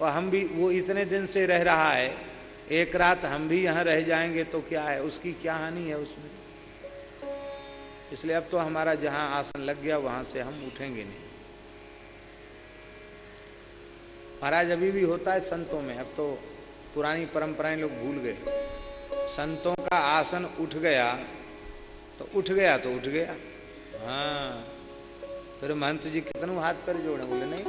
और हम भी, वो इतने दिन से रह रहा है, एक रात हम भी यहाँ रह जाएँगे तो क्या है? उसकी क्या हानि है उसमें? इसलिए अब तो हमारा जहाँ आसन लग गया, वहाँ से हम उठेंगे नहीं। महाराज, अभी भी होता है संतों में। अब तो पुरानी परंपराएँ लोग भूल गए। संतों का आसन उठ गया तो उठ गया तो उठ गया। हाँ। फिर महंत जी कितनों हाथ पर जोड़े बोले नहीं?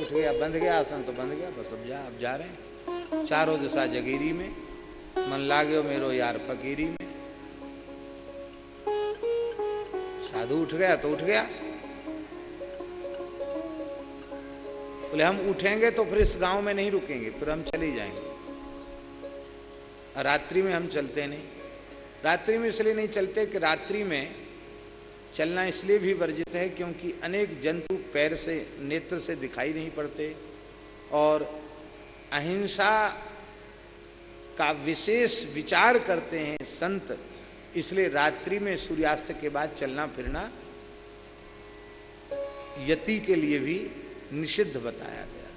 उठ गया बंद गया आसन तो बंद गया, बस अब जा अब जा रहे हैं। चारों दिशा जगीरी में। मन लागो मेरो यार फकीरी में। साधु उठ गया तो उठ गया। बोले, हम उठेंगे तो फिर इस गाँव में नहीं रुकेंगे, फिर हम चले जाएँगे। रात्रि में हम चलते नहीं। रात्रि में इसलिए नहीं चलते कि रात्रि में चलना इसलिए भी वर्जित है क्योंकि अनेक जंतु पैर से, नेत्र से दिखाई नहीं पड़ते और अहिंसा का विशेष विचार करते हैं संत इसलिए रात्रि में सूर्यास्त के बाद चलना फिरना यति के लिए भी निषिद्ध बताया गया।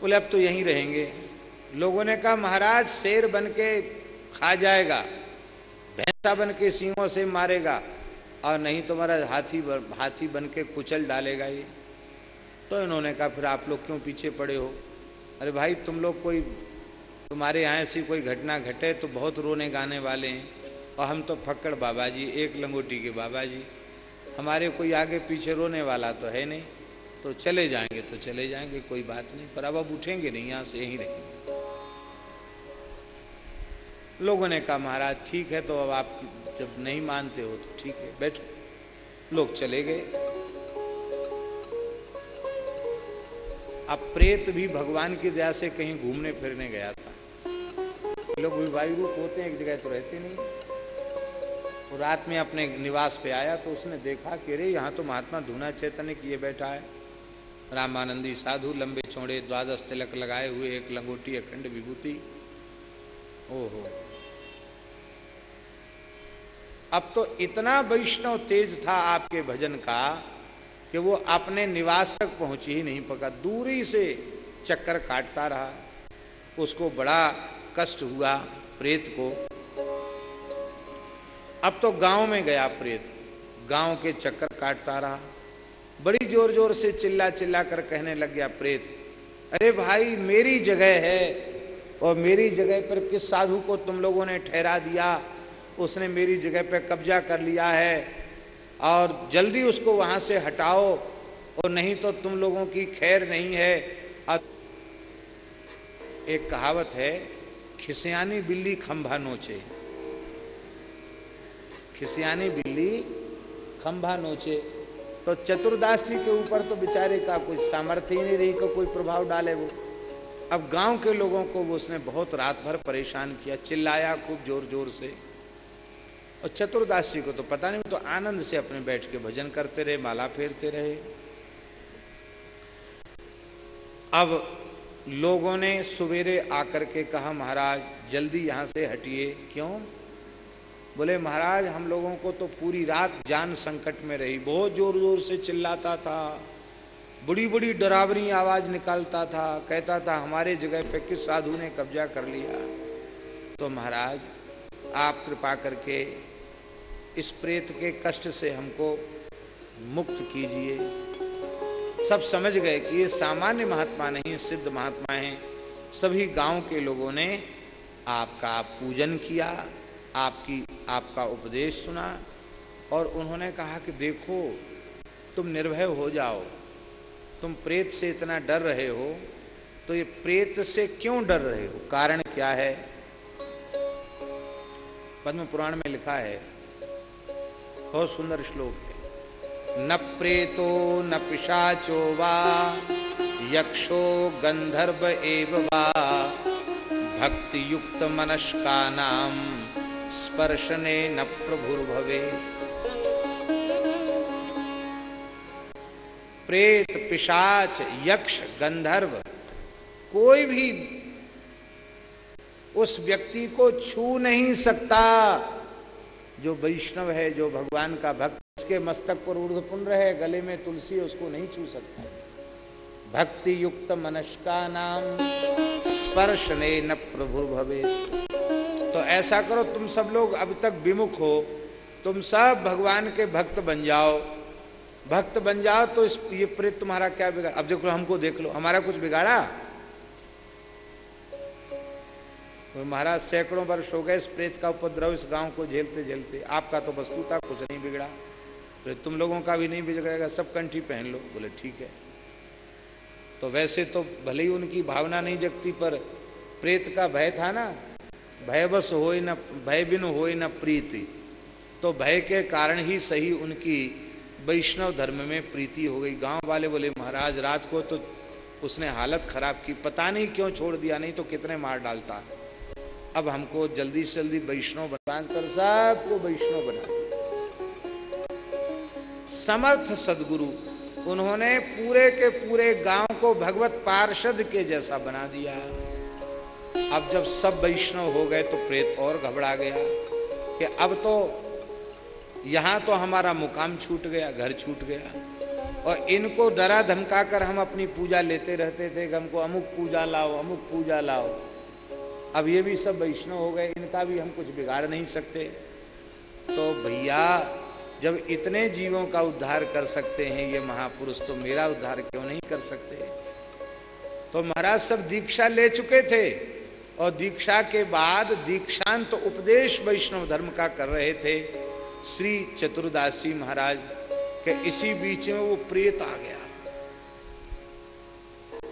बोले, अब तो यहीं रहेंगे। लोगों ने कहा, महाराज, शेर बन के खा जाएगा, भैंसा बन के सिंहों से मारेगा, और नहीं तो हाथी हाथी बन के कुचल डालेगा ये। तो इन्होंने कहा, फिर आप लोग क्यों पीछे पड़े हो? अरे भाई, तुम लोग कोई, तुम्हारे यहाँ ऐसी कोई घटना घटे तो बहुत रोने गाने वाले हैं। और हम तो फक्कड़ बाबा जी एक लंगोटी के बाबा जी हमारे कोई आगे पीछे रोने वाला तो है नहीं। तो चले जाएँगे तो चले जाएँगे, कोई बात नहीं। पर अब अब उठेंगे नहीं, यहाँ से यहीं रहेंगे। लोगों ने कहा, महाराज, ठीक है तो अब आप जब नहीं मानते हो तो ठीक है, बैठो। लोग चले गए। अब प्रेत भी भगवान की दया से कहीं घूमने फिरने गया था। लोग विवायु रूप होते हैं एक जगह तो रहते नहीं। वो रात में अपने निवास पे आया तो उसने देखा कि अरे, यहाँ तो महात्मा धूना चैतन्य किए बैठा है। रामानंदी साधु लंबे चौड़े द्वादश तिलक लगाए हुए एक लंगोटी अखंड विभूति। ओहो। अब तो इतना वैष्णव तेज था आपके भजन का कि वो अपने निवास तक पहुँच ही नहीं पका। दूरी से चक्कर काटता रहा। उसको बड़ा कष्ट हुआ प्रेत को। अब तो गाँव में गया प्रेत। गाँव के चक्कर काटता रहा। बड़ी ज़ोर ज़ोर से चिल्ला चिल्ला कर कहने लग गया प्रेत, अरे भाई, मेरी जगह है और मेरी जगह पर किस साधु को तुम लोगों ने ठहरा दिया? उसने मेरी जगह पर कब्जा कर लिया है। और जल्दी उसको वहाँ से हटाओ। और नहीं तो तुम लोगों की खैर नहीं है। एक कहावत है, खिसियानी बिल्ली खंभा नोचे। खिसियानी बिल्ली खंभा नोचे। तो चतुर्दास जी के ऊपर तो बेचारे का कोई सामर्थ्य ही नहीं रही, को कोई प्रभाव डाले वो। अब गाँव के लोगों को वो उसने बहुत रात भर परेशान किया, चिल्लाया खूब ज़ोर ज़ोर से। और चतुर्दास जी को तो पता नहीं तो आनंद से अपने बैठ के भजन करते रहे, माला फेरते रहे। अब लोगों ने सवेरे आकर के कहा, महाराज, जल्दी यहाँ से हटिए। क्यों? बोले, महाराज, हम लोगों को तो पूरी रात जान संकट में रही। बहुत ज़ोर ज़ोर से चिल्लाता था बड़ी बड़ी डरावनी आवाज़ निकालता था, कहता था, हमारे जगह पे किस साधु ने कब्जा कर लिया? तो महाराज, आप कृपा करके इस प्रेत के कष्ट से हमको मुक्त कीजिए। सब समझ गए कि ये सामान्य महात्मा नहीं सिद्ध महात्मा हैं। सभी गाँव के लोगों ने आपका पूजन किया, आपकी, आपका उपदेश सुना और उन्होंने कहा कि देखो, तुम निर्भय हो जाओ, तुम प्रेत से इतना डर रहे हो तो ये प्रेत से क्यों डर रहे हो? कारण क्या है? पद्म पुराण में लिखा है बहुत सुंदर श्लोक है। न प्रेतो न पिशाचो वा, यक्षो गंधर्व एव वा। भक्ति युक्त मनस्का नाम स्पर्शने न प्रभुर्भवे। प्रेत, पिशाच, यक्ष, गंधर्व, कोई भी उस व्यक्ति को छू नहीं सकता। जो वैष्णव है, जो भगवान का भक्त, उसके मस्तक पर ऊर्धपुंड है गले में तुलसी, उसको नहीं छू सकता। भक्ति युक्त मनस्का नाम, स्पर्श ने न प्रभु भवे। तो ऐसा करो, तुम सब लोग अब तक विमुख हो, तुम सब भगवान के भक्त बन जाओ। भक्त बन जाओ तो इस, ये प्रेत तुम्हारा क्या बिगाड़, अब देखो, हमको देख लो, हमारा कुछ बिगाड़ा? महाराज सैकड़ों वर्ष हो गए इस प्रेत का उपद्रव, इस गाँव को झेलते झेलते। आपका तो वस्तुता कुछ नहीं बिगड़ा। तो तुम लोगों का भी नहीं बिगड़ेगा सब कंठी पहन लो। बोले, ठीक है। तो वैसे तो भले ही उनकी भावना नहीं जगती, पर प्रेत का भय था ना। भय बस हो न, भय बिन हो न प्रीति। तो भय के कारण ही सही उनकी वैष्णव धर्म में प्रीति हो गई। गाँव वाले बोले, महाराज, रात को तो उसने हालत खराब की। पता नहीं क्यों छोड़ दिया, नहीं तो कितने मार डालता? अब हमको जल्दी से जल्दी वैष्णव बना कर सबको वैष्णव बना समर्थ सदगुरु, उन्होंने पूरे के पूरे गाँव को भगवत पार्षद के जैसा बना दिया। अब जब सब वैष्णव हो गए तो प्रेत और घबरा गया कि अब तो यहाँ तो हमारा मुकाम छूट गया, घर छूट गया। और इनको डरा धमका कर हम अपनी पूजा लेते रहते थे कि हमको अमुक पूजा लाओ, अमुक पूजा लाओ। अब ये भी सब वैष्णव हो गए, इनका भी हम कुछ बिगाड़ नहीं सकते। तो भैया, जब इतने जीवों का उद्धार कर सकते हैं ये महापुरुष तो मेरा उद्धार क्यों नहीं कर सकते? तो महाराज सब दीक्षा ले चुके थे, और दीक्षा के बाद दीक्षांत तो उपदेश वैष्णव धर्म का कर रहे थे। श्री चतुर्दासी महाराज के इसी बीच में वो प्रेत आ गया।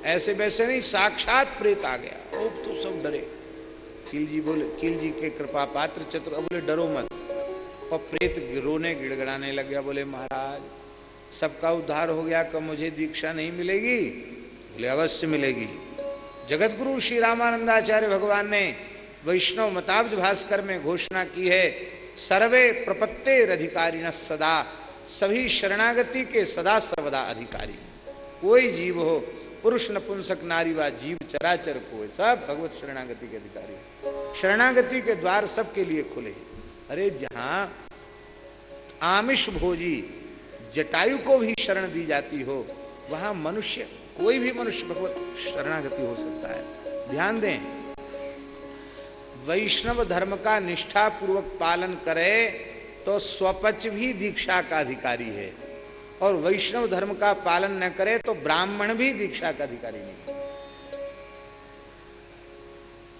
ऐसे वैसे नहीं, साक्षात प्रेत आ गया। वो तो सब डरे। किल जी बोले किल जी के कृपा पात्र चतुर। बोले, डरो मत। और प्रेत रोने गिड़गड़ाने लग गया, बोले, महाराज, सबका उद्धार हो गया, कब मुझे दीक्षा नहीं मिलेगी? बोले, अवश्य मिलेगी। जगत गुरु श्री रामानंदाचार्य भगवान ने वैष्णव मताब्ज भास्कर में घोषणा की है, सर्वे प्रपत्ते अधिकारी सदा, सभी शरणागति के सदा सर्वदा अधिकारी। कोई जीव हो, पुरुष नपुंसक नारी व जीव चराचर को सब भगवत शरणागति के अधिकारी शरणागति के द्वार सबके लिए खुले अरे जहाँ आमिष भोजी जटायु को भी शरण दी जाती हो, वहाँ मनुष्य, कोई भी मनुष्य भगवत शरणागति हो सकता है। ध्यान दें, वैष्णव धर्म का निष्ठा पूर्वक पालन करे तो स्वपच भी दीक्षा का अधिकारी है। और वैष्णव धर्म का पालन न करे तो ब्राह्मण भी दीक्षा का अधिकारी नहीं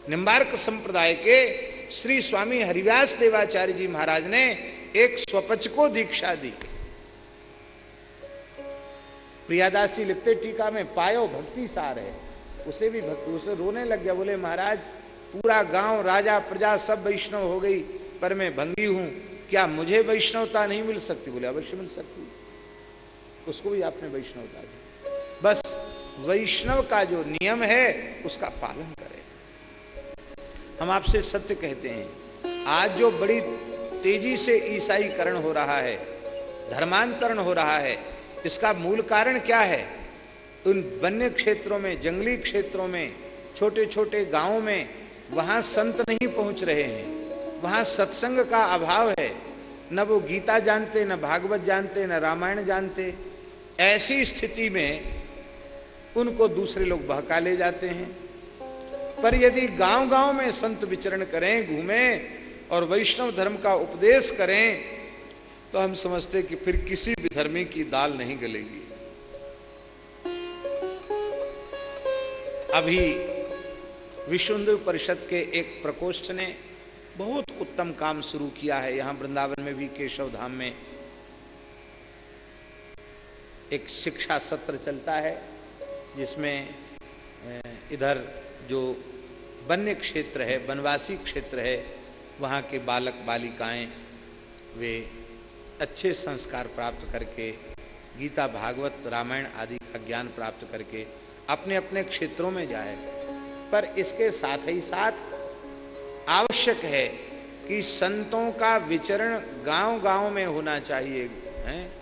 निम्बार्क संप्रदाय के श्री स्वामी हरिव्यास देवाचार्य जी महाराज ने एक स्वपच को दीक्षा दी। प्रियादासी लिखते टीका में, पायो भक्ति सार। है उसे भी भक्ति, उसे रोने लग गया। बोले, महाराज, पूरा गाँव, राजा, प्रजा सब वैष्णव हो गई, पर मैं भंगी हूँ। क्या मुझे वैष्णवता नहीं मिल सकती? बोले, अवश्य मिल सकती उसको भी आपने वैष्णवता दी। बस, वैष्णव का जो नियम है, उसका पालन करें। हम आपसे सत्य कहते हैं, आज जो बड़ी तेज़ी से ईसाईकरण हो रहा है, धर्मांतरण हो रहा है, इसका मूल कारण क्या है? उन वन्य क्षेत्रों में, जंगली क्षेत्रों में छोटे छोटे गाँवों में, वहाँ संत नहीं पहुँच रहे हैं। वहाँ सत्संग का अभाव है। न वो गीता जानते, न भागवत जानते, न रामायण जानते। ऐसी स्थिति में उनको दूसरे लोग बहका ले जाते हैं। पर यदि गाँव गाँव में संत विचरण करें, घूमें और वैष्णव धर्म का उपदेश करें तो हम समझते कि फिर किसी भी धर्मी की दाल नहीं गलेगी। अभी विश्व हिंदू परिषद के एक प्रकोष्ठ ने बहुत उत्तम काम शुरू किया है। यहाँ वृंदावन में भी केशव धाम में एक शिक्षा सत्र चलता है, जिसमें इधर जो वन्य क्षेत्र है, वनवासी क्षेत्र है, वहाँ के बालक, बालिकाएँ, वे अच्छे संस्कार प्राप्त करके, गीता, भागवत, रामायण आदि का ज्ञान प्राप्त करके अपने अपने क्षेत्रों में जाए। पर इसके साथ ही साथ आवश्यक है कि संतों का विचरण गाँव गाँव में होना चाहिए, हैं?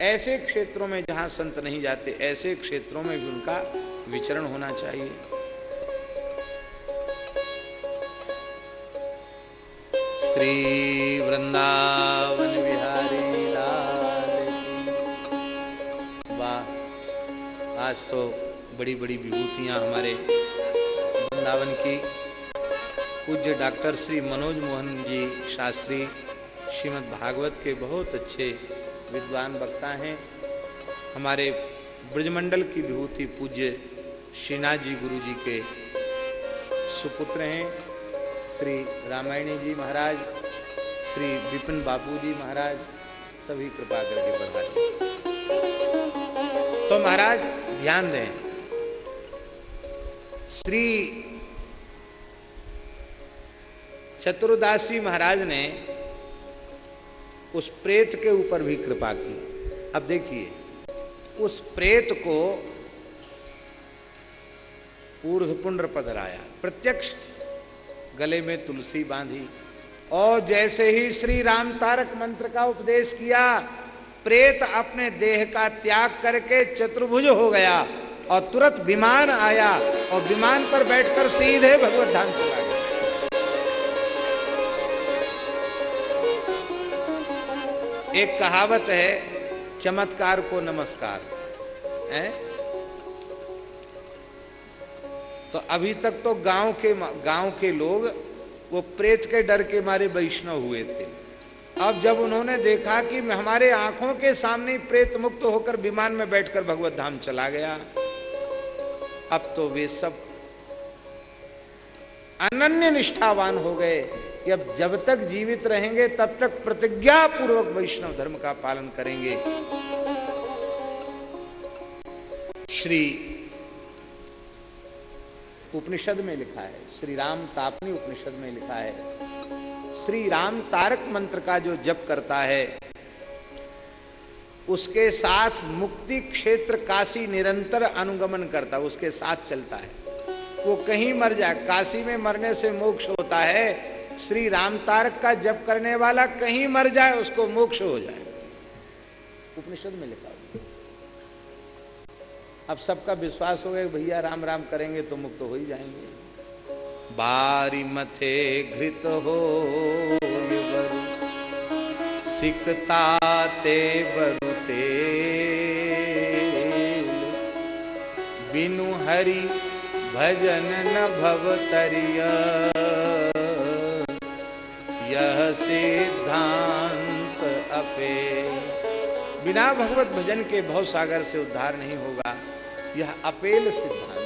ऐसे क्षेत्रों में जहाँ संत नहीं जाते, ऐसे क्षेत्रों में भी उनका विचरण होना चाहिए। श्री वृंदावन बिहारी लाल। वाह, आज तो बड़ी बड़ी विभूतियाँ हमारे वृंदावन की। पूज्य डॉक्टर श्री मनोज मोहन जी शास्त्री, श्रीमद् भागवत के बहुत अच्छे विद्वान वक्ता हैं। हमारे ब्रजमंडल की विभूति पूज्य श्रीनाथ जी गुरु जी के सुपुत्र हैं। श्री रामायणी जी महाराज, श्री विपिन बापू जी महाराज, सभी कृपा करके बढ़ाए तो महाराज, ध्यान दें। श्री चतुर्दासी महाराज ने उस प्रेत के ऊपर भी कृपा की। अब देखिए, उस प्रेत को ऊर्धपुंड्र पधराया प्रत्यक्ष गले में तुलसी बांधी। और जैसे ही श्री राम तारक मंत्र का उपदेश किया, प्रेत अपने देह का त्याग करके चतुर्भुज हो गया और तुरंत विमान आया और विमान पर बैठकर सीधे भगवत धाम चला गया। एक कहावत है, चमत्कार को नमस्कार। है? तो अभी तक तो गाँव के गाँव के लोग वो प्रेत के डर के मारे वैष्णव हुए थे। अब जब उन्होंने देखा कि हमारे आँखों के सामने प्रेत मुक्त होकर विमान में बैठकर भगवत धाम चला गया, अब तो वे सब अनन्य निष्ठावान हो गए कि अब जब तक जीवित रहेंगे, तब तक प्रतिज्ञा पूर्वक वैष्णव धर्म का पालन करेंगे। श्री उपनिषद में लिखा है। श्री राम तापनी उपनिषद में लिखा है। श्री राम तारक मंत्र का जो जप करता है, उसके साथ मुक्ति क्षेत्र काशी निरंतर अनुगमन करता है उसके साथ चलता है। वो कहीं मर जाए, काशी में मरने से मोक्ष होता है। श्री राम तारक का जप करने वाला कहीं मर जाए, उसको मोक्ष हो जाए। उपनिषद में लिखा अब सबका विश्वास हो गया भैया राम राम करेंगे तो मुक्त हो ही जाएँगे। बारी मथे घृत हो ते बरुते बिनु हरि भजन न भवतरिया यह सिद्धांत अपे। बिना भगवत भजन के भव सागर से उद्धार नहीं होगा। यह अपेल सिद्धांत।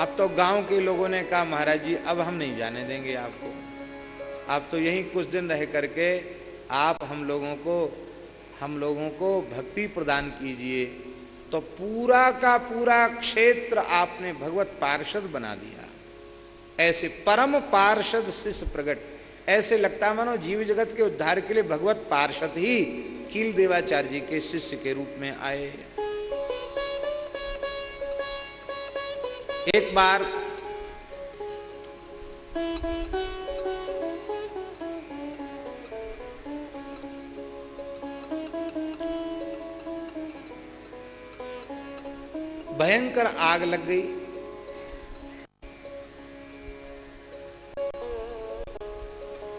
अब तो गाँव के लोगों ने कहा, महाराज जी, अब हम नहीं जाने देंगे आपको। आप तो यहीं कुछ दिन रह करके आप हम लोगों को, हम लोगों को भक्ति प्रदान कीजिए। तो पूरा का पूरा क्षेत्र आपने भगवत पार्षद बना दिया। ऐसे परम पार्षद शिष्य प्रकट ऐसे लगता मानो जीव जगत के उद्धार के लिए भगवत पार्षद ही कील देवाचार्य जी के शिष्य के रूप में आए। एक बार भयंकर आग लग गई।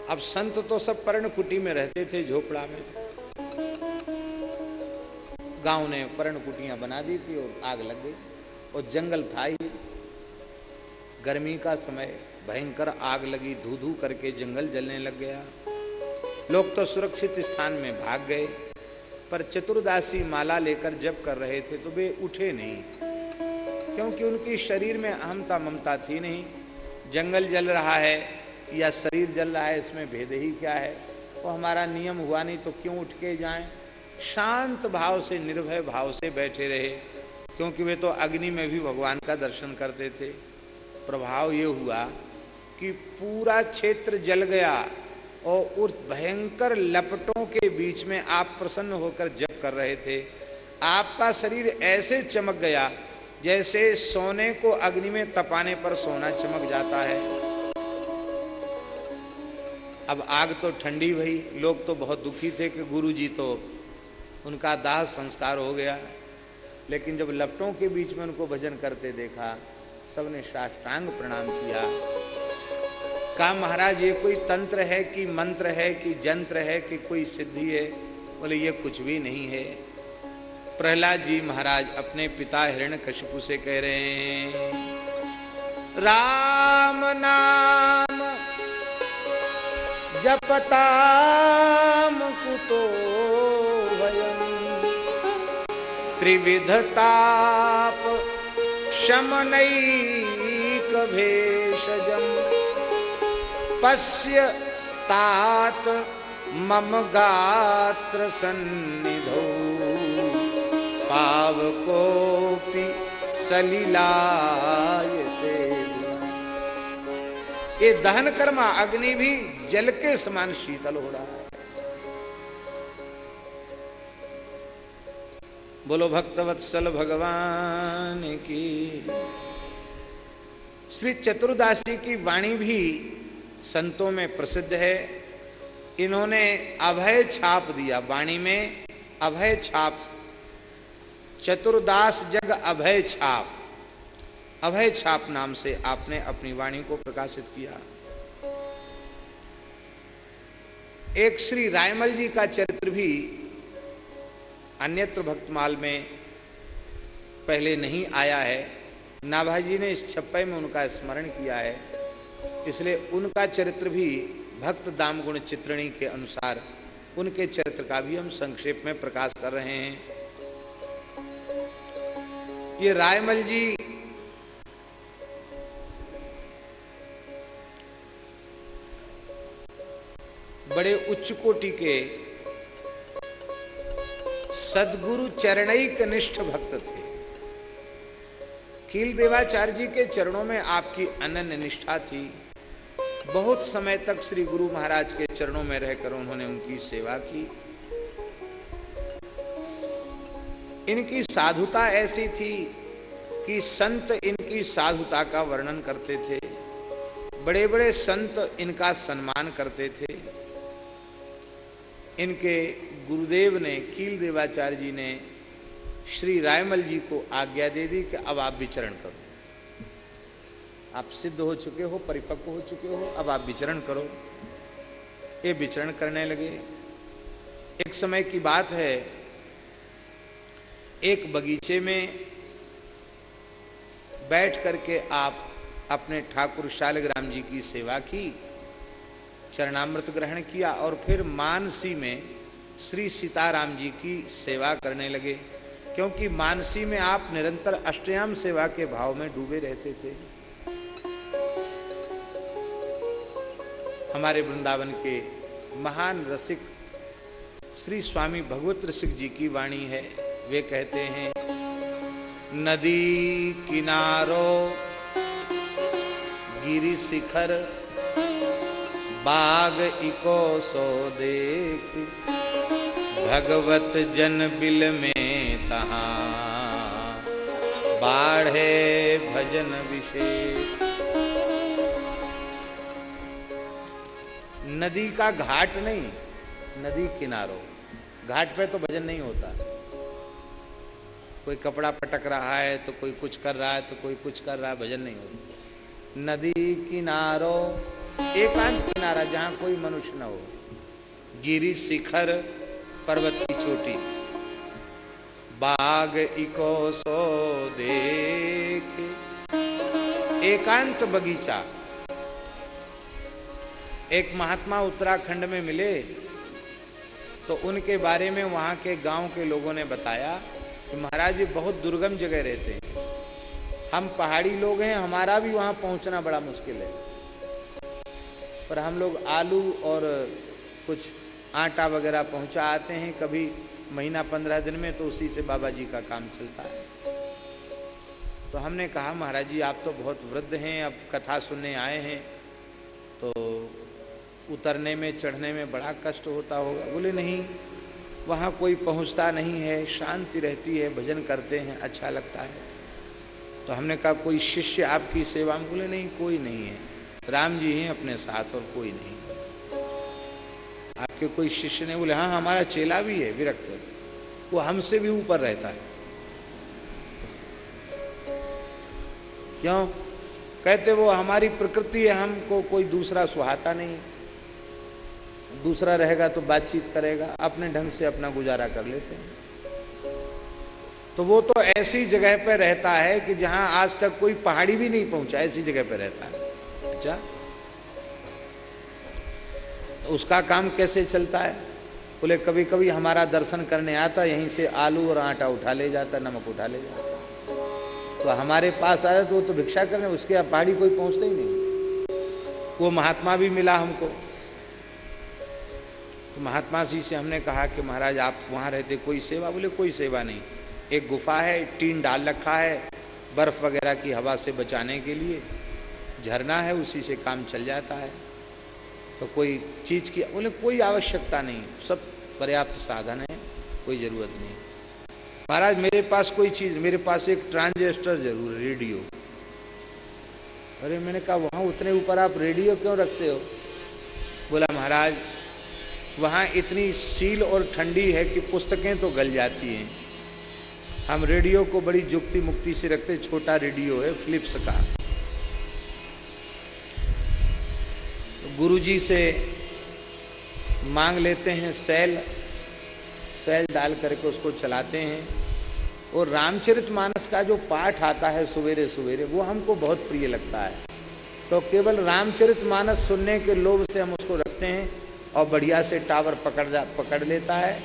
अब संत तो सब पर्ण कुटी में रहते थे झोपड़ा में। गाँव ने पर्ण कुटियाँ बना दी थी और आग लग गई। और जंगल था ही। गर्मी का समय, भयंकर आग लगी धू धू करके जंगल जलने लग गया। लोग तो सुरक्षित स्थान में भाग गए, पर चतुर्दासी माला लेकर जब कर रहे थे तो वे उठे नहीं। क्योंकि उनकी शरीर में अहमता ममता थी नहीं। जंगल जल रहा है या शरीर जल रहा है, इसमें भेद ही क्या है? वो हमारा नियम हुआ नहीं तो क्यों उठ के जाएँ? शांत भाव से, निर्भय भाव से बैठे रहे, क्योंकि वे तो अग्नि में भी भगवान का दर्शन करते थे। प्रभाव ये हुआ कि पूरा क्षेत्र जल गया और उस भयंकर लपटों के बीच में आप प्रसन्न होकर जप कर रहे थे। आपका शरीर ऐसे चमक गया जैसे सोने को अग्नि में तपाने पर सोना चमक जाता है। अब आग तो ठंडी भई, लोग तो बहुत दुखी थे कि गुरु जी तो उनका दाह संस्कार हो गया। लेकिन जब लपटों के बीच में उनको भजन करते देखा, सबने साष्टांग प्रणाम किया। कहा, महाराज, ये कोई तंत्र है कि मंत्र है कि जंत्र है कि कोई सिद्धि है? बोले, ये कुछ भी नहीं है। प्रहलाद जी महाराज अपने पिता हिरण कशिपु से कह रहे हैं, राम नाम जपताम कुतो भयम त्रिविधताप शमनैक भेषजम पश्य तात मम गात्र सन्निधौ पावकोपि सलिलायते। ये दहन कर्मा अग्नि भी जल के समान शीतल हो रहा है। बोलो भक्तवत्सल भगवान की। श्री चतुर्दासी की वाणी भी संतों में प्रसिद्ध है। इन्होंने अभय छाप दिया। वाणी में अभय छाप। चतुर्दास जग अभय छाप। अभय छाप नाम से आपने अपनी वाणी को प्रकाशित किया। एक श्री रायमल जी का चरित्र भी अन्यत्र भक्तमाल में पहले नहीं आया है। नाभाजी ने इस छप्पे में उनका स्मरण किया है। इसलिए उनका चरित्र भी भक्त दाम गुण चित्रणी के अनुसार उनके चरित्र का भी हम संक्षेप में प्रकाश कर रहे हैं। ये रायमल जी बड़े उच्च कोटि के सदगुरु चरणैक निष्ठ भक्त थे। कील देवाचार्य जी के चरणों में आपकी अनन्य निष्ठा थी। बहुत समय तक श्री गुरु महाराज के चरणों में रहकर उन्होंने उनकी सेवा की। इनकी साधुता ऐसी थी कि संत इनकी साधुता का वर्णन करते थे। बड़े बड़े संत इनका सम्मान करते थे। इनके गुरुदेव ने, कील देवाचार्य जी ने, श्री रायमल जी को आज्ञा दे दी कि अब आप विचरण करो। आप सिद्ध हो चुके हो, परिपक्व हो चुके हो, अब आप विचरण करो। ये विचरण करने लगे। एक समय की बात है, एक बगीचे में बैठ करके आप अपने ठाकुर शालग्राम जी की सेवा की, चरणामृत ग्रहण किया और फिर मानसी में श्री सीताराम जी की सेवा करने लगे, क्योंकि मानसी में आप निरंतर अष्टयाम सेवा के भाव में डूबे रहते थे। हमारे वृंदावन के महान रसिक श्री स्वामी भगवत रसिक जी की वाणी है। वे कहते हैं, नदी किनारो, गिरी शिखर, बाग इको सो देख भगवत जन बिल में तहा। बाढ़े भजन विशेष। नदी का घाट नहीं, नदी किनारो। घाट पे तो भजन नहीं होता। कोई कपड़ा पटक रहा है तो कोई कुछ कर रहा है तो कोई कुछ कर रहा है, भजन नहीं होता। नदी किनारो, एकांत किनारा जहाँ कोई मनुष्य न हो। गिरी शिखर पर्वत की चोटी। बाग इको सो देख। एकांत बगीचा। एक महात्मा उत्तराखंड में मिले तो उनके बारे में वहाँ के गाँव के लोगों ने बताया कि महाराज जी बहुत दुर्गम जगह रहते हैं। हम पहाड़ी लोग हैं, हमारा भी वहाँ पहुँचना बड़ा मुश्किल है। पर हम लोग आलू और कुछ आटा वगैरह पहुँचा आते हैं, कभी महीना पंद्रह दिन में तो उसी से बाबा जी का काम चलता है। तो हमने कहा, महाराज जी, आप तो बहुत वृद्ध हैं, अब कथा सुनने आए हैं। तो उतरने में, चढ़ने में बड़ा कष्ट होता होगा। बोले, नहीं, वहाँ कोई पहुँचता नहीं है, शांति रहती है, भजन करते हैं अच्छा लगता है। तो हमने कहा, कोई शिष्य आपकी सेवा में? बोले, नहीं, कोई नहीं है। राम जी हैं अपने साथ और कोई नहीं आपके कोई शिष्य ने बोले हाँ हमारा चेला भी है विरक्त। वो हमसे भी ऊपर रहता है। क्यों? कहते वो, हमारी प्रकृति है, हमको कोई दूसरा सुहाता नहीं। दूसरा रहेगा तो बातचीत करेगा, अपने ढंग से अपना गुजारा कर लेते हैं। तो वो तो ऐसी जगह पर रहता है कि जहाँ आज तक कोई पहाड़ी भी नहीं पहुँचा, ऐसी जगह पर रहता है। अच्छा? उसका काम कैसे चलता है? बोले कभी कभी हमारा दर्शन करने आता, यहीं से आलू और आटा उठा ले जाता, नमक उठा ले जाता। तो हमारे पास आया तो वो तो भिक्षा करने, उसके पहाड़ी कोई पहुँचते ही नहीं। वो महात्मा भी मिला हमको। तो महात्मा जी से हमने कहा कि, महाराज, आप वहाँ रहते, कोई सेवा? बोले, कोई सेवा नहीं। एक गुफा है, टीन डाल रखा है, बर्फ़ वगैरह की हवा से बचाने के लिए। झरना है, उसी से काम चल जाता है। तो कोई चीज़ की, बोले, कोई आवश्यकता नहीं, सब पर्याप्त साधन है, कोई ज़रूरत नहीं। महाराज, मेरे पास कोई चीज़ मेरे पास एक ट्रांजिस्टर ज़रूर रेडियो। अरे, मैंने कहा, वहाँ उतने ऊपर आप रेडियो क्यों रखते हो? बोला, महाराज, वहाँ इतनी सील और ठंडी है कि पुस्तकें तो गल जाती हैं। हम रेडियो को बड़ी जुक्ति मुक्ति से रखते, छोटा रेडियो है, फिलिप्स का। गुरुजी से मांग लेते हैं, सेल सेल डाल करके उसको चलाते हैं। और रामचरित मानस का जो पाठ आता है सवेरे सवेरे, वो हमको बहुत प्रिय लगता है। तो केवल रामचरित मानस सुनने के लोभ से हम उसको रखते हैं और बढ़िया से टावर पकड़ जा, पकड़ लेता है।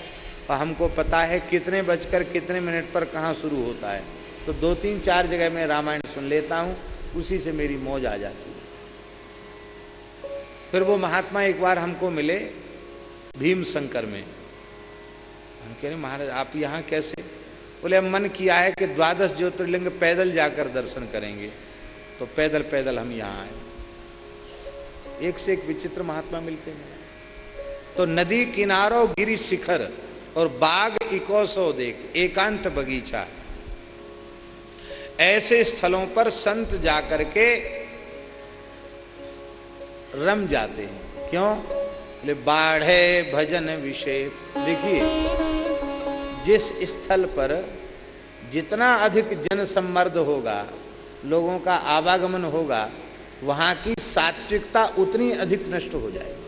और हमको पता है कितने बजकर कितने मिनट पर कहाँ शुरू होता है। तो दो तीन चार जगह मैं रामायण सुन लेता हूँ, उसी से मेरी मौज आ जाती है। फिर वो महात्मा एक बार हमको मिले भीम शंकर में। हम कह रहे, महाराज, आप यहाँ कैसे? बोले हम मन किया है कि द्वादश ज्योतिर्लिंग पैदल जाकर दर्शन करेंगे। तो पैदल पैदल हम यहाँ आए। एक से एक विचित्र महात्मा मिलते हैं। तो नदी किनारो गिरी शिखर और बाग इकोसो देख, एकांत बगीचा। ऐसे स्थलों पर संत जाकर के रम जाते हैं। क्यों? ले बाढ़े भजन विषय। देखिए, जिस स्थल पर जितना अधिक जन सम्मर्द होगा, लोगों का आवागमन होगा, वहाँ की सात्विकता उतनी अधिक नष्ट हो जाएगी।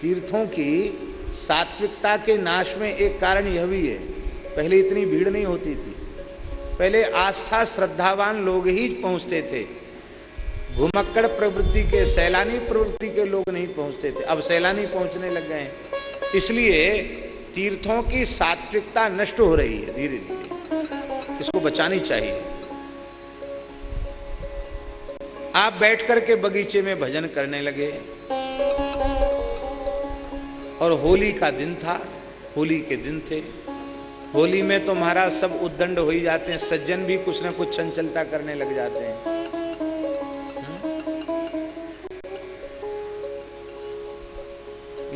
तीर्थों की सात्विकता के नाश में एक कारण यह भी है, पहले इतनी भीड़ नहीं होती थी। पहले आस्था श्रद्धावान लोग ही पहुँचते थे। घुमक्कड़ प्रवृत्ति के, सैलानी प्रवृत्ति के लोग नहीं पहुँचते थे। अब सैलानी पहुँचने लग गए इसलिए तीर्थों की सात्विकता नष्ट हो रही है धीरे धीरे। इसको बचानी चाहिए। आप बैठ करके बगीचे में भजन करने लगे। और होली का दिन था, होली के दिन थे। होली में तो महाराज सब उद्दंड हो ही जाते हैं, सज्जन भी कुछ ना कुछ चंचलता करने लग जाते हैं।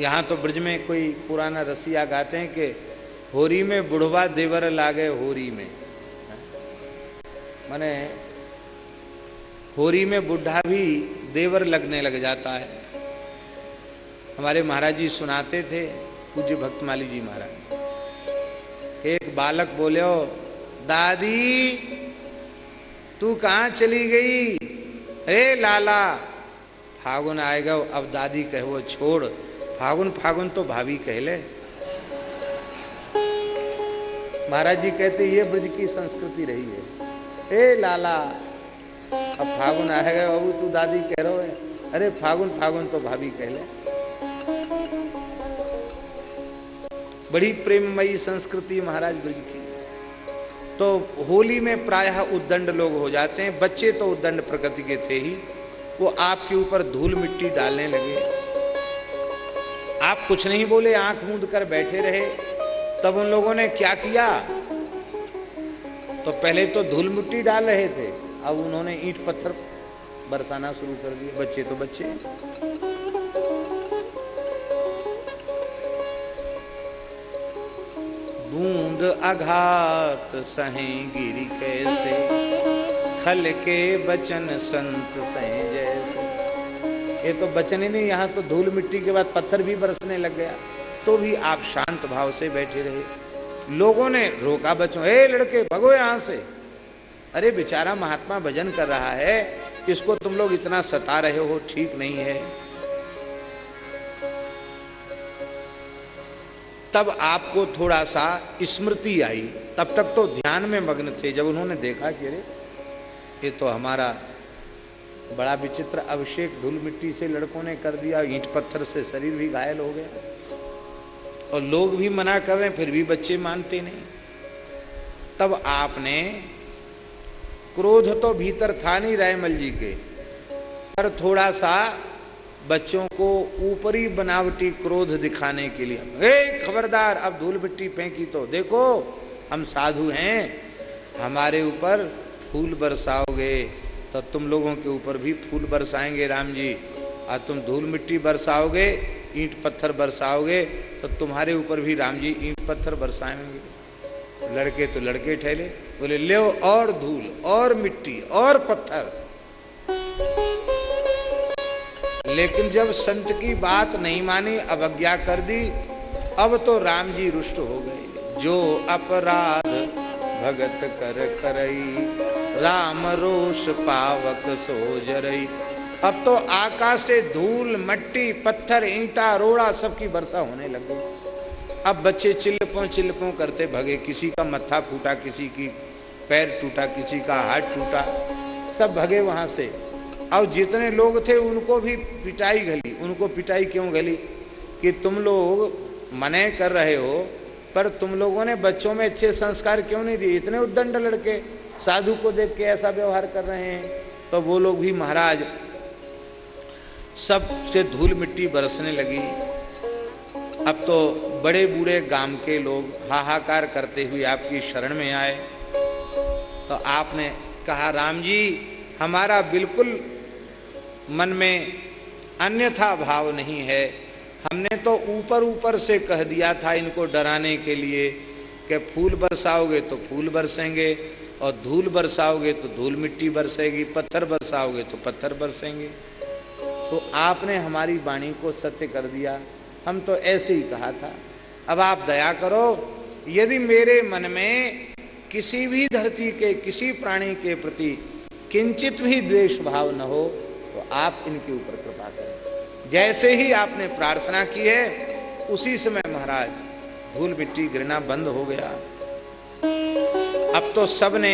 यहाँ तो ब्रज में कोई पुराना रसिया गाते हैं कि होरी में बुढ़वा देवर लागे होरी में। माने होरी में बुढ़ा भी देवर लगने लग जाता है। हमारे महाराज जी सुनाते थे, पूज्य भक्तमाली जी महाराज। एक बालक बोले हो दादी, तू कहाँ चली गई? अरे, लाला, फागुन आएगा, अब दादी कहो छोड़ फागुन फागुन तो भाभी कहले। महाराज जी कहते, ये ब्रज की संस्कृति रही है। ए लाला, अब फागुन आएगा बाबू तू दादी कह रहे अरे फागुन फागुन तो भाभी कहले। बड़ी प्रेममयी संस्कृति महाराज ब्रज की। तो होली में प्रायः उद्दंड लोग हो जाते हैं, बच्चे तो उद्दंड प्रकृति के थे ही। वो आपके ऊपर धूल मिट्टी डालने लगे। आप कुछ नहीं बोले, आँख मूंद कर बैठे रहे। तब उन लोगों ने क्या किया? तो पहले तो धूल मिट्टी डाल रहे थे, अब उन्होंने ईंट पत्थर बरसाना शुरू कर दिए। बच्चे तो बच्चे। बूंद आघात सहे गिरी कैसे? खल के बचन संत सहे जैसे। ये तो बचने नहीं, यहाँ तो धूल मिट्टी के बाद पत्थर भी बरसने लग गया। तो भी आप शांत भाव से बैठे रहे। लोगों ने रोका बच्चों हे लड़के, भगो यहाँ से। अरे बेचारा महात्मा भजन कर रहा है, इसको तुम लोग इतना सता रहे हो, ठीक नहीं है। तब आपको थोड़ा सा स्मृति आई, तब तक तो ध्यान में मग्न थे, जब उन्होंने देखा कि अरे, ये तो हमारा बड़ा विचित्र अभिषेक धूल मिट्टी से लड़कों ने कर दिया, ईंट पत्थर से शरीर भी घायल हो गया। और लोग भी मना कर रहे हैं, फिर भी बच्चे मानते नहीं। तब आपने क्रोध तो भीतर था नहीं रायमल जी के, पर थोड़ा सा बच्चों को ऊपरी बनावटी क्रोध दिखाने के लिए। ए खबरदार, अब धूल मिट्टी फेंकी तो देखो, हम साधु हैं, हमारे ऊपर फूल बरसाओगे। तो तुम लोगों के ऊपर भी फूल बरसाएँगे राम जी। और तुम धूल मिट्टी बरसाओगे, ईंट पत्थर बरसाओगे तो तुम्हारे ऊपर भी राम जी ईंट पत्थर बरसाएँगे। लड़के तो लड़के ठहले बोले ले और धूल, और मिट्टी, और पत्थर। लेकिन जब संत की बात नहीं मानी, अवज्ञा कर दी, अब तो राम जी रुष्ट हो गए। जो अपराध भगत कर करई राम रोष पावक सो जरई अब तो आकाश से धूल, मट्टी, पत्थर, ईंटा, रोड़ा सबकी वर्षा होने लग गई। अब बच्चे चिल्लपों चिल्लपों करते भगे, किसी का मत्था फूटा, किसी की पैर टूटा, किसी का हाथ टूटा। सब भगे वहाँ से। और जितने लोग थे, उनको भी पिटाई घली उनको पिटाई क्यों घली कि तुम लोग मने कर रहे हो, पर तुम लोगों ने बच्चों में अच्छे संस्कार क्यों नहीं दिए? इतने उद्दंड लड़के। साधु को देख के ऐसा व्यवहार कर रहे हैं तो वो लोग भी महाराज सबसे धूल मिट्टी बरसने लगी। अब तो बड़े बूढ़े गाँव के लोग हाहाकार करते हुए आपकी शरण में आए। तो आपने कहा, राम जी, हमारा बिल्कुल मन में अन्यथा भाव नहीं है। हमने तो ऊपर ऊपर से कह दिया था इनको डराने के लिए कि फूल बरसाओगे तो फूल बरसेंगे। और धूल बरसाओगे तो धूल मिट्टी बरसेगी, पत्थर बरसाओगे तो पत्थर बरसेंगे। तो आपने हमारी वाणी को सत्य कर दिया। हम तो ऐसे ही कहा था। अब आप दया करो, यदि मेरे मन में किसी भी धरती के, किसी प्राणी के प्रति किंचित भी द्वेष भाव न हो तो आप इनके ऊपर कृपा करें। जैसे ही आपने प्रार्थना की है, उसी समय महाराज, धूल मिट्टी गिरना बंद हो गया। अब तो सबने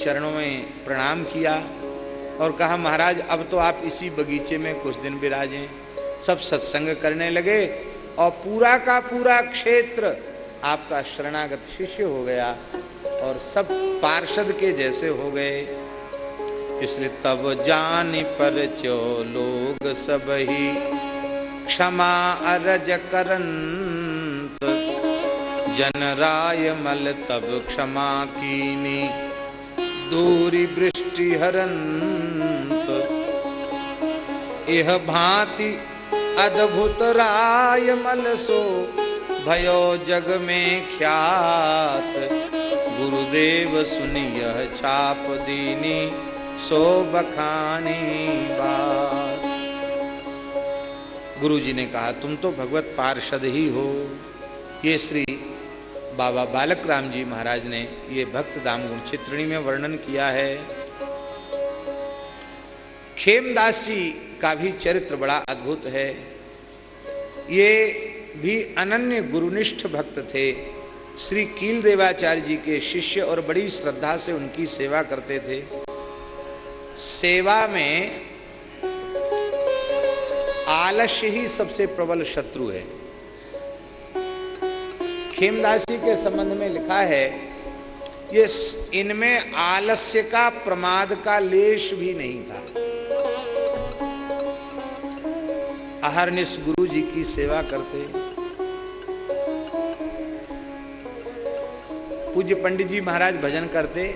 चरणों में प्रणाम किया और कहा, महाराज, अब तो आप इसी बगीचे में कुछ दिन विराजें, सब सत्संग करने लगे और पूरा का पूरा क्षेत्र आपका शरणागत शिष्य हो गया और सब पार्षद के जैसे हो गए। इसलिए तब जान पर चो लोग सब ही, क्षमा अरज करंत जन राय मल तब क्षमा कीनी। दूरी वृष्टि हरंत। यह भांति अद्भुत राय मल सो भयो जग में ख्यात। गुरुदेव सुनी यह छाप दीनी, सो बखानी बात। गुरु जी ने कहा, तुम तो भगवत पार्षद ही हो। ये श्री बाबा बालक राम जी महाराज ने ये भक्त दाम गुण चित्रणी में वर्णन किया है। खेमदास जी का भी चरित्र बड़ा अद्भुत है। ये भी अनन्य गुरुनिष्ठ भक्त थे। श्री कील देवाचार्य जी के शिष्य और बड़ी श्रद्धा से उनकी सेवा करते थे। सेवा में आलस्य ही सबसे प्रबल शत्रु है। खेमदास के संबंध में लिखा है ये इनमें आलस्य का, प्रमाद का लेश भी नहीं था। अहरनिश गुरु जी की सेवा करते। पूज्य पंडित जी महाराज भजन करते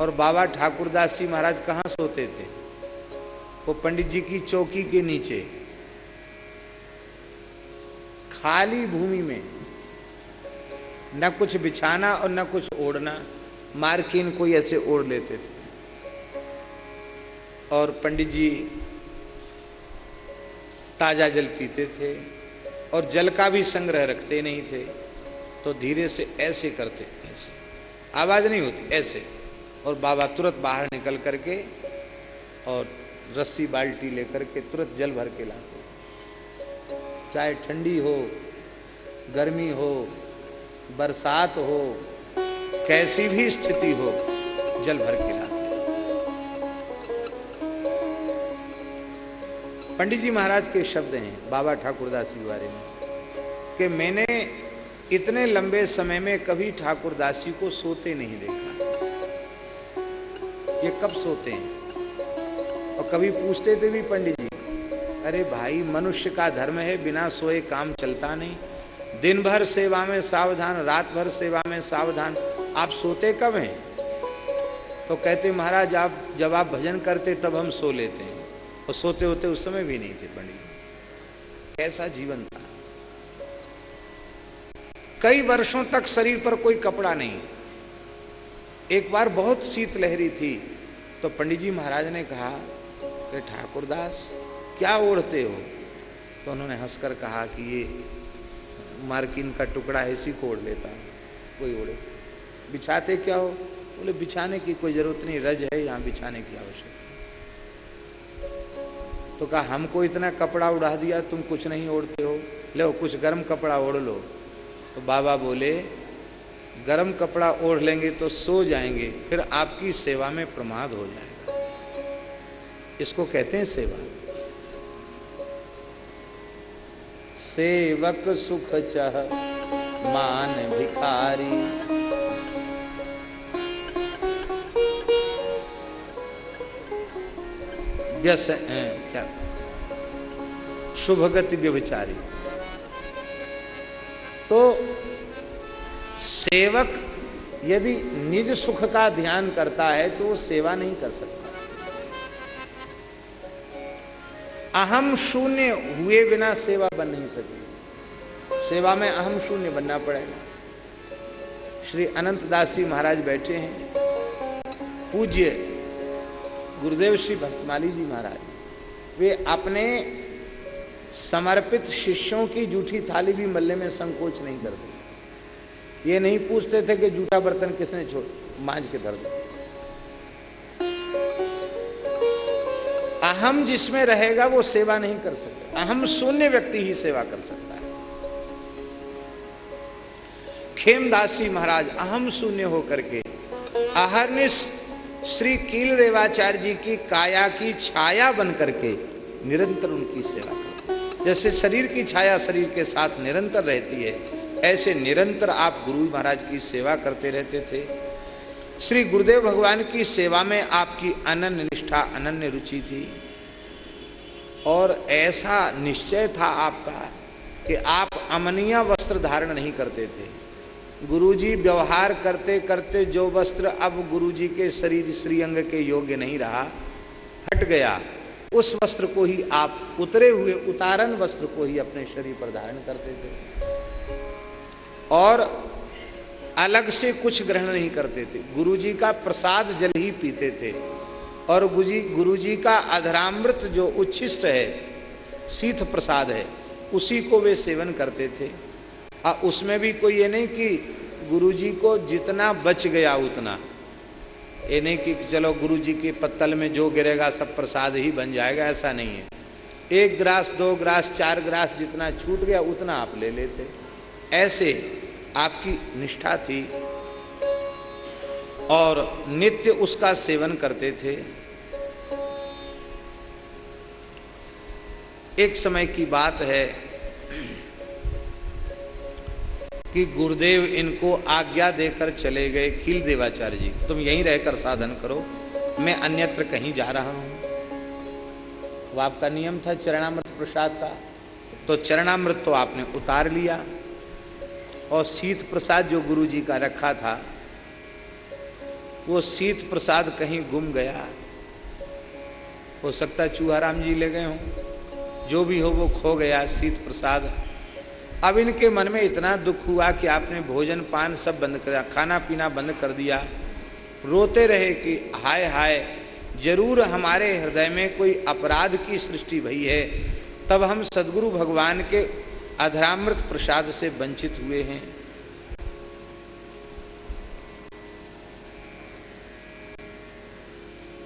और बाबा ठाकुरदास जी महाराज कहाँ सोते थे? वो पंडित जी की चौकी के नीचे, खाली भूमि में। न कुछ बिछाना और न कुछ ओढ़ना। मार्किन कोई ऐसे ओढ़ लेते थे। और पंडित जी ताज़ा जल पीते थे और जल का भी संग्रह रखते नहीं थे तो धीरे से ऐसे करते, ऐसे। आवाज़ नहीं होती, ऐसे। और बाबा तुरंत बाहर निकल करके और रस्सी बाल्टी लेकर के तुरंत जल भर के लाते। चाहे ठंडी हो, गर्मी हो बरसात हो, कैसी भी स्थिति हो, जल भर के लाते पंडित जी महाराज के शब्द हैं, बाबा ठाकुरदास जी के बारे में, कि मैंने इतने लंबे समय में कभी ठाकुरदास जी को सोते नहीं देखा। ये कब सोते हैं? और कभी पूछते थे भी पंडित जी, अरे भाई, मनुष्य का धर्म है, बिना सोए काम चलता नहीं। दिन भर सेवा में सावधान रात भर सेवा में सावधान। आप सोते कब हैं? तो कहते, महाराज, आप जब आप भजन करते, तब हम सो लेते हैं। और सोते होते उस समय भी नहीं थे पंडित कैसा जीवन था? कई वर्षों तक शरीर पर कोई कपड़ा नहीं। एक बार बहुत शीत लहरी थी तो पंडित जी महाराज ने कहा कि ठाकुरदास, क्या ओढ़ते हो? तो उन्होंने हंसकर कहा कि ये मार्किन का टुकड़ा ऐसी को ओढ़ लेता। हूँ कोई ओढ़े बिछाते क्या हो? बोले, बिछाने की कोई ज़रूरत नहीं, रज है, यहाँ बिछाने की आवश्यकता तो कहा, हमको इतना कपड़ा उड़ा दिया, तुम कुछ नहीं ओढ़ते हो। लो, कुछ गर्म कपड़ा ओढ़ लो। तो बाबा बोले, गर्म कपड़ा ओढ़ लेंगे तो सो जाएँगे, फिर आपकी सेवा में प्रमाद हो जाएगा। इसको कहते हैं सेवा। सेवक सुख चह मान भिखारी। व्यस क्या? शुभ गति व्यभिचारी। तो सेवक यदि निज सुख का ध्यान करता है तो वो सेवा नहीं कर सकता। अहम शून्य हुए बिना सेवा बन नहीं सकती सेवा में अहम शून्य बनना पड़ेगा। श्री अनंत दास जी महाराज बैठे हैं। पूज्य गुरुदेव श्री भक्तमाली जी महाराज, वे अपने समर्पित शिष्यों की जूठी थाली भी मल्ले में संकोच नहीं करते। ये नहीं पूछते थे कि जूठा बर्तन किसने छोड़ मांझ के धर दो अहम जिसमें रहेगा वो सेवा नहीं कर सकता। अहम शून्य व्यक्ति ही सेवा कर सकता है। खेमदासी महाराज, अहम शून्य होकर के अहरनिश श्री कील देवाचार्य जी की काया की छाया बन करके निरंतर उनकी सेवा करते जैसे शरीर की छाया शरीर के साथ निरंतर रहती है, ऐसे निरंतर आप गुरु महाराज की सेवा करते रहते थे। श्री गुरुदेव भगवान की सेवा में आपकी अनन्य निष्ठा, अनन्य रुचि थी। और ऐसा निश्चय था आपका कि आप अमनिया वस्त्र धारण नहीं करते थे। गुरुजी व्यवहार करते करते जो वस्त्र अब गुरुजी के शरीर श्रीअंग के योग्य नहीं रहा हट गया। उस वस्त्र को ही आप उतरे हुए उतारन वस्त्र को ही अपने शरीर पर धारण करते थे। और अलग से कुछ ग्रहण नहीं करते थे। गुरुजी का प्रसाद जल ही पीते थे। और गुरुजी गुरुजी का अधरामृत जो उच्छिष्ट है, शीत प्रसाद है, उसी को वे सेवन करते थे। आ, उसमें भी कोई ये नहीं कि गुरुजी को जितना बच गया उतना। ये नहीं कि चलो गुरुजी के पत्तल में जो गिरेगा, सब प्रसाद ही बन जाएगा, ऐसा नहीं है। एक ग्रास, दो ग्रास, चार ग्रास जितना छूट गया, उतना आप ले लेते। ऐसे आपकी निष्ठा थी और नित्य उसका सेवन करते थे। एक समय की बात है कि गुरुदेव इनको आज्ञा देकर चले गए खील देवाचार्य जी। तुम यहीं रहकर साधन करो, मैं अन्यत्र कहीं जा रहा हूँ। वो आपका नियम था चरणामृत प्रसाद का। तो चरणामृत तो आपने उतार लिया। और शीत प्रसाद जो गुरु जी का रखा था, वो शीत प्रसाद कहीं गुम गया। हो सकता चूहाराम जी ले गए हों, जो भी हो वो खो गया शीत प्रसाद। अब इनके मन में इतना दुख हुआ कि आपने भोजन पान सब बंद कर, खाना पीना बंद कर दिया। रोते रहे कि, हाय हाय, ज़रूर हमारे हृदय में कोई अपराध की सृष्टि भई है। तब हम सदगुरु भगवान के अधरामृत प्रसाद से वंचित हुए हैं।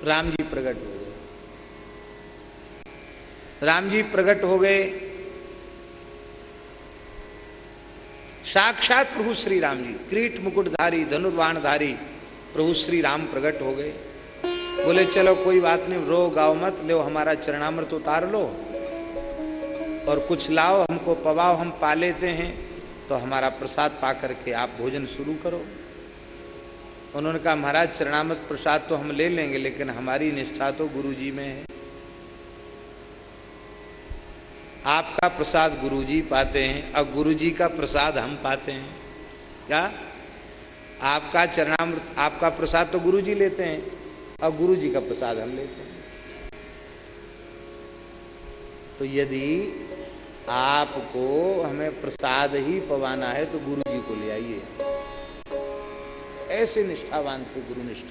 राम जी प्रकट हो गए। राम जी प्रकट हो गए। साक्षात प्रभु श्री राम जी, क्रीट, मुकुटधारी, धनुर्वाणधारी प्रभु श्री राम प्रकट हो गए। बोले, चलो, कोई बात नहीं, रो, गाओ मत, लो हमारा चरणामृत उतार लो। और कुछ लाओ, हमको पवाओ, हम पा लेते हैं। तो हमारा प्रसाद पा करके आप भोजन शुरू करो। उन्होंने कहा, महाराज, चरणामत प्रसाद तो हम ले लेंगे, लेकिन हमारी निष्ठा तो गुरु जी में है। आपका प्रसाद गुरु जी पाते हैं, और गुरु जी का प्रसाद हम पाते हैं। क्या? आपका चरणामृत, आपका प्रसाद तो गुरु जी लेते हैं, और गुरु जी का प्रसाद हम लेते हैं। तो यदि आपको हमें प्रसाद ही पवाना है तो गुरु जी को ले आइए। ऐसे निष्ठावान थे गुरुनिष्ठ।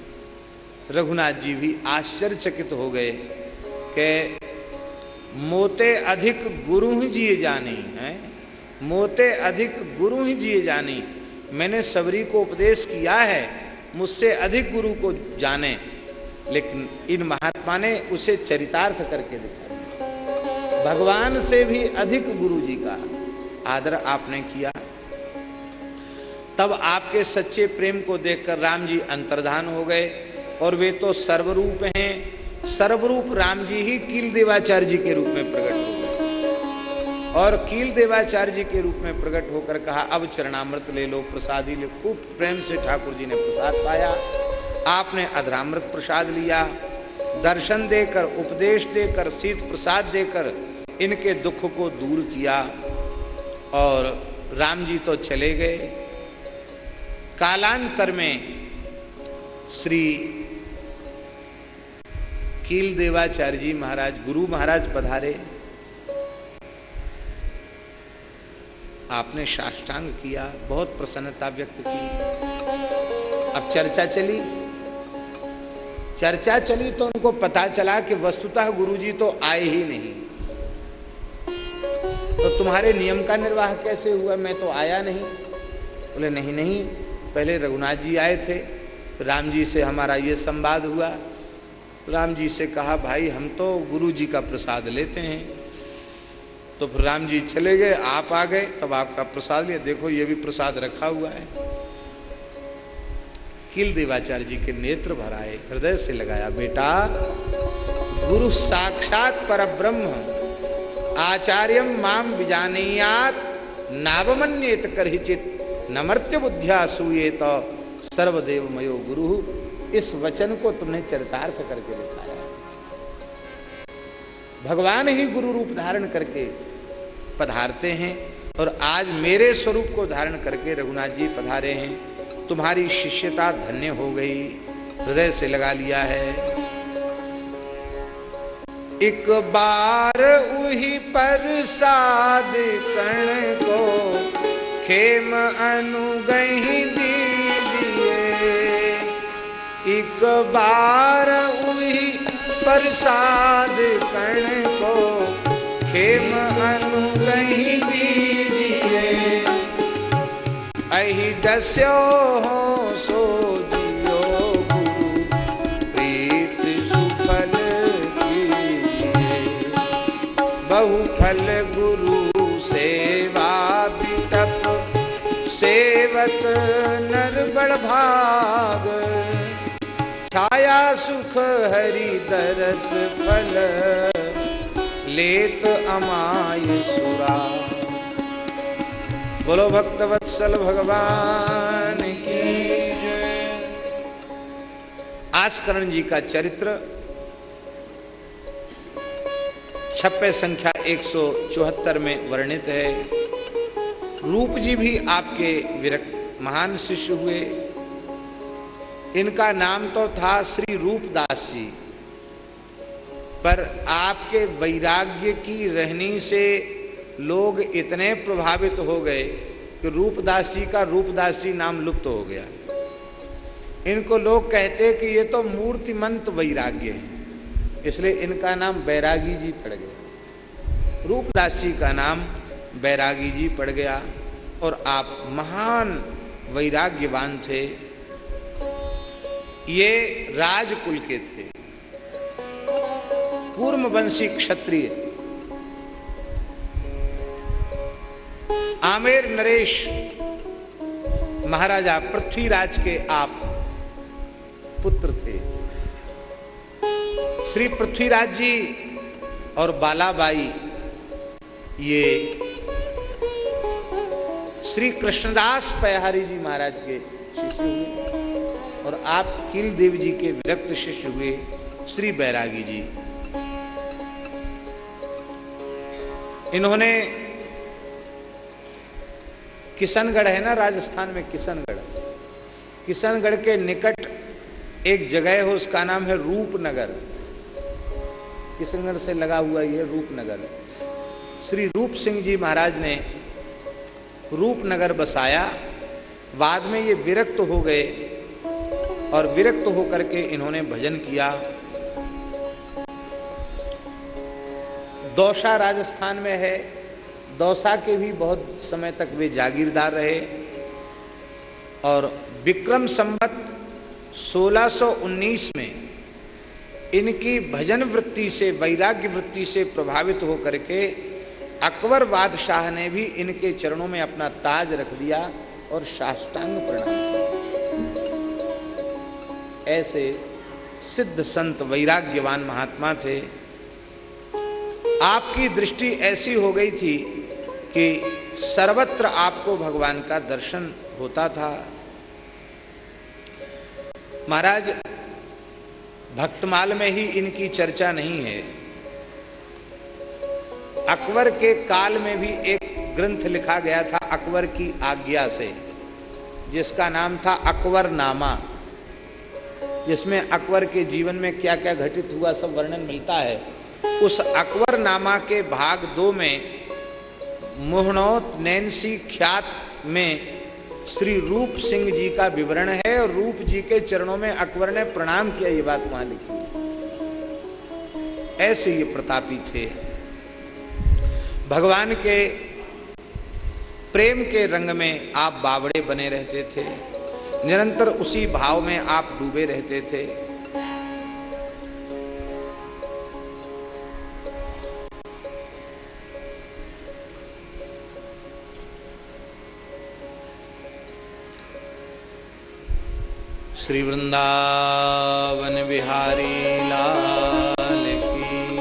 रघुनाथ जी भी आश्चर्यचकित हो गए कि मोते अधिक गुरु ही जिए जानी है, मोते अधिक गुरु ही जिए जानी। मैंने सबरी को उपदेश किया है, मुझसे अधिक गुरु को जाने, लेकिन इन महात्मा ने उसे चरितार्थ करके दिखाया। भगवान से भी अधिक गुरु जी का आदर आपने किया। तब आपके सच्चे प्रेम को देखकर राम जी अंतर्धान हो गए और वे तो सर्वरूप हैं। सर्वरूप राम जी ही कील देवाचार्य जी के रूप में प्रकट हो गए। और कील देवाचार्य जी के रूप में प्रकट होकर कहा, अब चरणामृत ले लो, प्रसादी ले, खूब प्रेम से ठाकुर जी ने प्रसाद पाया। आपने अधरामृत प्रसाद लिया। दर्शन देकर, उपदेश देकर, शीत प्रसाद देकर इनके दुख को दूर किया और राम जी तो चले गए। कालांतर में श्री कील देवाचार्य जी महाराज, गुरु महाराज पधारे। आपने साष्टांग किया, बहुत प्रसन्नता व्यक्त की। अब चर्चा चली। चर्चा चली तो उनको पता चला कि वस्तुतः गुरुजी तो आए ही नहीं। तो तुम्हारे नियम का निर्वाह कैसे हुआ? मैं तो आया नहीं। बोले, नहीं नहीं, पहले रघुनाथ जी आए थे, राम जी से हमारा ये संवाद हुआ। राम जी से कहा, भाई, हम तो गुरु जी का प्रसाद लेते हैं। तो फिर राम जी चले गए, आप आ गए, तब आपका प्रसाद लिया। देखो, ये भी प्रसाद रखा हुआ है। किल देवाचार्य जी के नेत्र भराए हृदय से लगाया, बेटा, गुरु साक्षात पर ब्रह्म आचार्यम माम बिजानियात नावमन्येत करहिचित नमर्त्य बुद्धिया सूये तो सर्वदेव मयो गुरु। इस वचन को तुमने चरितार्थ करके दिखाया। भगवान ही गुरु रूप धारण करके पधारते हैं और आज मेरे स्वरूप को धारण करके रघुनाथ जी पधारे हैं। तुम्हारी शिष्यता धन्य हो गई, हृदय से लगा लिया है। एक बार उही पर साध कण को खेम अनुगही दीजिए। एक बार उही प्रसाद कण को खेम अनुगही दीजिए। अहि डस्यो हो सो भाग। छाया सुख हरि दरस फल। लेत अमाय सुरा। बोलो भक्त वत्सल भगवान की आस्करण जी का चरित्र छप्पे संख्या 174 में वर्णित है। रूप जी भी आपके विरक्त महान शिष्य हुए। इनका नाम तो था श्री रूपदास। जी पर आपके वैराग्य की रहनी से लोग इतने प्रभावित हो गए कि रूपदास जी का रूपदास जी नाम लुप्त हो गया। इनको लोग कहते कि ये तो मूर्तिमंत वैराग्य है, इसलिए इनका नाम बैरागी जी पड़ गया। रूपदास जी का नाम बैरागी जी पड़ गया और आप महान वैराग्यवान थे। ये राजकुल के थे। कूर्मवंशी क्षत्रिय। आमेर नरेश महाराजा पृथ्वीराज के आप पुत्र थे। श्री पृथ्वीराज जी और बालाबाई, ये श्री कृष्णदास पयहारी जी महाराज के शिष्य हुए। और आप किल देव जी के विरक्त शिष्य हुए श्री बैरागी जी। इन्होंने किशनगढ़ है ना, राजस्थान में किशनगढ़ किशनगढ़ के निकट एक जगह है, उसका नाम है रूपनगर। किशनगढ़ से लगा हुआ यह रूपनगर। श्री रूप सिंह जी महाराज ने रूपनगर बसाया। बाद में ये विरक्त हो गए। और विरक्त होकर के इन्होंने भजन किया। दौसा राजस्थान में है। दौसा के भी बहुत समय तक वे जागीरदार रहे। और विक्रम संबत 1619 में इनकी भजन वृत्ति से, वैराग्य वृत्ति से प्रभावित होकर के अकबर बादशाह ने भी इनके चरणों में अपना ताज रख दिया और साष्टांग प्रणाम ऐसे सिद्ध संत वैराग्यवान महात्मा थे। आपकी दृष्टि ऐसी हो गई थी कि सर्वत्र आपको भगवान का दर्शन होता था। महाराज, भक्तमाल में ही इनकी चर्चा नहीं है। अकबर के काल में भी एक ग्रंथ लिखा गया था अकबर की आज्ञा से, जिसका नाम था अकबर नामा जिसमें अकबर के जीवन में क्या क्या घटित हुआ, सब वर्णन मिलता है। उस अकबर नामा के भाग दो में मोहनौत नैन्सी ख्यात में श्री रूप सिंह जी का विवरण है और रूप जी के चरणों में अकबर ने प्रणाम किया, ये बात वहाँ लिखी। ऐसे ये प्रतापी थे। भगवान के प्रेम के रंग में आप बावड़े बने रहते थे। निरंतर उसी भाव में आप डूबे रहते थे। श्री वृंदावन बिहारी लाल की।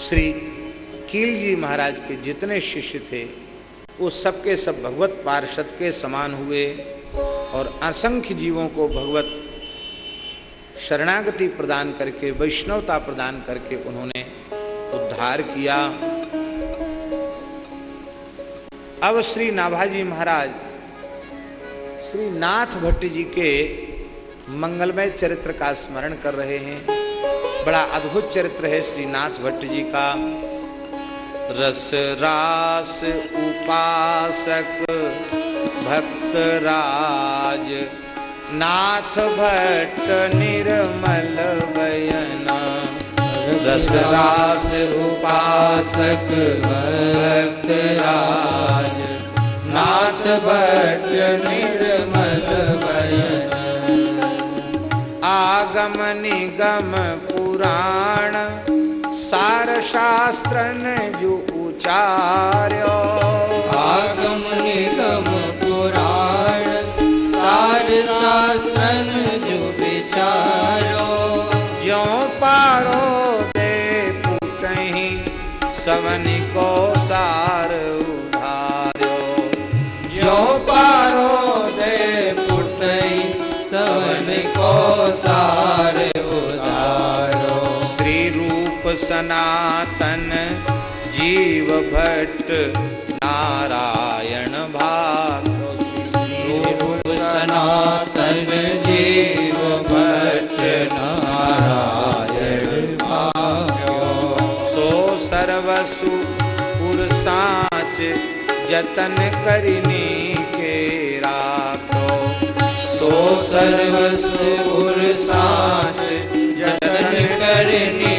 श्री कील जी महाराज के जितने शिष्य थे वो सबके सब भगवत पार्षद के समान हुए और असंख्य जीवों को भगवत शरणागति प्रदान करके, वैष्णवता प्रदान करके उन्होंने उद्धार किया। अब श्री नाभाजी महाराज, श्री नाथ भट्ट जी के मंगलमय चरित्र का स्मरण कर रहे हैं। बड़ा अद्भुत चरित्र है श्रीनाथ भट्ट जी का। रस रास उपासक भक्त राज। नाथ भट्ट निर्मल बयना। रस रास उपासक भक्त राज। नाथ भट्ट निर्मल बयना। आगम निगम पुराण सार शास्त्र ने जो उचार्य। आगम निगम पुराण सार शास्त्र सनातन जीव भट्ट नारायण भाग्यो रूप सनातन जीव भट्ट नारायण भाग्यो सो सर्वसु पुर साच जतन करनी के राखो। सो सर्वस पुर साच जतन करने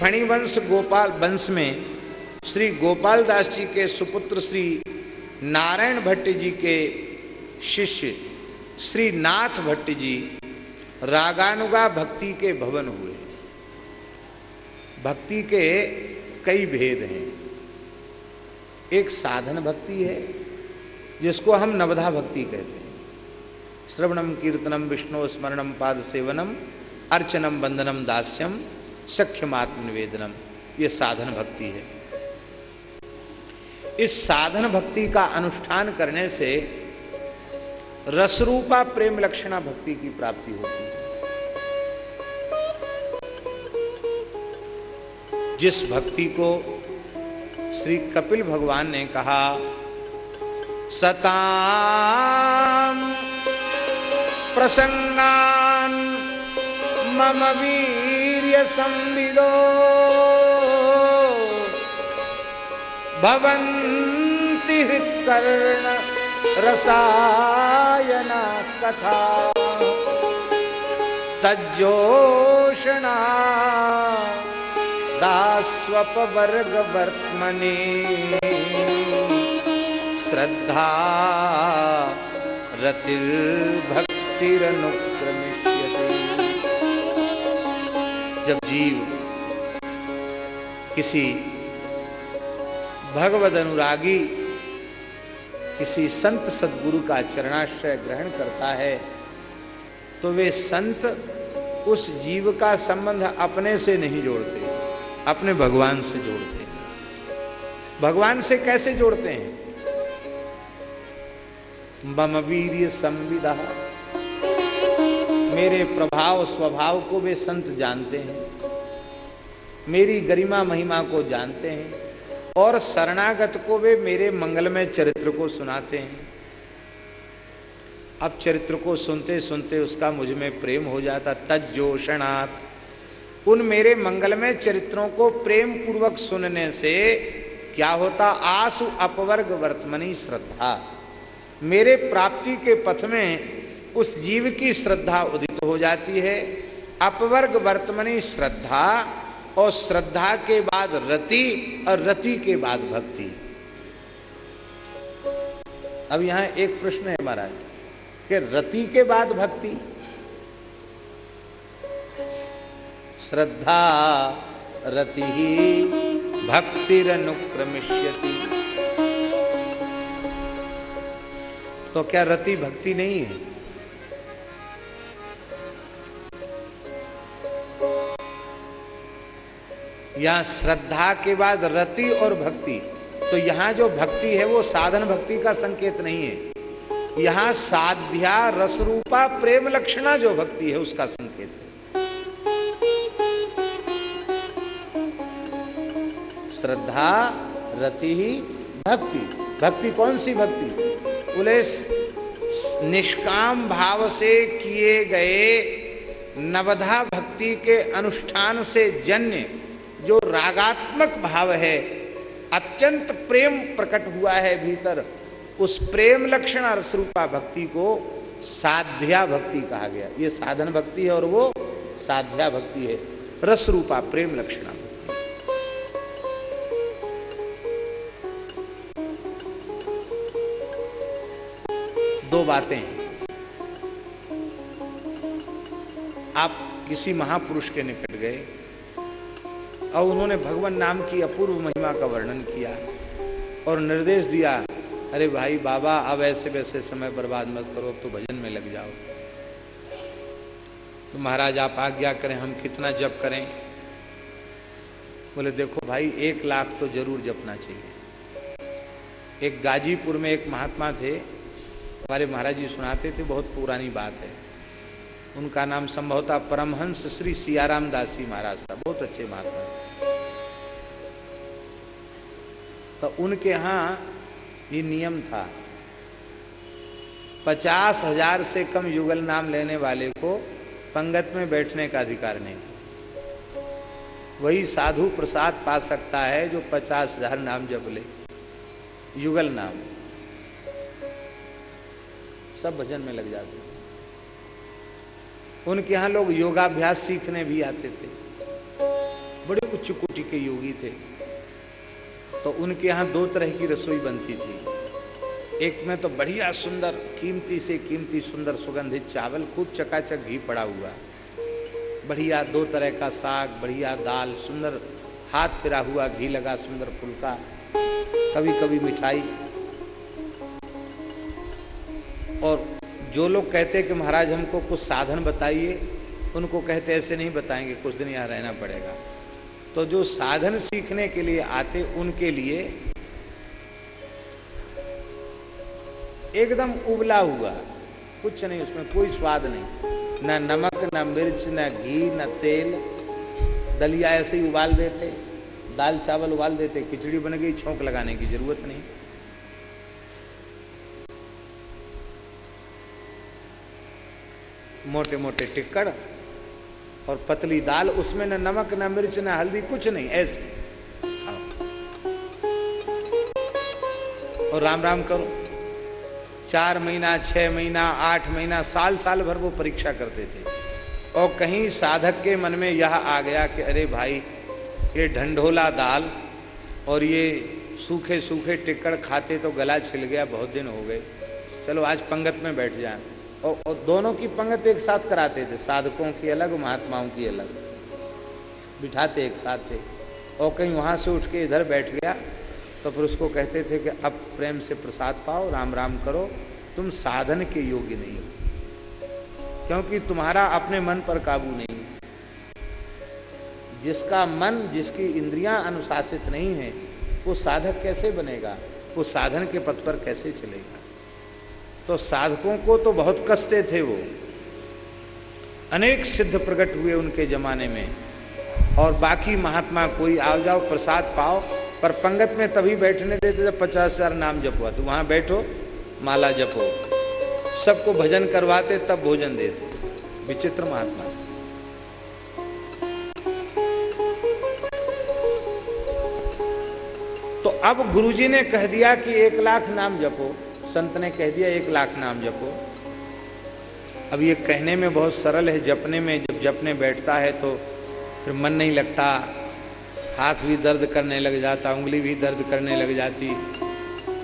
फणिवंश गोपाल वंश में श्री गोपाल दास जी के सुपुत्र श्री नारायण भट्ट जी के शिष्य श्री नाथ भट्ट जी रागानुगा भक्ति के भवन हुए। भक्ति के कई भेद हैं। एक साधन भक्ति है, जिसको हम नवधा भक्ति कहते हैं। श्रवणम, कीर्तनम, विष्णु स्मरणम, पाद सेवनम, अर्चनम, वंदनम, दास्यम सख्यमात्म निवेदनम ये साधन भक्ति है। इस साधन भक्ति का अनुष्ठान करने से रसरूपा प्रेम लक्षणा भक्ति की प्राप्ति होती है। जिस भक्ति को श्री कपिल भगवान ने कहा सताम प्रसंगान मम वीर्य संविदो। भवन्ति हृत्कर्ण रसायना कथा। तज्जोषणा दास्वपवर्ग वर्त्मनि श्रद्धा रतिर्भक्तिरनुक्रमिष्यते जब जीव किसी भगवद अनुरागी, किसी संत सदगुरु का चरणाश्रय ग्रहण करता है तो वे संत उस जीव का संबंध अपने से नहीं जोड़ते, अपने भगवान से जोड़ते भगवान से कैसे जोड़ते हैं? मम वीर्य संविदा। मेरे प्रभाव, स्वभाव को वे संत जानते हैं। मेरी गरिमा, महिमा को जानते हैं और शरणागत को वे मेरे मंगलमय चरित्र को सुनाते हैं। अब चरित्र को सुनते सुनते उसका मुझमें प्रेम हो जाता, तज्जोषणात्। उन मेरे मंगलमय चरित्रों को प्रेम पूर्वक सुनने से क्या होता, आसु अपवर्ग, वर्तमनी श्रद्धा। मेरे प्राप्ति के पथ में उस जीव की श्रद्धा उदित हो जाती है, अपवर्ग वर्तमनी श्रद्धा और श्रद्धा के बाद रति और रति के बाद भक्ति। अब यहाँ एक प्रश्न है महाराज, कि रति के बाद भक्ति, श्रद्धा, रति ही भक्तिरनुक्रमिष्यति तो क्या रति भक्ति नहीं है? यहाँ श्रद्धा के बाद रति और भक्ति। तो यहाँ जो भक्ति है, वो साधन भक्ति का संकेत नहीं है। यहाँ साध्या रसरूपा प्रेम लक्षणा जो भक्ति है, उसका संकेत है। श्रद्धा, रति ही भक्ति। भक्ति कौन सी भक्ति? बोले, निष्काम भाव से किए गए नवधा भक्ति के अनुष्ठान से जन्य जो रागात्मक भाव है, अत्यंत प्रेम प्रकट हुआ है भीतर, उस प्रेम लक्षण रसरूपा भक्ति को साध्या भक्ति कहा गया। ये साधन भक्ति है और वो साध्या भक्ति है। रसरूपा प्रेम लक्षणा। दो बातें हैं। आप किसी महापुरुष के निकट गए और उन्होंने भगवान नाम की अपूर्व महिमा का वर्णन किया और निर्देश दिया, अरे भाई, बाबा, अब ऐसे वैसे समय बर्बाद मत करो तो भजन में लग जाओ। तो महाराज, आप आज्ञा करें, हम कितना जप करें? बोले, देखो भाई, एक लाख तो ज़रूर जपना चाहिए। एक गाजीपुर में एक महात्मा थे, हमारे महाराज जी सुनाते थे, बहुत पुरानी बात है। उनका नाम संभवतः परमहंस श्री सियाराम दास जी महाराज था, बहुत अच्छे महात्मा थे। तो उनके यहाँ ये नियम था। पचास हज़ार से कम युगल नाम लेने वाले को पंगत में बैठने का अधिकार नहीं था। वही साधु प्रसाद पा सकता है जो पचास हज़ार नाम जप ले। युगल नाम। सब भजन में लग जाते थे। उनके यहाँ लोग योगाभ्यास सीखने भी आते थे। बड़े उच्च कोटि के योगी थे। तो उनके यहाँ दो तरह की रसोई बनती थी। एक में तो बढ़िया सुंदर, कीमती से कीमती सुंदर सुगंधित चावल, खूब चकाचक घी पड़ा हुआ। बढ़िया दो तरह का साग, बढ़िया दाल, सुंदर हाथ फिरा हुआ घी लगा, सुंदर फुलका कभी कभी मिठाई। और जो लोग कहते कि महाराज हमको कुछ साधन बताइए, उनको कहते ऐसे नहीं बताएँगे, कुछ दिन यहाँ रहना पड़ेगा। तो जो साधन सीखने के लिए आते, उनके लिए एकदम उबला हुआ। कुछ नहीं, उसमें कोई स्वाद नहीं। ना नमक, ना मिर्च, ना घी, न तेल। दलिया ऐसे ही उबाल देते, दाल, चावल उबाल देते, खिचड़ी बन गई, छोंक लगाने की ज़रूरत नहीं। मोटे मोटे टिक्कड़ और पतली दाल, उसमें न नमक, न मिर्च, न हल्दी, कुछ नहीं, ऐसे। और राम राम करो? चार महीना, छह महीना, आठ महीना, साल साल भर वो परीक्षा करते थे। और कहीं साधक के मन में यह आ गया कि अरे भाई, ये ढंढोला दाल और ये सूखे सूखे टिक्कड़ खाते तो गला छिल गया, बहुत दिन हो गए। चलो आज पंगत में बैठ जाए। और, और दोनों की पंगत एक साथ कराते थे साधकों की अलग महात्माओं की अलग। बिठाते एक साथ थे। और कहीं वहाँ से उठ के इधर बैठ गया तो फिर उसको कहते थे कि अब प्रेम से प्रसाद पाओ राम राम करो तुम साधन के योग्य नहीं हो। क्योंकि तुम्हारा अपने मन पर काबू नहीं जिसका मन जिसकी इंद्रियाँ अनुशासित नहीं है वो साधक कैसे बनेगा? वो साधन के पथ पर कैसे चलेगा? तो साधकों को तो बहुत कष्टे थे वो। अनेक सिद्ध प्रकट हुए उनके जमाने में। और बाकी महात्मा कोई आओ जाओ, प्रसाद पाओ, पर पंगत में तभी बैठने देते जब पचास हज़ार नाम जपवा तो वहाँ बैठो, माला जपो। सबको भजन करवाते, तब भोजन देते। विचित्र महात्मा। तो अब गुरुजी ने कह दिया कि एक लाख नाम जपो। संत ने कह दिया, एक लाख नाम जपो। अब ये कहने में बहुत सरल है, जपने में जब जपने बैठता है तो फिर मन नहीं लगता, हाथ भी दर्द करने लग जाता, उंगली भी दर्द करने लग जाती,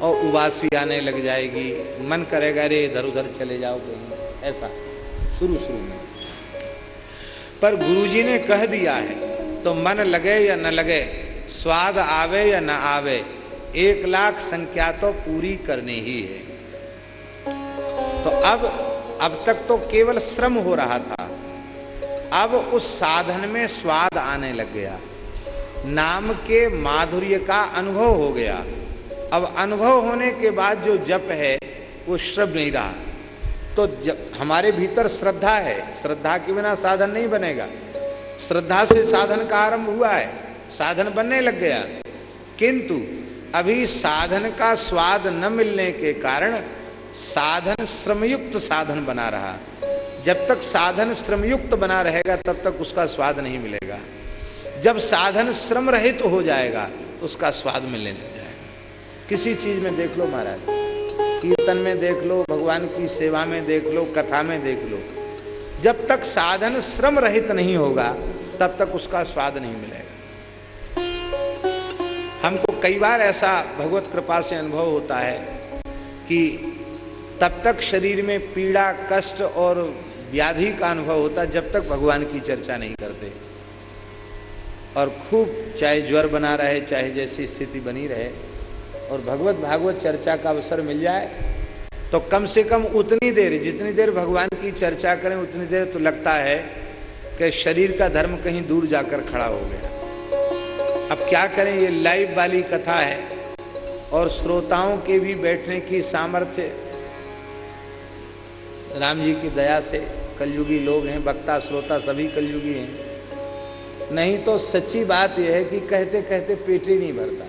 और उबासी आने लग जाएगी। मन करेगा, अरे, इधर उधर चले जाओ कहीं। ऐसा, शुरू शुरू में। पर गुरुजी ने कह दिया है तो मन लगे या न लगे, स्वाद आवे या न आवे एक लाख संख्या तो पूरी करनी ही है। तो अब अब तक तो केवल श्रम हो रहा था। अब उस साधन में स्वाद आने लग गया। नाम के माधुर्य का अनुभव हो गया। अब अनुभव होने के बाद जो जप है, वो श्रम नहीं रहा। तो हमारे भीतर श्रद्धा है। श्रद्धा के बिना साधन नहीं बनेगा। श्रद्धा से साधन का आरंभ हुआ है। साधन बनने लग गया। किंतु अभी साधन का स्वाद न मिलने के कारण साधन श्रमयुक्त साधन बना रहा। जब तक साधन श्रमयुक्त बना रहेगा, तब तक उसका स्वाद नहीं मिलेगा। जब साधन श्रम रहित तो हो जाएगा तो उसका स्वाद मिलने लग जाएगा। किसी चीज़ में देख लो महाराज। कीर्तन में देख लो, भगवान की सेवा में देख लो, कथा में देख लो। जब तक साधन श्रम रहित नहीं होगा, तब तक उसका स्वाद नहीं मिलेगा। हमको कई बार ऐसा भगवत कृपा से अनुभव होता है कि तब तक शरीर में पीड़ा, कष्ट और व्याधि का अनुभव होता जब तक भगवान की चर्चा नहीं करते। और खूब चाहे ज्वर बना रहे, चाहे जैसी स्थिति बनी रहे और भगवत भागवत चर्चा का अवसर मिल जाए तो कम से कम उतनी देर, जितनी देर भगवान की चर्चा करें, उतनी देर तो लगता है कि शरीर का धर्म कहीं दूर जाकर खड़ा हो गया। अब क्या करें, ये लाइव वाली कथा है। और श्रोताओं के भी बैठने की सामर्थ्य। राम जी की दया से कलयुगी लोग हैं, वक्ता, श्रोता सभी कलयुगी हैं। नहीं तो सच्ची बात यह है कि कहते कहते पेट ही नहीं भरता।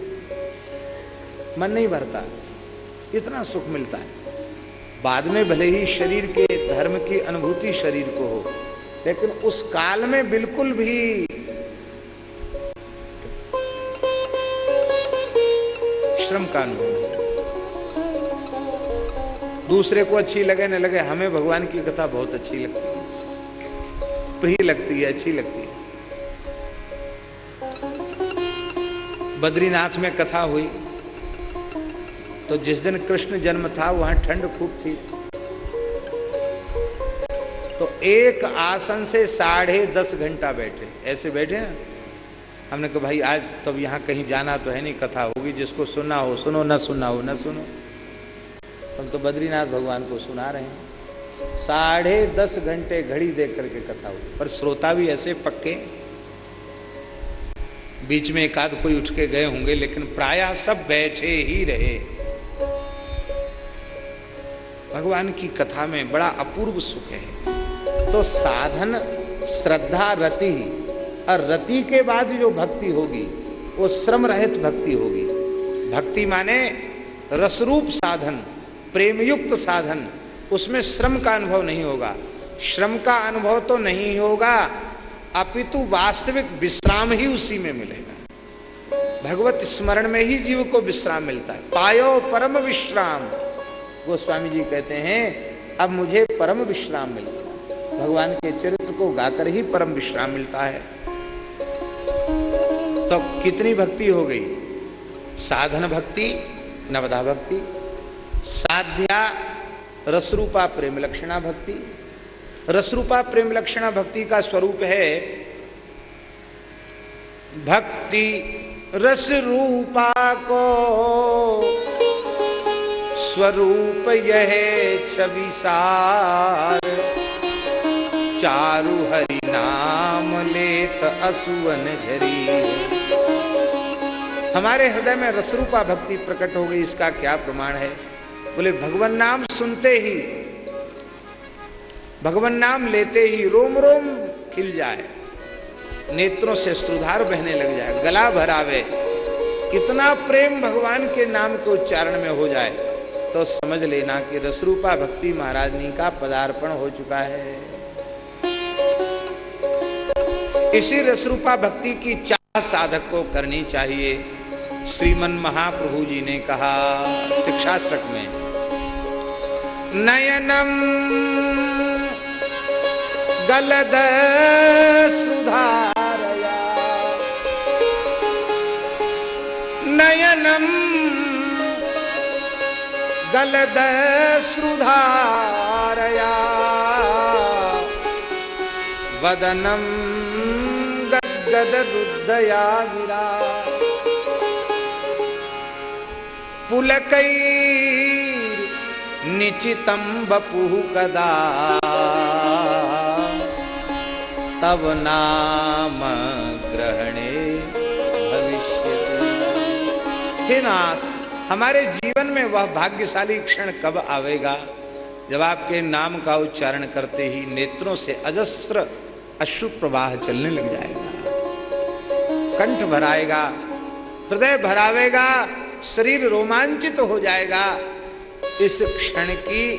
मन नहीं भरता। इतना सुख मिलता है। बाद में भले ही शरीर के, धर्म की अनुभूति शरीर को हो, लेकिन उस काल में बिल्कुल भी श्रम का अनुभव दूसरे को अच्छी लगे, न लगे, हमें भगवान की कथा बहुत अच्छी लगती है। प्रिय लगती है, अच्छी लगती है। बद्रीनाथ में कथा हुई। तो जिस दिन कृष्ण जन्म था, वहाँ ठंड खूब थी। तो एक आसन से साढ़े दस घंटा बैठे। ऐसे बैठे ना हमने कहा, भाई, आज तब तो यहाँ कहीं जाना तो है नहीं, कथा होगी, जिसको सुनना हो, सुनो, न सुनना हो, न सुनो। हम तो बद्रीनाथ भगवान को सुना रहे हैं। साढ़े दस घंटे घड़ी देख करके कथा हुई पर श्रोता भी ऐसे पक्के? बीच में एक आध कोई उठ के गए होंगे, लेकिन प्राय सब बैठे ही रहे। भगवान की कथा में बड़ा अपूर्व सुख है। तो साधन, श्रद्धा रति और रति के बाद जो भक्ति होगी, वो श्रम रहित भक्ति होगी। भक्ति माने रसरूप साधन, प्रेमयुक्त साधन। उसमें श्रम का अनुभव नहीं होगा। श्रम का अनुभव तो नहीं होगा, अपितु वास्तविक विश्राम ही उसी में मिलेगा। भगवत स्मरण में ही जीव को विश्राम मिलता है। पायो परम विश्राम। गोस्वामी जी कहते हैं, अब मुझे परम विश्राम मिलता है। भगवान के चरित्र को गाकर ही परम विश्राम मिलता है। तो कितनी भक्ति हो गई? साधन भक्ति, नवधा भक्ति, साध्या, रसरूपा प्रेम लक्षणा भक्ति। रसरूपा प्रेम लक्षणा भक्ति का स्वरूप है भक्ति रस रूपा को। स्वरूप यह छवि सार, चारु हरि नाम लेत असुवन झरी हमारे हृदय में रसरूपा भक्ति प्रकट हो गई, इसका क्या प्रमाण है? बोले, भगवान नाम सुनते ही, भगवान नाम लेते ही रोम रोम खिल जाए, नेत्रों से सुधार बहने लग जाए, गला भरावे। कितना प्रेम भगवान के नाम के उच्चारण में हो जाए तो समझ लेना कि रसरूपा भक्ति महाराजनी का पदार्पण हो चुका है। इसी रसरूपा भक्ति की चाह साधक को करनी चाहिए। श्रीमन महाप्रभु जी ने कहा शिक्षाष्टक में, नयनम गलद सुधारया। नयनम गलद सुधारया। वदनम गद्गद गिरा निचितम बपु कदा? तब नाम ग्रहणे भविष्य हे नाथ, हमारे जीवन में वह भाग्यशाली क्षण कब आवेगा? जब आपके नाम का उच्चारण करते ही नेत्रों से अजस्त्र अश्रु प्रवाह चलने लग जाएगा। कंठ भराएगा, हृदय भरावेगा शरीर रोमांचित तो हो जाएगा। इस क्षण की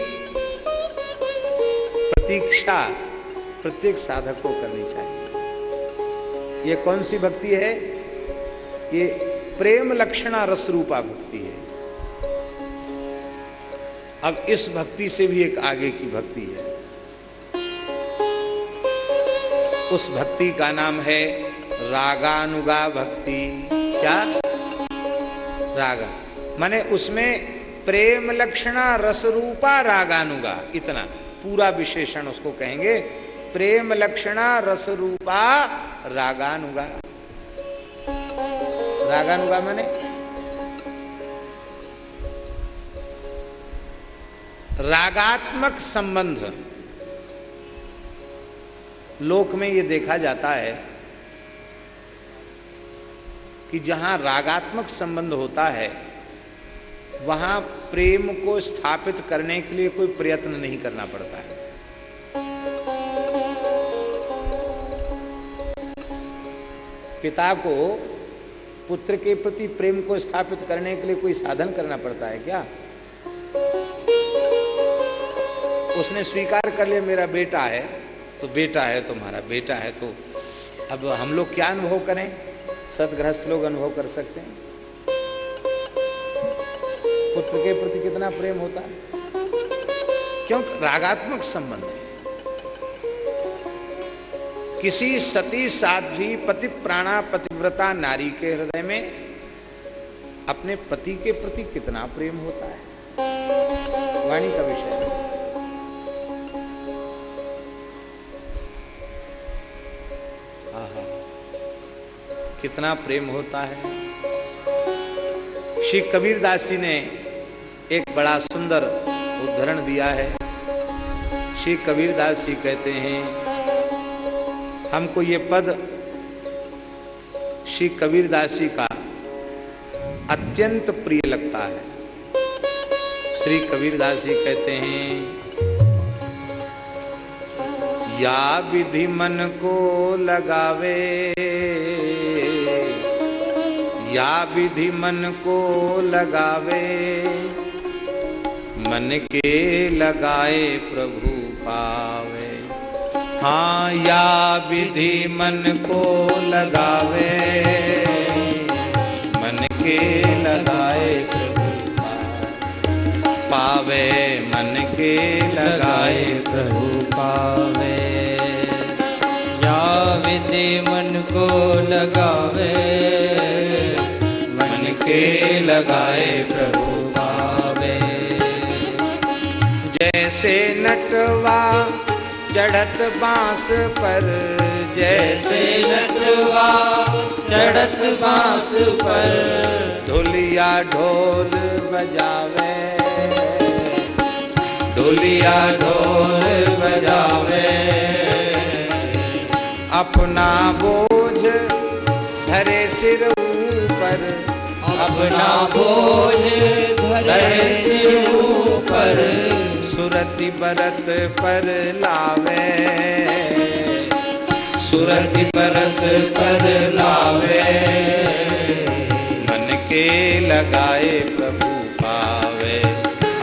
प्रतीक्षा प्रत्येक साधक को करनी चाहिए। ये कौन सी भक्ति है? ये प्रेम लक्षणा रस रूपा भक्ति है। अब इस भक्ति से भी एक आगे की भक्ति है। उस भक्ति का नाम है रागानुगा भक्ति। क्या? रागा। माने उसमें प्रेम लक्षणा रसरूपा रागानुगा, इतना। पूरा विशेषण उसको कहेंगे, प्रेम लक्षणा रसरूपा रागानुगा। रागानुगा माने? रागात्मक संबंध। लोक में ये देखा जाता है कि जहाँ रागात्मक संबंध होता है, वहाँ प्रेम को स्थापित करने के लिए कोई प्रयत्न नहीं करना पड़ता है। पिता को, पुत्र के प्रति प्रेम को स्थापित करने के लिए कोई साधन करना पड़ता है क्या? उसने स्वीकार कर लिया, मेरा बेटा है तो बेटा है, तुम्हारा बेटा है तो अब हम लोग क्या अनुभव करें? सदग्रस्त लोग अनुभव कर सकते हैं। पुत्र के प्रति कितना प्रेम होता है। क्यों? रागात्मक संबंध है। किसी सती साध्वी पति प्राणा पतिव्रता नारी के हृदय में अपने पति के प्रति कितना प्रेम होता है। वाणी का विषय कितना प्रेम होता है। श्री कबीरदास जी ने एक बड़ा सुंदर उदाहरण दिया है। श्री कबीरदास जी कहते हैं, हमको ये पद श्री कबीरदास जी का अत्यंत प्रिय लगता है। श्री कबीरदास जी कहते हैं, या विधि मन को लगावे या विधि मन को लगावे, मन के लगाए प्रभु पावे। हाँ या विधि मन को लगावे, मन के लगाए प्रभु पावे। मन के लगाए प्रभु पावे। या विधि मन को लगावे लगाए प्रभु पावे। जैसे नटवा चढ़त बाँस पर, जैसे नटवा चढ़त बाँस पर ढोलिया ढोल बजावे। ढोलिया ढोल बजावे। अपना बोझ धरे सिर ऊपर अपना बोझ सिर सुरति बरत पर लावे। सुरति परत पर लावे। मन के लगाए प्रभु पावे।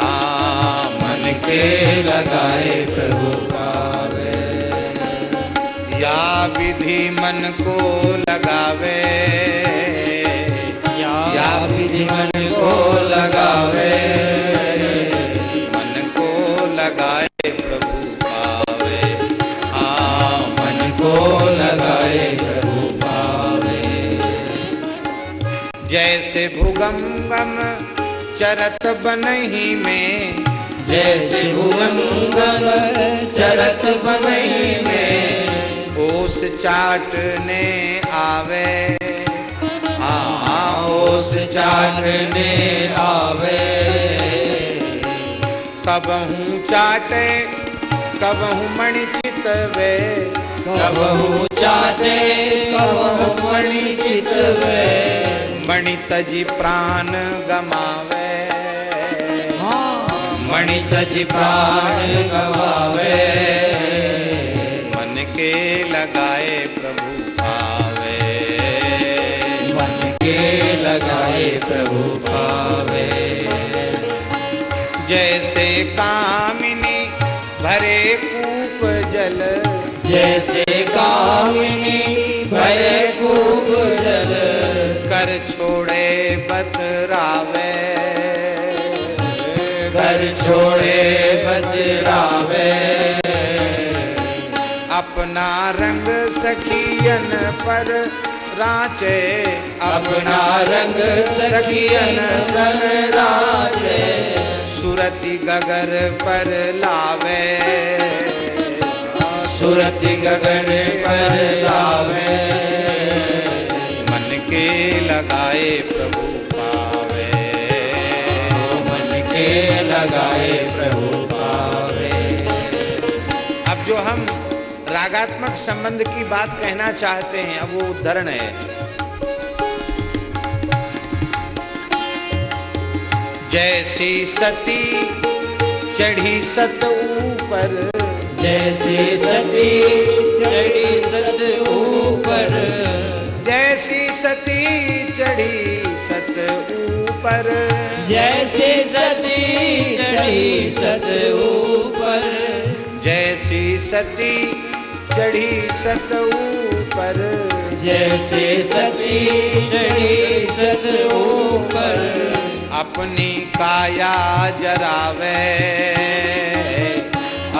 हाँ मन के लगाए प्रभु पावे। या विधि मन को लगावे। मन को लगावे मन को लगाए प्रभु पावे। हाँ मन को लगाए प्रभु पावे। जैसे भूगंगम चरत बनही में जैसे भुवंगम चरत बगही में ओस चाटने आवे। ओस चाटने आवे। कब हूँ चाटे कब हूँ मणि चितवे। कबहू चाटे कबहू मणि चितवे। मणि तजी प्राण गमावे। मणि तज प्राण गवावे मन के लगाए लगाए प्रभु पावे। जैसे कामिनी भरे कूप जल। जैसे कामिनी भरे कूप जल। कर छोड़े बतरावे कर छोड़े बजरावे अपना रंग सखियन पर राचे अपना रंग सखियन संग राजे सुरति गगर पर लावे। सुरति गगन पर लावे, मन के लगाए प्रभु पावे। मन के लगाए प्रभु रागात्मक संबंध की बात कहना चाहते हैं। अब वो उदाहरण है। जैसी सती चढ़ी सत ऊपर जैसे सती चढ़ी सत ऊपर जैसी सती चढ़ी सत ऊपर जैसे सती चढ़ी सत ऊपर जैसी सती चढ़ी सत ऊपर जैसे सती चढ़ी सत ऊपर अपनी काया जरावे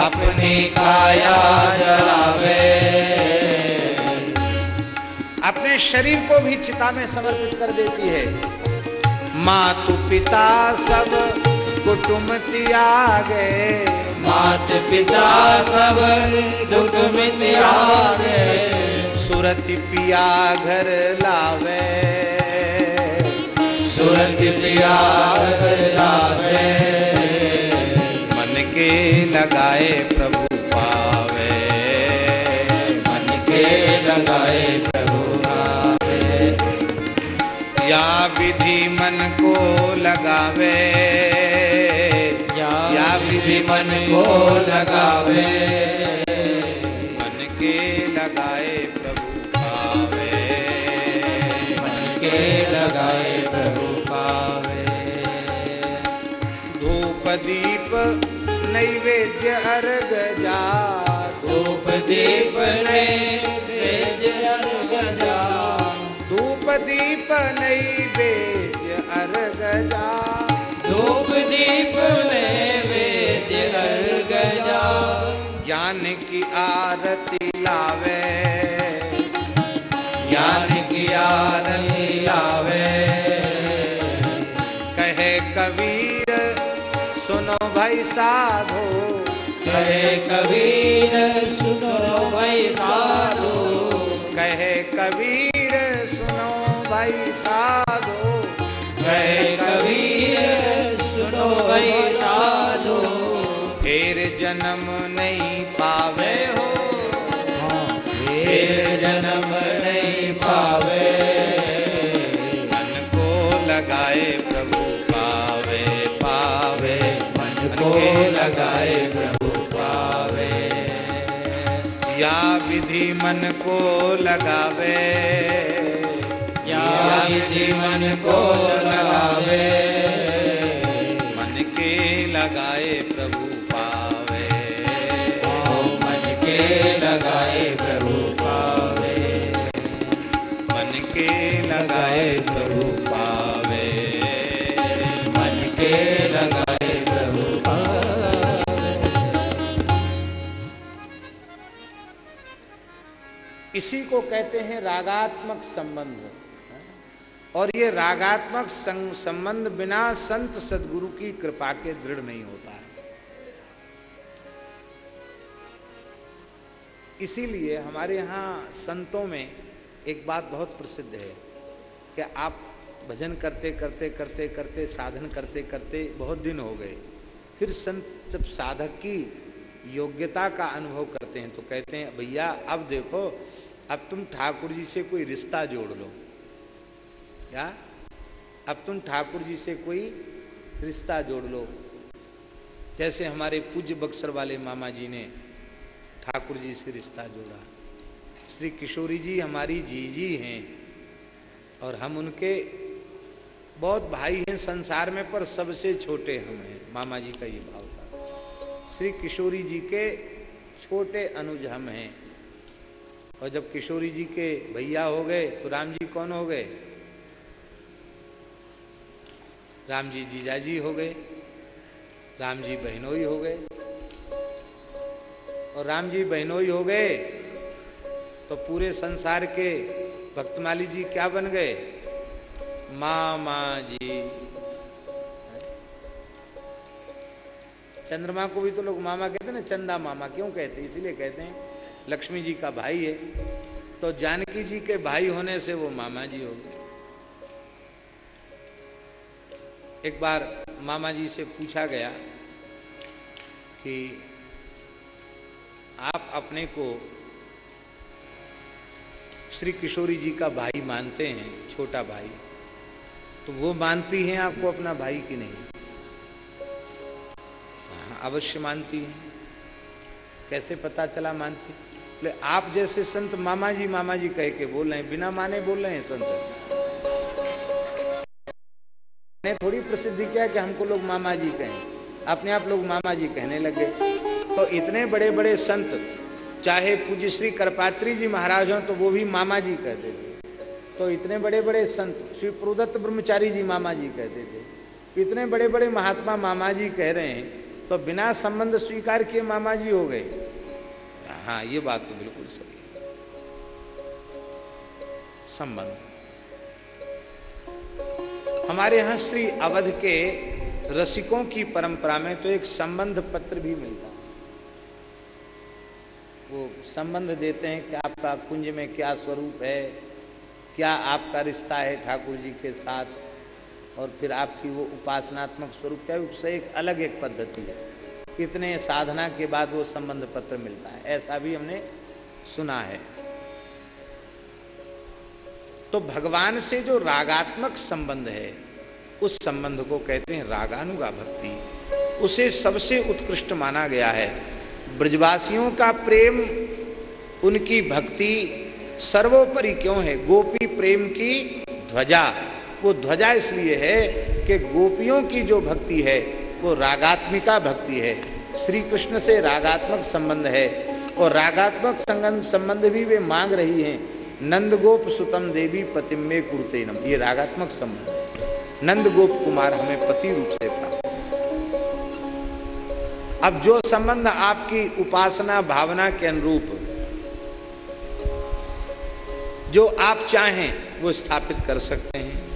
अपनी काया जरावे अपने शरीर को भी चिता में समर्पित कर देती है। मातु पिता सब कुटुम त्यागे मात पिता सब दुख में त्यागे सुरति पिया घर लावे। सुरत पिया घर लावे। मन के लगाए प्रभु पावे। मन के लगाए प्रभु आवे या विधि मन को लगावे। विधि मन को लगावे। मन के लगाए प्रभु पावे। मन के लगाए प्रभु पावे। धूप दीप नैवेद्य अर्घ जा धूप दीप नैवेद्य अर्घ जा धूप दीप नैवेद्य अर्घ जा धूप दीप नैवेद्य अर्घ जा ज्ञान की आरती लावे। ज्ञान की आरती लावे। कहे कबीर सुनो भाई साधो। कहे कबीर सुनो भाई साधो। कहे कबीर सुनो भाई साधो। कहे कबीर सुनो भाई साधो। फिर जन्म नहीं पावे हो। फिर जन्म नहीं पावे। मन को लगाए प्रभु पावे पावे। मन को लगाए प्रभु पावे। या विधि मन को लगावे। या विधि मन को लगावे। मन के लगाए इसी को कहते हैं रागात्मक संबंध। और ये रागात्मक संबंध बिना संत सदगुरु की कृपा के दृढ़ नहीं होता है। इसीलिए हमारे यहाँ संतों में एक बात बहुत प्रसिद्ध है कि आप भजन करते करते करते करते, साधन करते करते बहुत दिन हो गए। फिर संत जब साधक की योग्यता का अनुभव करते हैं तो कहते हैं, भैया, अब देखो अब तुम ठाकुर जी से कोई रिश्ता जोड़ लो। क्या? अब तुम ठाकुर जी से कोई रिश्ता जोड़ लो। जैसे हमारे पूज्य बक्सर वाले मामा जी ने ठाकुर जी से रिश्ता जोड़ा। श्री किशोरी जी हमारी जीजी हैं और हम उनके बहुत भाई हैं संसार में, पर सबसे छोटे हम हैं। मामा जी का ये भाव था। श्री किशोरी जी के छोटे अनुज हम हैं। और जब किशोरी जी के भैया हो गए तो राम जी कौन हो गए? राम जी जीजाजी हो गए, राम जी बहनोई हो गए। और राम जी बहनोई हो गए तो पूरे संसार के भक्तमाली जी क्या बन गए? मामा जी। चंद्रमा को भी तो लोग मामा कहते हैं ना, चंदा मामा, क्यों कहते हैं? इसीलिए कहते हैं लक्ष्मी जी का भाई है तो जानकी जी के भाई होने से वो मामा जी हो गए। एक बार मामा जी से पूछा गया कि आप अपने को श्री किशोरी जी का भाई मानते हैं छोटा भाई। तो वो मानती हैं आपको अपना भाई कि नहीं? हाँ, अवश्य मानती हैं। कैसे पता चला मानती? बोले आप जैसे संत मामा जी मामा जी कह के बोल रहे हैं बिना माने बोल रहे हैं संत मैंने थोड़ी प्रसिद्धि किया कि हमको लोग मामा जी कहें अपने आप लोग मामा जी कहने लगे तो इतने बड़े बड़े संत चाहे पूज्य श्री करपात्री जी महाराज हों तो वो भी मामा जी कहते थे तो इतने बड़े बड़े संत श्री प्रोदत्त ब्रह्मचारी जी मामा जी कहते थे इतने बड़े बड़े महात्मा मामा जी कह रहे हैं तो बिना संबंध स्वीकार किए मामा जी हो गए हाँ ये बात तो बिल्कुल सही है। संबंध। हमारे यहाँ श्री अवध के रसिकों की परंपरा में तो एक संबंध पत्र भी मिलता है। वो संबंध देते हैं कि आपका कुंज में क्या स्वरूप है, क्या आपका रिश्ता है ठाकुर जी के साथ, और फिर आपकी वो उपासनात्मक स्वरूप क्या है, उससे एक अलग एक पद्धति है। इतने साधना के बाद वो संबंध पत्र मिलता है। ऐसा भी हमने सुना है। तो भगवान से जो रागात्मक संबंध है, उस संबंध को कहते हैं रागानुगा भक्ति। उसे सबसे उत्कृष्ट माना गया है। ब्रजवासियों का प्रेम, उनकी भक्ति सर्वोपरि क्यों है? गोपी प्रेम की ध्वजा। वो ध्वजा इसलिए है कि गोपियों की जो भक्ति है वो रागात्मिका भक्ति है। श्री कृष्ण से रागात्मक संबंध है और रागात्मक संबंध भी वे मांग रही हैं। नंद गोप सुतम देवी पतिम में कुरतेनम। ये रागात्मक संबंध नंद गोप कुमार हमें पति रूप से प्राप्त अब जो संबंध आपकी उपासना भावना के अनुरूप, जो आप चाहें, वो स्थापित कर सकते हैं।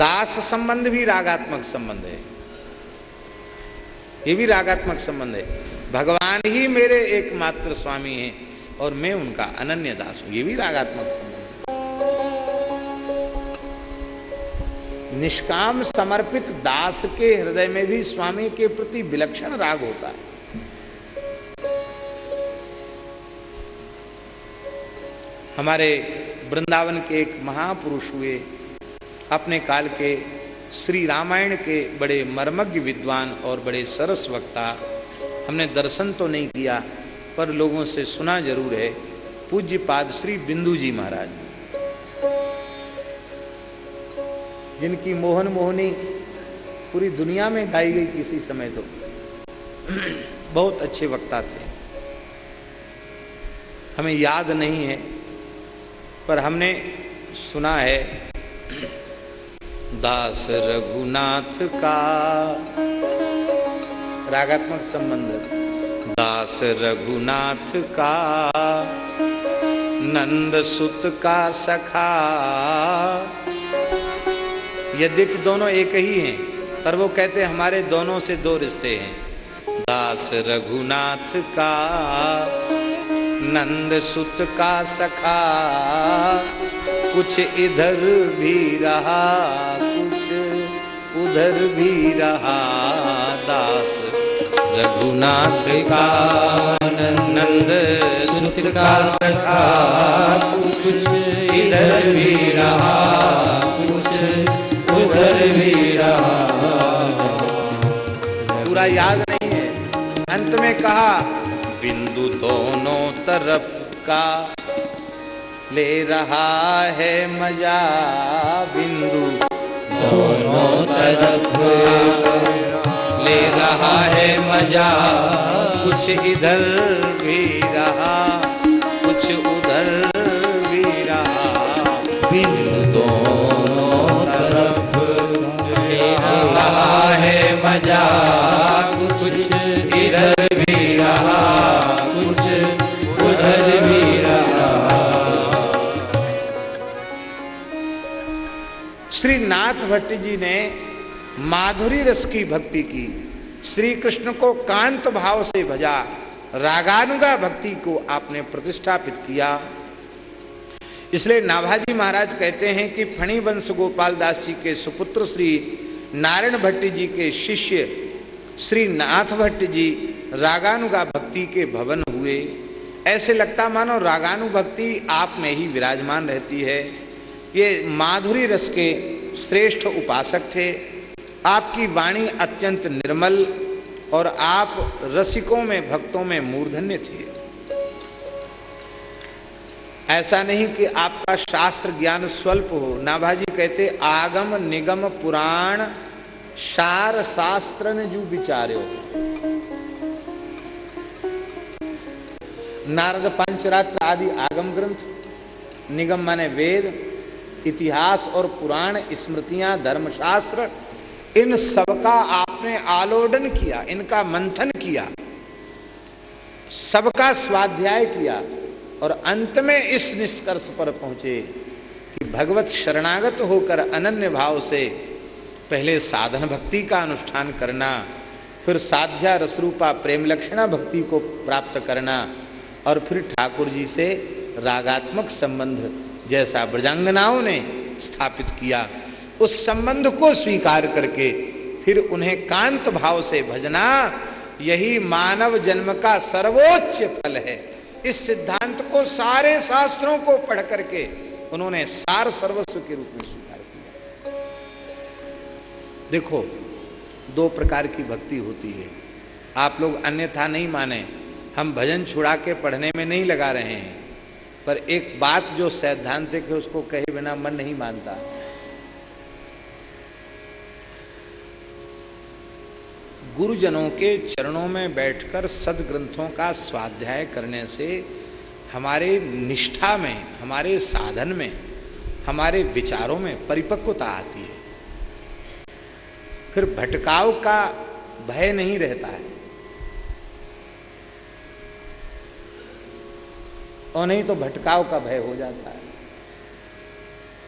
दास संबंध भी रागात्मक संबंध है। ये भी रागात्मक संबंध है। भगवान ही मेरे एकमात्र स्वामी हैं और मैं उनका अनन्य दास हूँ। ये भी रागात्मक संबंध निष्काम समर्पित दास के हृदय में भी स्वामी के प्रति विलक्षण राग होता है। हमारे वृंदावन के एक महापुरुष हुए अपने काल के श्री रामायण के बड़े मर्मज्ञ विद्वान और बड़े सरस वक्ता, हमने दर्शन तो नहीं किया, पर लोगों से सुना ज़रूर है पूज्य पाद श्री बिंदु जी महाराज। जिनकी मोहन मोहनी पूरी दुनिया में गाई गई किसी समय तो बहुत अच्छे वक्ता थे। हमें याद नहीं है, पर हमने सुना है दास रघुनाथ का। रागात्मक संबंध। दास रघुनाथ का। नंद सुत का सखा। यद्यपि दोनों एक ही हैं, पर वो कहते हमारे दोनों से दो रिश्ते हैं। दास रघुनाथ का। नंद सुत का सखा। कुछ इधर भी रहा। उधर भी रहा दास। रघुनाथ का नंद सुत का सखा कुछ इधर भी रहा कुछ उधर भी रहा। पूरा याद नहीं है। अंत में कहा बिंदु दोनों तरफ़ का ले रहा है मज़ा बिंदु दोनों तरफ़ ले रहा है मज़ा। कुछ इधर भी रहा, कुछ उधर भी रहा। बिन दोनों तरफ़। ले रहा है मज़ा। श्री नाथ भट्ट जी ने माधुरी रस की भक्ति की। श्री कृष्ण को कांत भाव से भजा रागानुगा भक्ति को आपने प्रतिष्ठापित किया। इसलिए नाभाजी महाराज कहते हैं कि फणी वंश गोपाल दास जी के सुपुत्र श्री नारायण भट्ट जी के शिष्य श्री नाथ भट्ट जी रागानुगा भक्ति के भवन हुए। ऐसे लगता मानो रागानुभक्ति आप में ही विराजमान रहती है। ये माधुरी रस के श्रेष्ठ उपासक थे। आपकी वाणी अत्यंत निर्मल और आप रसिकों में, भक्तों में मूर्धन्य थे। ऐसा नहीं कि आपका शास्त्र ज्ञान स्वल्प हो। नाभाजी कहते, आगम निगम पुराण सार शास्त्र ने जो विचार्यो। नारद पंचरात्र आदि आगम ग्रंथ, निगम माने वेद इतिहास और पुराण स्मृतियाँ, धर्मशास्त्र, इन सबका आपने आलोडन किया, इनका मंथन किया, सबका स्वाध्याय किया और अंत में इस निष्कर्ष पर पहुँचे कि भगवत शरणागत होकर अनन्य भाव से पहले साधन भक्ति का अनुष्ठान करना, फिर साध्या रसरूपा प्रेम लक्षणा भक्ति को प्राप्त करना और फिर ठाकुर जी से रागात्मक संबंध जैसा ब्रजांगनाओं ने स्थापित किया, उस संबंध को स्वीकार करके फिर उन्हें कांत भाव से भजना यही मानव जन्म का सर्वोच्च फल है। इस सिद्धांत को सारे शास्त्रों को पढ़ करके उन्होंने सार सर्वस्व के रूप में स्वीकार किया। देखो, दो प्रकार की भक्ति होती है। आप लोग अन्यथा नहीं माने, हम भजन छुड़ा के पढ़ने में नहीं लगा रहे हैं। पर एक बात जो सैद्धांतिक है, उसको कहे बिना मन नहीं मानता। गुरुजनों के चरणों में बैठकर सदग्रंथों का स्वाध्याय करने से हमारे निष्ठा में, हमारे साधन में, हमारे विचारों में परिपक्वता आती है। फिर भटकाव का भय नहीं रहता है। और नहीं तो भटकाव का भय हो जाता है।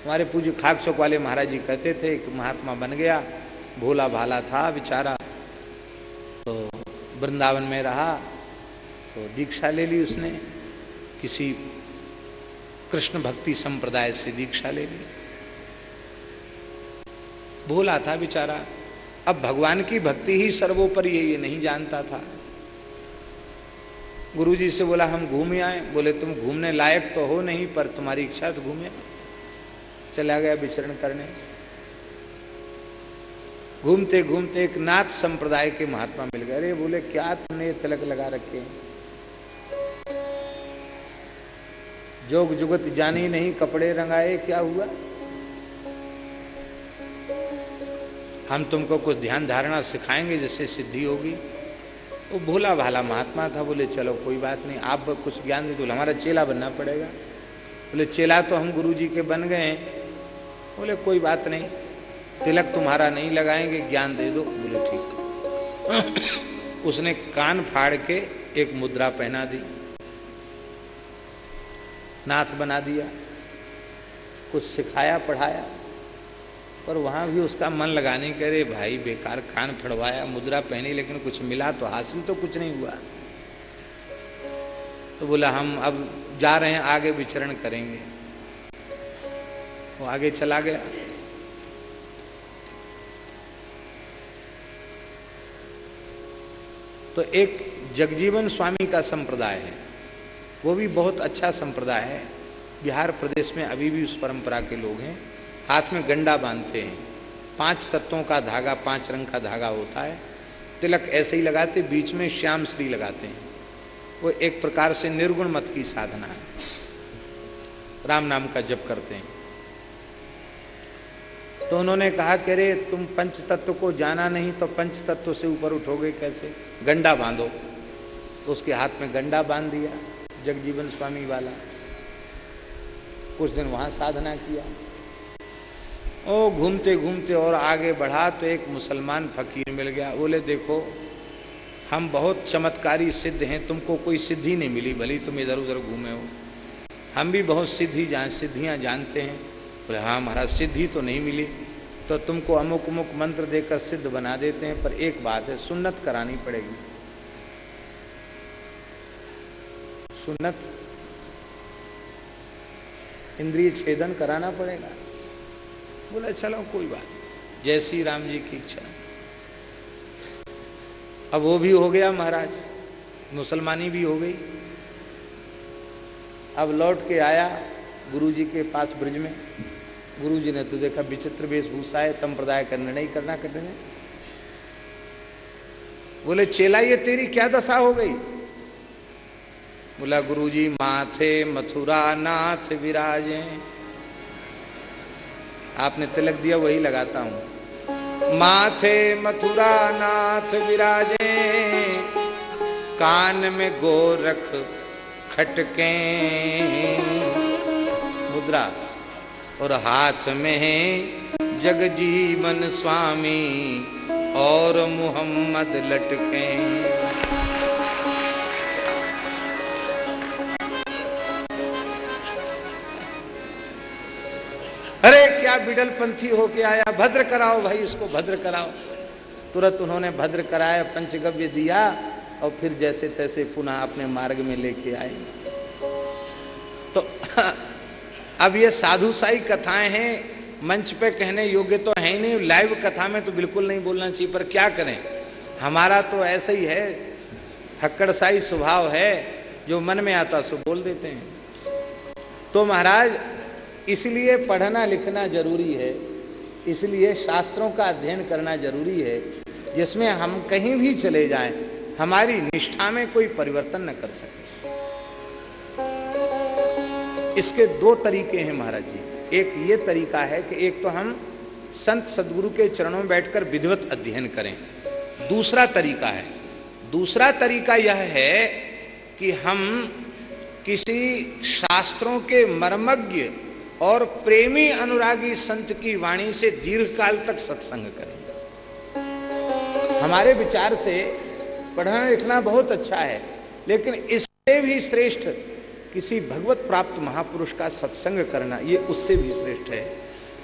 हमारे पूज्य खाक चौक वाले महाराज जी कहते थे कि महात्मा बन गया, भोला भाला था बेचारा। तो वृंदावन में रहा तो दीक्षा ले ली उसने, किसी कृष्ण भक्ति संप्रदाय से दीक्षा ले ली। भोला था बेचारा। अब भगवान की भक्ति ही सर्वोपरि है, ये नहीं जानता था। गुरुजी से बोला, हम घूम आए। बोले, तुम घूमने लायक तो हो नहीं, पर तुम्हारी इच्छा तो घूमे चला गया विचरण करने। घूमते घूमते एक नाथ संप्रदाय के महात्मा मिल गए। अरे, बोले, क्या तुमने ये तिलक लगा रखे जोग जुगत जानी नहीं, कपड़े रंगाए, क्या हुआ? हम तुमको कुछ ध्यान धारणा सिखाएँगे जिससे सिद्धि होगी। वो भोला भाला महात्मा था। बोले, चलो, कोई बात नहीं, आप कुछ ज्ञान दे दो, हमारा चेला बनना पड़ेगा। बोले, चेला तो हम गुरु जी के बन गए बोले, कोई बात नहीं, तिलक तुम्हारा नहीं लगाएँगे, ज्ञान दे दो। बोले, ठीक। उसने कान फाड़ के एक मुद्रा पहना दी, नाथ बना दिया, कुछ सिखाया, पढ़ाया। पर वहाँ भी उसका मन लगाने के, अरे भाई, बेकार कान फड़वाया, मुद्रा पहनी, लेकिन कुछ मिला तो हासिल तो कुछ नहीं हुआ। तो बोला, हम अब जा रहे हैं, आगे विचरण करेंगे। वो आगे चला गया। तो एक जगजीवन स्वामी का संप्रदाय है। वो भी बहुत अच्छा संप्रदाय है। बिहार प्रदेश में अभी भी उस परंपरा के लोग हैं। हाथ में गंडा बांधते हैं। पाँच तत्वों का धागा, पाँच रंग का धागा होता है। तिलक ऐसे ही लगाते, बीच में श्याम श्री लगाते हैं। वो एक प्रकार से निर्गुण मत की साधना है। राम नाम का जप करते हैं। तो उन्होंने कहा कि अरे, तुम पंच तत्व को जाना नहीं तो पंच तत्व से ऊपर उठोगे कैसे? गंडा बांधो। तो उसके हाथ में गंडा बाँध दिया, जगजीवन स्वामी वाला। कुछ दिन वहाँ साधना किया। ओ, घूमते घूमते और आगे बढ़ा तो एक मुसलमान फकीर मिल गया। बोले, देखो, हम बहुत चमत्कारी सिद्ध हैं, तुमको कोई सिद्धि नहीं मिली, भली तुम इधर उधर घूमे हो। हम भी बहुत सिद्धि जान, सिद्धियाँ जानते हैं। बोले हाँ महाराज, सिद्धि तो नहीं मिली। तो तुमको अमुक अमुक मंत्र देकर सिद्ध बना देते हैं, पर एक बात है, सुन्नत करानी पड़ेगी। सुन्नत? इंद्रिय छेदन कराना पड़ेगा? बोले चलो कोई बात जय श्री राम जी की इच्छा। अब वो भी हो गया महाराज, मुसलमानी भी हो गई। अब लौट के आया गुरुजी के पास ब्रिज में। गुरु जी ने तो देखा विचित्र वेशभूषा है, संप्रदाय का निर्णय करना कठिन बोले, चेला, ये तेरी क्या दशा हो गई? बोला, गुरुजी, माथे मथुरा नाथ विराजे। आपने तिलक दिया, वही लगाता हूँ। माथे मथुरा नाथ विराजे, कान में गोरख खटके। मुद्रा, और हाथ में जगजीवन स्वामी और मोहम्मद लटके। क्या बिडल पंथी होके आया, भद्र कराओ भाई, इसको भद्र कराओ। तुरंत उन्होंने भद्र कराया, पंचगव्य दिया, और फिर जैसे तैसे पुनः अपने मार्ग में लेके आए। तो अब ये साधु साई कथाएँ हैं, मंच पे कहने योग्य तो है ही नहीं, लाइव कथा में तो बिल्कुल नहीं बोलना चाहिए, पर क्या करें? हमारा तो ऐसा ही है, हक्कड़साई स्वभाव है, जो मन में आता सो बोल देते हैं। तो महाराज इसलिए पढ़ना लिखना ज़रूरी है, इसलिए शास्त्रों का अध्ययन करना ज़रूरी है, जिसमें हम कहीं भी चले जाएँ, हमारी निष्ठा में कोई परिवर्तन न कर सके। इसके दो तरीके हैं महाराज जी। एक ये तरीका है कि एक तो हम संत सदगुरु के चरणों में बैठकर विधिवत अध्ययन करें। दूसरा तरीका है। दूसरा तरीका यह है कि हम किसी शास्त्रों के मर्मज्ञ और प्रेमी अनुरागी संत की वाणी से दीर्घ काल तक सत्संग करें। हमारे विचार से पढ़ना लिखना बहुत अच्छा है, लेकिन इससे भी श्रेष्ठ किसी भगवत प्राप्त महापुरुष का सत्संग करना, ये उससे भी श्रेष्ठ है।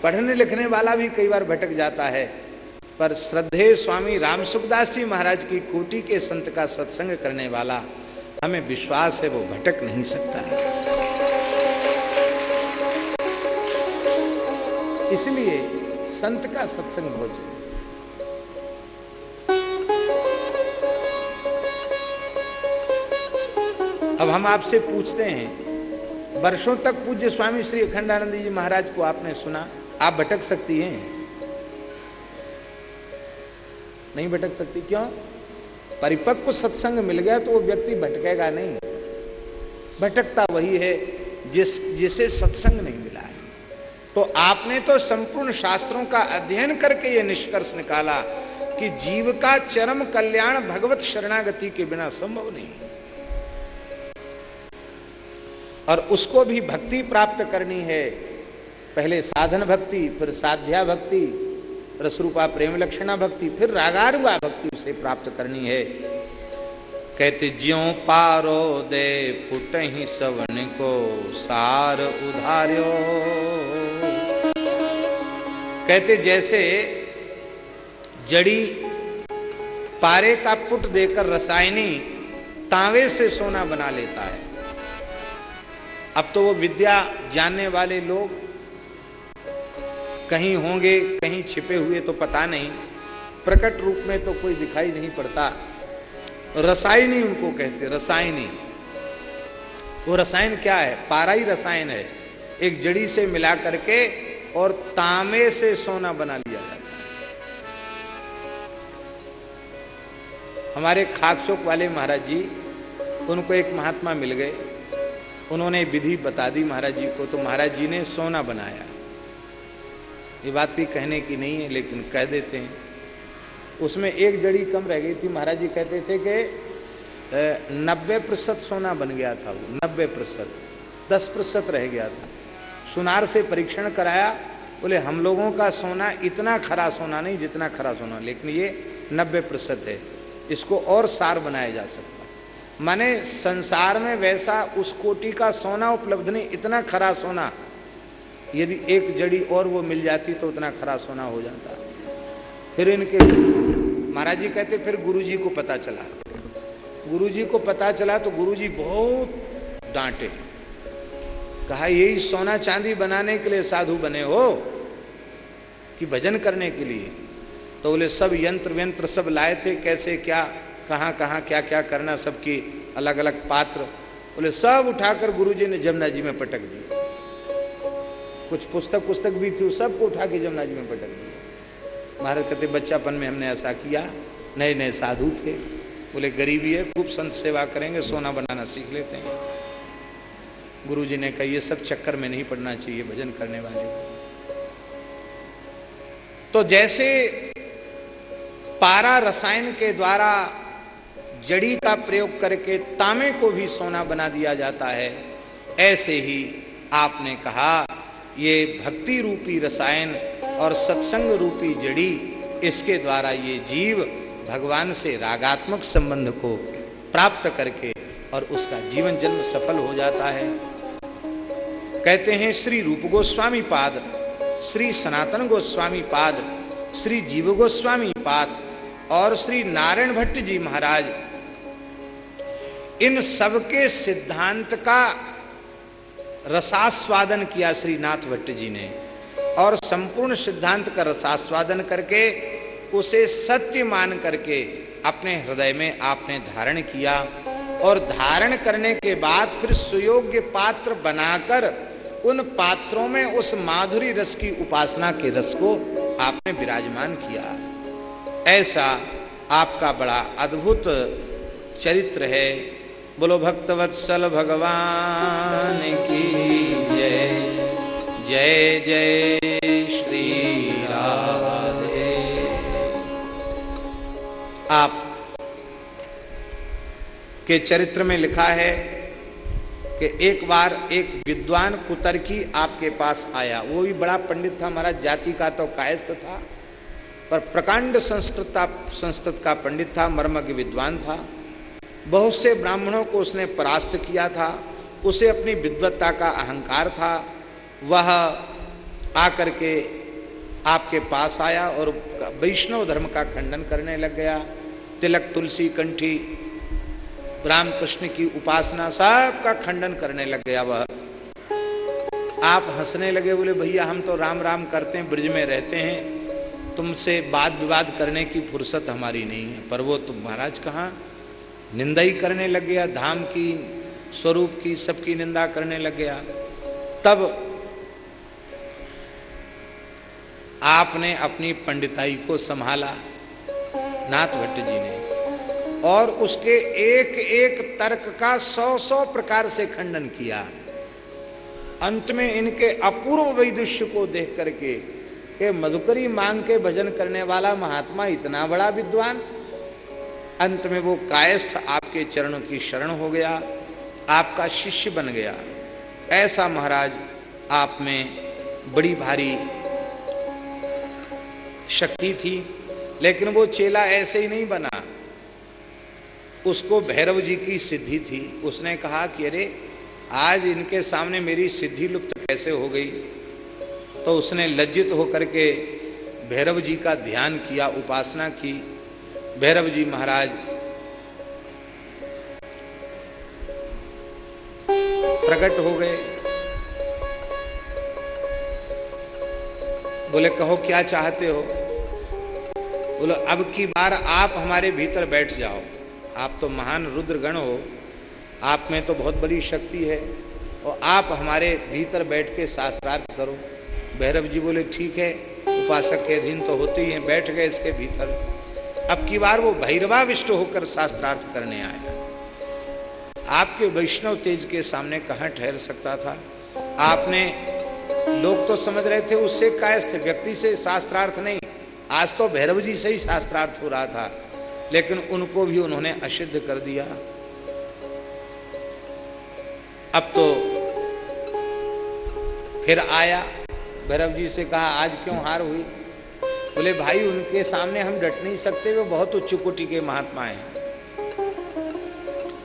पढ़ने लिखने वाला भी कई बार भटक जाता है, पर श्रद्धे स्वामी राम सुखदास जी महाराज की कोटि के संत का सत्संग करने वाला, हमें विश्वास है वो भटक नहीं सकता। है इसलिए संत का सत्संग ज़रूरी अब हम आपसे पूछते हैं, वर्षों तक पूज्य स्वामी श्री अखंडानंद जी महाराज को आपने सुना, आप भटक सकती हैं? नहीं भटक सकती, क्यों? परिपक्व सत्संग मिल गया तो वो व्यक्ति भटकेगा नहीं। भटकता वही है जिस, जिसे सत्संग नहीं तो आपने तो संपूर्ण शास्त्रों का अध्ययन करके ये निष्कर्ष निकाला कि जीव का चरम कल्याण भगवत शरणागति के बिना संभव नहीं और उसको भी भक्ति प्राप्त करनी है। पहले साधन भक्ति, फिर साध्या भक्ति रसरूपा प्रेम लक्षणा भक्ति, फिर रागारुआ भक्ति उसे प्राप्त करनी है। कहते, ज्यो पारो दे पुट ही सवन को सार उधार्यो। कहते जैसे जड़ी पारे का पुट देकर रसायनी तांवे से सोना बना लेता है। अब तो वो विद्या जानने वाले लोग कहीं होंगे, कहीं छिपे हुए तो पता नहीं। प्रकट रूप में तो कोई दिखाई नहीं पड़ता। रसायनी उनको कहते, रसायनी। वो रसायन क्या है? पारा ही रसायन है। एक जड़ी से मिला करके और तांबे से सोना बना लिया जाता है। हमारे खाकशोक वाले महाराज जी, उनको एक महात्मा मिल गए। उन्होंने विधि बता दी महाराज जी को तो महाराज जी ने सोना बनाया। ये बात भी कहने की नहीं है, लेकिन कह देते हैं। उसमें एक जड़ी कम रह गई थी, महाराज जी कहते थे कि नब्बे प्रतिशत सोना बन गया था वो, नब्बे प्रतिशत, दस प्रतिशत रह गया था। सुनार से परीक्षण कराया, बोले, हम लोगों का सोना इतना खरा सोना नहीं जितना खरा सोना, लेकिन ये नब्बे प्रतिशत है। इसको और सार बनाया जा सकता माने संसार में वैसा उस कोटि का सोना उपलब्ध नहीं, इतना खरा सोना। यदि एक जड़ी और वो मिल जाती तो उतना खरा सोना हो जाता। फिर इनके महाराज जी कहते, फिर गुरुजी को पता चला। गुरुजी को पता चला तो गुरुजी बहुत डांटे। कहा, यही सोना चांदी बनाने के लिए साधु बने हो कि भजन करने के लिए? तो बोले, सब यंत्र व्यंत्र सब लाए थे, कैसे, क्या, कहाँ कहाँ, क्या क्या करना, सबकी अलग अलग पात्र? बोले, सब उठाकर गुरुजी ने जमुना जी में पटक दी कुछ पुस्तक पुस्तक भी थी, सबको उठा के जमुना जी में पटक दिया महाराज कहते, बच्चापन में हमने ऐसा किया नए नए साधु थे। बोले, गरीबी है, खूब संत सेवा करेंगे, सोना बनाना सीख लेते हैं। गुरु जी ने कहा, ये सब चक्कर में नहीं पड़ना चाहिए भजन करने वाले तो जैसे पारा रसायन के द्वारा जड़ी का प्रयोग करके तांबे को भी सोना बना दिया जाता है, ऐसे ही आपने कहा, ये भक्ति रूपी रसायन और सत्संग रूपी जड़ी, इसके द्वारा ये जीव भगवान से रागात्मक संबंध को प्राप्त करके और उसका जीवन जन्म सफल हो जाता है। कहते हैं श्री रूप गोस्वामी पाद, श्री सनातन गोस्वामी पाद, श्री जीव गोस्वामी पाद और श्री नारायण भट्ट जी महाराज। इन सबके सिद्धांत का रसास्वादन किया श्री नाथ भट्ट जी ने और संपूर्ण सिद्धांत का रसास्वादन करके उसे सत्य मान करके अपने हृदय में आपने धारण किया और धारण करने के बाद फिर सुयोग्य पात्र बनाकर उन पात्रों में उस माधुरी रस की उपासना के रस को आपने विराजमान किया। ऐसा आपका बड़ा अद्भुत चरित्र है। बोलो, भक्तवत्सल भगवान की जय। जय जय श्री राधे। आप के चरित्र में लिखा है कि एक बार एक विद्वान कुतर्की आपके पास आया। वो भी बड़ा पंडित था हमारा जाति का तो कायस्थ था, पर प्रकांड संस्कृत संस्कृत का पंडित था, मर्मज्ञ विद्वान था। बहुत से ब्राह्मणों को उसने परास्त किया था, उसे अपनी विद्वत्ता का अहंकार था। वह आकर के आपके पास आया और वैष्णव धर्म का खंडन करने लग गया। तिलक, तुलसी, कंठी रामकृष्ण की उपासना सब का खंडन करने लग गया वह। आप हंसने लगे, बोले, भैया, हम तो राम राम करते हैं, ब्रिज में रहते हैं। तुमसे वाद विवाद करने की फुर्सत हमारी नहीं है। पर वो तुम महाराज कहाँ? निंदा ही करने लग गया, धाम की, स्वरूप की, सबकी निंदा करने लग गया। तब आपने अपनी पंडिताई को संभाला नाथ भट्ट जी ने। और उसके एक एक तर्क का सौ सौ प्रकार से खंडन किया। अंत में इनके अपूर्व वैदुष्य को देख करके के मधुकरी मांग के भजन करने वाला महात्मा इतना बड़ा विद्वान। अंत में वो कायस्थ आपके चरणों की शरण हो गया, आपका शिष्य बन गया। ऐसा महाराज आप में बड़ी भारी शक्ति थी, लेकिन वो चेला ऐसे ही नहीं बना। उसको भैरव जी की सिद्धि थी। उसने कहा कि अरे, आज इनके सामने मेरी सिद्धि लुप्त कैसे हो गई? तो उसने लज्जित होकर के भैरव जी का ध्यान किया, उपासना की। भैरव जी महाराज, प्रकट हो गए। बोले, कहो, क्या चाहते हो? बोलो, अब की बार आप हमारे भीतर बैठ जाओ। आप तो महान रुद्रगण हो, आप में तो बहुत बड़ी शक्ति है, और आप हमारे भीतर बैठ के शास्त्रार्थ करो। भैरव जी बोले, ठीक है, उपासक के अधीन तो होते ही हैं, बैठ गए इसके भीतर। अब की बार वो भैरवाविष्ट होकर शास्त्रार्थ करने आया। आपके वैष्णव तेज के सामने कहाँ ठहर सकता था? आपने लोग तो समझ रहे थे, उससे कायस्थ व्यक्ति से शास्त्रार्थ नहीं। आज तो भैरव जी से ही शास्त्रार्थ हो रहा था। लेकिन उनको भी उन्होंने असिद्ध कर दिया। अब तो फिर आया, भैरव जी से कहा, आज क्यों हार हुई? बोले, भाई, उनके सामने हम डट नहीं सकते, वो बहुत उच्च कोटि के महात्मा हैं।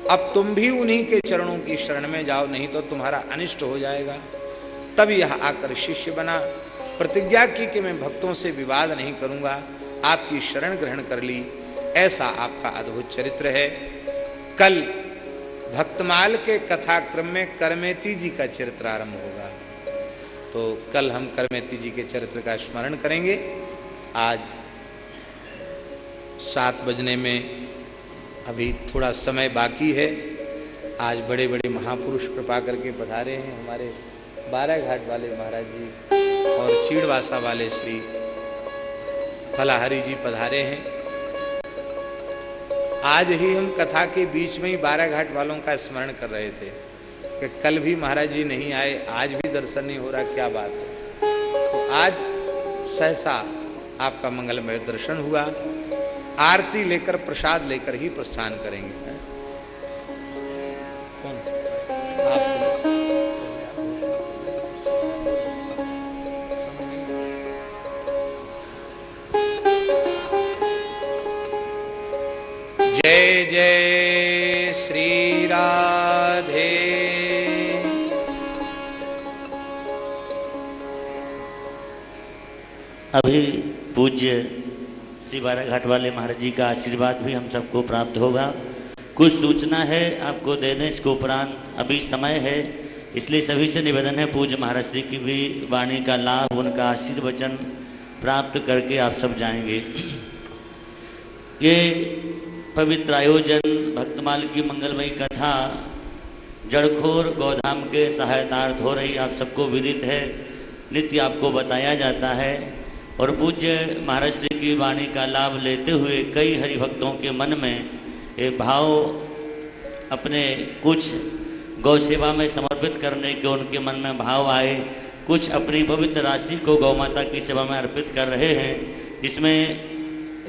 अब तुम भी उन्हीं के चरणों की शरण में जाओ, नहीं तो तुम्हारा अनिष्ट हो जाएगा। तब यह आकर शिष्य बना। प्रतिज्ञा की कि मैं भक्तों से विवाद नहीं करूँगा, आपकी शरण ग्रहण कर ली। ऐसा आपका अद्भुत चरित्र है। कल भक्तमाल के कथाक्रम में करमेती जी का चरित्र आरंभ होगा। तो कल हम करमेती जी के चरित्र का स्मरण करेंगे। आज सात बजने में अभी थोड़ा समय बाकी है। आज बड़े बड़े महापुरुष कृपा करके पधारे हैं हमारे बारह घाट वाले महाराज जी और चीड़वासा वाले श्री फलाहरी जी पधारे हैं। आज ही हम कथा के बीच में ही बारह घाट वालों का स्मरण कर रहे थे कि कल भी महाराज जी नहीं आए, आज भी दर्शन नहीं हो रहा, क्या बात है? तो आज सहसा आपका मंगलमय दर्शन हुआ। आरती लेकर प्रसाद लेकर ही प्रस्थान करेंगे। जय श्री राधे। अभी पूज्य श्री बाराघाट वाले महाराज जी का आशीर्वाद भी हम सबको प्राप्त होगा। कुछ सूचना है आपको देने, इसके उपरांत अभी समय है। इसलिए सभी से निवेदन है, पूज्य महाराज श्री की भी वाणी का लाभ, उनका आशीर्वचन प्राप्त करके आप सब जाएँगे। ये पवित्र आयोजन भक्तमाल की मंगलमयी कथा, जड़खोर गौधाम के सहायतार्थ हो रही आप सबको विदित है, नित्य आपको बताया जाता है। और पूज्य महाराज श्री की वाणी का लाभ लेते हुए कई हरिभक्तों के मन में ये भाव अपने कुछ गौ सेवा में समर्पित करने के उनके मन में भाव आए। कुछ अपनी पवित्र राशि को गौ माता की सेवा में अर्पित कर रहे हैं। इसमें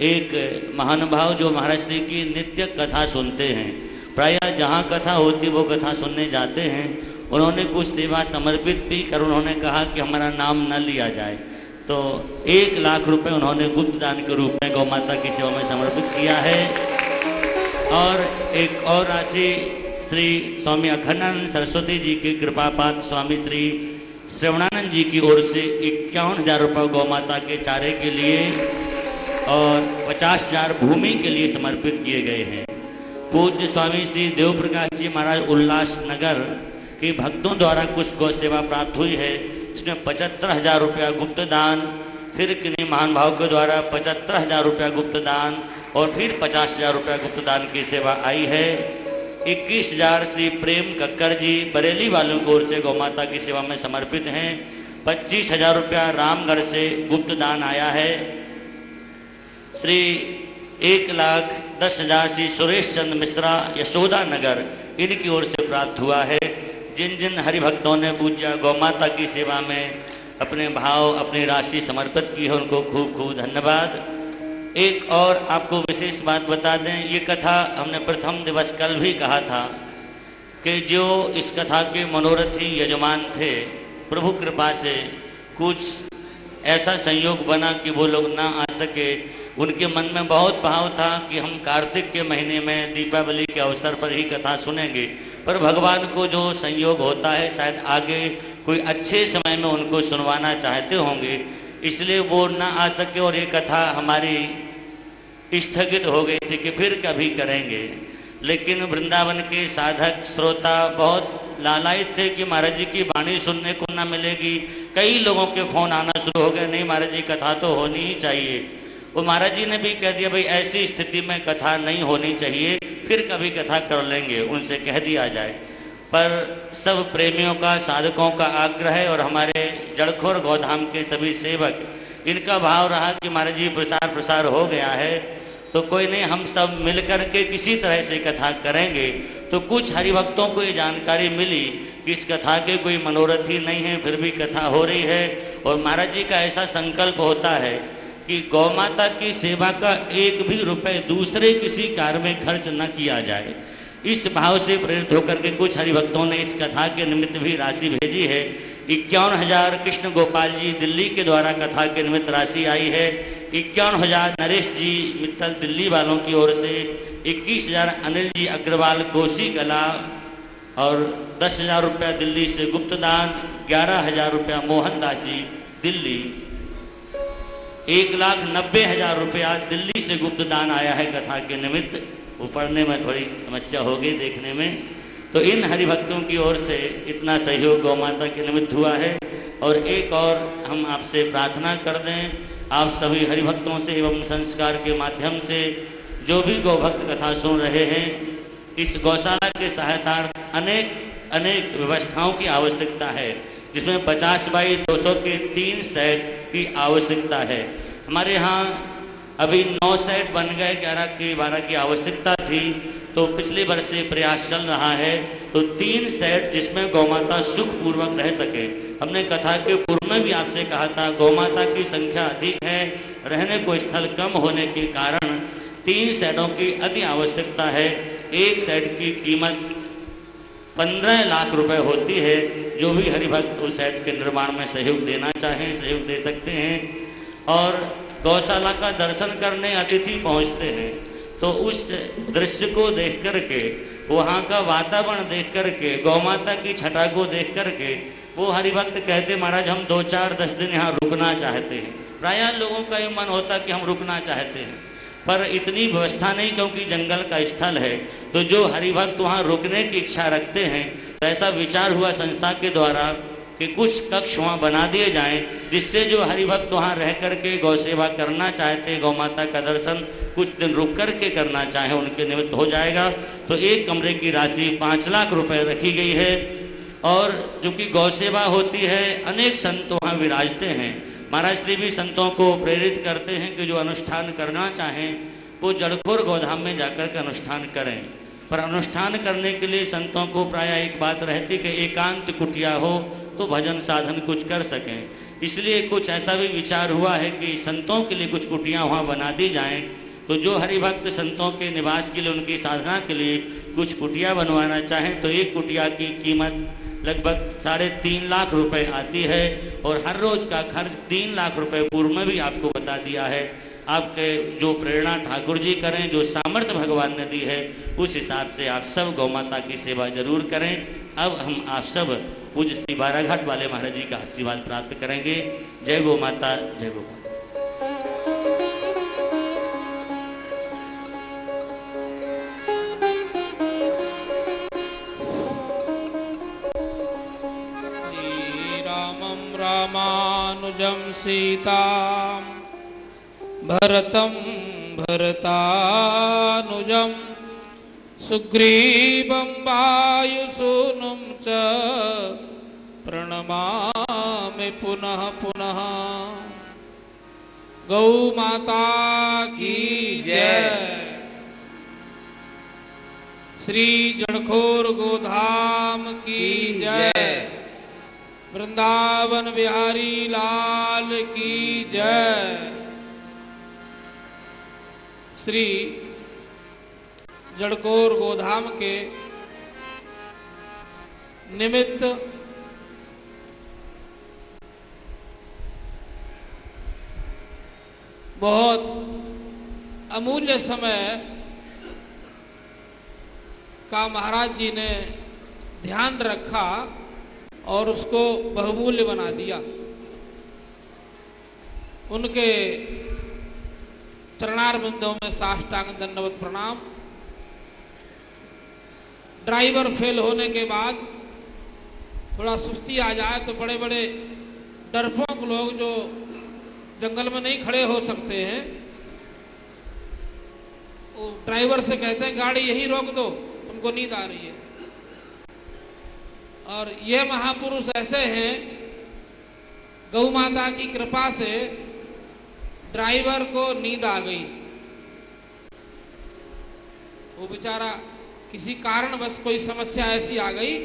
एक महानुभाव जो महाराज श्री की नित्य कथा सुनते हैं, प्रायः जहाँ कथा होती वो कथा सुनने जाते हैं। उन्होंने कुछ सेवा समर्पित भी कर उन्होंने कहा कि हमारा नाम न लिया जाए। तो एक लाख रुपए उन्होंने गुप्त दान के रूप में गौ माता की सेवा में समर्पित किया है। और एक और राशि श्री स्वामी अखंडानंद सरस्वती जी की कृपा पात्र स्वामी श्री श्रवणानंद जी की ओर से इक्यावन हज़ार रुपये गौ माता के चारे के लिए और पचास हज़ार भूमि के लिए समर्पित किए गए हैं। पूज्य स्वामी श्री देव प्रकाश जी महाराज उल्लास नगर के भक्तों द्वारा कुछ गौ सेवा प्राप्त हुई है। इसमें पचहत्तर हज़ार रुपया गुप्त दान, फिर किन्हीं महान भाव के द्वारा पचहत्तर हज़ार रुपया गुप्त दान और फिर पचास हज़ार रुपया गुप्त दान की सेवा आई है। इक्कीस हज़ार श्री प्रेम कक्कर जी बरेली वालों की ओर से गौ माता की सेवा में समर्पित हैं। पच्चीस हज़ार रुपया रामगढ़ से गुप्त दान आया है। श्री एक लाख दस हज़ार श्री सुरेश चंद्र मिश्रा यशोदा नगर, इनकी ओर से प्राप्त हुआ है। जिन जिन हरिभक्तों ने पूजा गौ माता की सेवा में अपने भाव, अपनी राशि समर्पित की है, उनको खूब खूब धन्यवाद। एक और आपको विशेष बात बता दें, ये कथा हमने प्रथम दिवस कल भी कहा था कि जो इस कथा के मनोरथी यजमान थे, प्रभु कृपा से कुछ ऐसा संयोग बना कि वो लोग ना आ सके। उनके मन में बहुत भाव था कि हम कार्तिक के महीने में दीपावली के अवसर पर ही कथा सुनेंगे। पर भगवान को जो संयोग होता है, शायद आगे कोई अच्छे समय में उनको सुनवाना चाहते होंगे, इसलिए वो ना आ सके और ये कथा हमारी स्थगित हो गई थी कि फिर कभी करेंगे। लेकिन वृंदावन के साधक, श्रोता बहुत लालायित थे कि महाराज जी की वाणी सुनने को ना मिलेगी। कई लोगों के फ़ोन आना शुरू हो गए, नहीं महाराज जी, कथा तो होनी ही चाहिए। वो महाराज जी ने भी कह दिया, भाई, ऐसी स्थिति में कथा नहीं होनी चाहिए, फिर कभी कथा कर लेंगे, उनसे कह दिया जाए। पर सब प्रेमियों का, साधकों का आग्रह है और हमारे जड़खोर गौधाम के सभी सेवक, इनका भाव रहा कि महाराज जी, प्रसार प्रसार हो गया है तो कोई नहीं, हम सब मिलकर के किसी तरह से कथा करेंगे। तो कुछ हरिभक्तों को ये जानकारी मिली कि इस कथा के कोई मनोरथ ही नहीं है, फिर भी कथा हो रही है और महाराज जी का ऐसा संकल्प होता है कि गौ माता की सेवा का एक भी रुपए दूसरे किसी कार्य में खर्च न किया जाए। इस भाव से प्रेरित होकर के कुछ हरिभक्तों ने इस कथा के निमित्त भी राशि भेजी है। इक्यावन हज़ार कृष्ण गोपाल जी दिल्ली के द्वारा कथा के निमित्त राशि आई है। इक्यावन हज़ार नरेश जी मित्तल दिल्ली वालों की ओर से, इक्कीस हज़ार अनिल जी अग्रवाल कोसी कला और दस हज़ार रुपया दिल्ली से गुप्त दान ग्यारह हज़ार रुपया मोहन दास जी दिल्ली। एक लाख नब्बे हज़ार रुपया दिल्ली से गुप्त दान आया है कथा के निमित्त। वो पढ़ने में थोड़ी समस्या हो गई देखने में। तो इन हरिभक्तों की ओर से इतना सहयोग गौ माता के निमित्त हुआ है। और एक और हम आपसे प्रार्थना कर दें। आप सभी हरिभक्तों से एवं संस्कार के माध्यम से जो भी गौभक्त कथा सुन रहे हैं, इस गौशाला के सहायता अनेक अनेक व्यवस्थाओं की आवश्यकता है। जिसमें 50 बाई 200 के तीन सेट की आवश्यकता है। हमारे यहाँ अभी नौ सेट बन गए, ग्यारह की, बारह की आवश्यकता थी तो पिछले वर्ष से प्रयास चल रहा है तो तीन सेट जिसमें गौमाता सुख पूर्वक रह सके। हमने कथा के पूर्व में भी आपसे कहा था, गौमाता की संख्या अधिक है, रहने को स्थल कम होने के कारण तीन सेटों की अति आवश्यकता है, एक सेट की कीमत पंद्रह लाख रुपए होती है, जो भी हरिभक्त उस सेट के निर्माण में सहयोग देना चाहें, सहयोग दे सकते हैं। और गौशाला का दर्शन करने अतिथि पहुँचते हैं तो उस दृश्य को देख करके, वहाँ का वातावरण देख करके, गौमाता की छटा को देख करके, वो हरिभक्त कहते, महाराज, हम दो चार दस दिन यहाँ रुकना चाहते हैं। प्रायः लोगों का ये मन होता कि हम रुकना चाहते हैं। पर इतनी व्यवस्था नहीं क्योंकि जंगल का स्थल है। तो जो हरिभक्त वहाँ रुकने की इच्छा रखते हैं तो ऐसा विचार हुआ संस्था के द्वारा कि कुछ कक्ष वहाँ बना दिए जाएँ, जिससे जो हरिभक्त वहाँ रह करके गौ सेवा करना चाहते, गौ माता का दर्शन कुछ दिन रुक कर के करना चाहें, उनके निमित्त हो जाएगा। तो एक कमरे की राशि पाँच लाख रुपए रखी गई है। और जो कि गौ सेवा होती है, अनेक संत वहाँ विराजते हैं। महाराज श्री भी संतों को प्रेरित करते हैं कि जो अनुष्ठान करना चाहें, वो जड़खोर गोधाम में जाकर के अनुष्ठान करें। पर अनुष्ठान करने के लिए संतों को प्राय एक बात रहती कि एकांत कुटिया हो तो भजन साधन कुछ कर सकें। इसलिए कुछ ऐसा भी विचार हुआ है कि संतों के लिए कुछ कुटियाँ वहाँ बना दी जाएँ तो जो हरिभक्त संतों के निवास के लिए, उनकी साधना के लिए कुछ कुटिया बनवाना चाहें तो एक कुटिया की कीमत लगभग साढ़े तीन लाख रुपए आती है और हर रोज का खर्च तीन लाख रुपए पूर्व में भी आपको बता दिया है। आपके जो प्रेरणा ठाकुर जी करें, जो सामर्थ्य भगवान ने दी है, उस हिसाब से आप सब गौ माता की सेवा ज़रूर करें। अब हम आप सब पूज्य श्री बाराघाट वाले महाराज जी का आशीर्वाद प्राप्त करेंगे। जय गौ माता, जय गौ माता। रामानुजं सीतां भरतं भरतानुजं सुग्रीवं वायुसूनुं च प्रणमामि पुनः पुनः। गौ माता की जय। श्री जड़खोर गोधाम की जय। वृंदावन बिहारी लाल की जय। श्री जड़कोर गोधाम के निमित्त बहुत अमूल्य समय का महाराज जी ने ध्यान रखा। और उसको बहुमूल्य बना दिया। उनके चरणार बिंदों में साष्टांग दंडवत प्रणाम। ड्राइवर फेल होने के बाद थोड़ा सुस्ती आ जाए तो बड़े बड़े डरपोक लोग जो जंगल में नहीं खड़े हो सकते हैं, वो ड्राइवर से कहते हैं, गाड़ी यहीं रोक दो, तुमको नींद आ रही है। और ये महापुरुष ऐसे हैं, गौ माता की कृपा से ड्राइवर को नींद आ गई। वो बेचारा किसी कारणवश कोई समस्या ऐसी आ गई,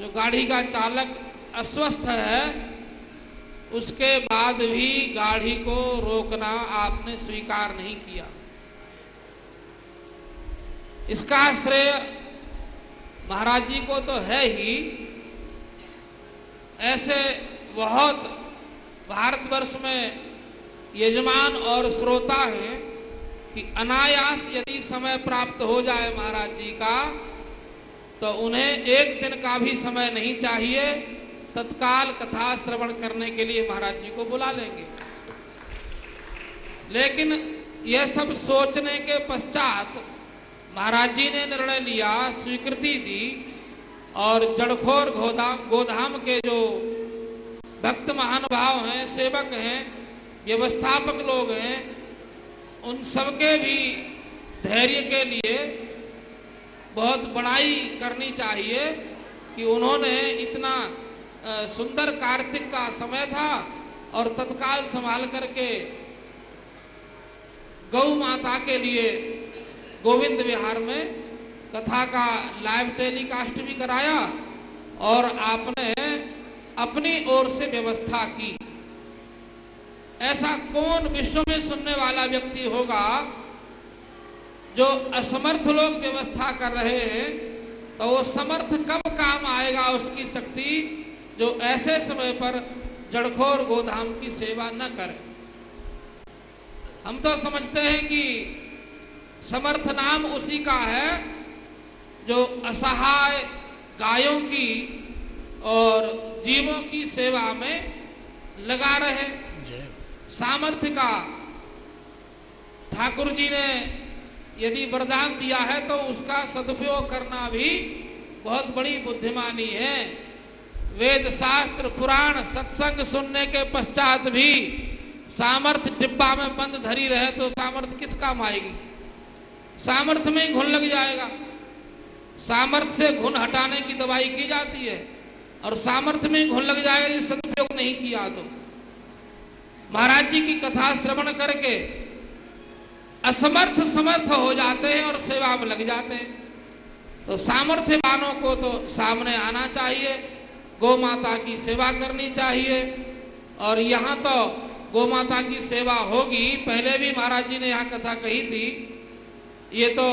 जो गाड़ी का चालक अस्वस्थ है, उसके बाद भी गाड़ी को रोकना आपने स्वीकार नहीं किया। इसका श्रेय महाराज जी को तो है ही। ऐसे बहुत भारतवर्ष में यजमान और श्रोता हैं कि अनायास यदि समय प्राप्त हो जाए महाराज जी का तो उन्हें एक दिन का भी समय नहीं चाहिए। तत्काल कथा श्रवण करने के लिए महाराज जी को बुला लेंगे। लेकिन यह सब सोचने के पश्चात महाराज जी ने निर्णय लिया स्वीकृति दी और जड़खोर गोदाम गोधाम के जो भक्त महानुभाव हैं, सेवक हैं, व्यवस्थापक लोग हैं, उन सबके भी धैर्य के लिए बहुत बड़ाई करनी चाहिए कि उन्होंने इतना सुंदर कार्तिक का समय था और तत्काल संभाल करके गौ माता के लिए गोविंद विहार में कथा का लाइव टेलीकास्ट भी कराया और आपने अपनी ओर से व्यवस्था की। ऐसा कौन विश्व में सुनने वाला व्यक्ति होगा जो असमर्थ लोग व्यवस्था कर रहे हैं तो वो समर्थ कब काम आएगा उसकी शक्ति जो ऐसे समय पर जड़खोर गोधाम की सेवा न करे? हम तो समझते हैं कि समर्थ नाम उसी का है जो असहाय गायों की और जीवों की सेवा में लगा रहे। सामर्थ्य का ठाकुर जी ने यदि वरदान दिया है तो उसका सदुपयोग करना भी बहुत बड़ी बुद्धिमानी है। वेद शास्त्र पुराण सत्संग सुनने के पश्चात भी सामर्थ्य डिब्बा में बंद धरी रहे तो सामर्थ्य किस काम आएगी सामर्थ्य में ही घुन लग जाएगा। सामर्थ्य से घुन हटाने की दवाई की जाती है और सामर्थ्य में ही घुन लग जाएगा यदि सदुपयोग नहीं किया तो। महाराज जी की कथा श्रवण करके असमर्थ समर्थ हो जाते हैं और सेवा में लग जाते हैं। तो सामर्थ्यवानों को तो सामने आना चाहिए गौ माता की सेवा करनी चाहिए। और यहाँ तो गौ माता की सेवा होगी, पहले भी महाराज जी ने यहाँ कथा कही थी ये तो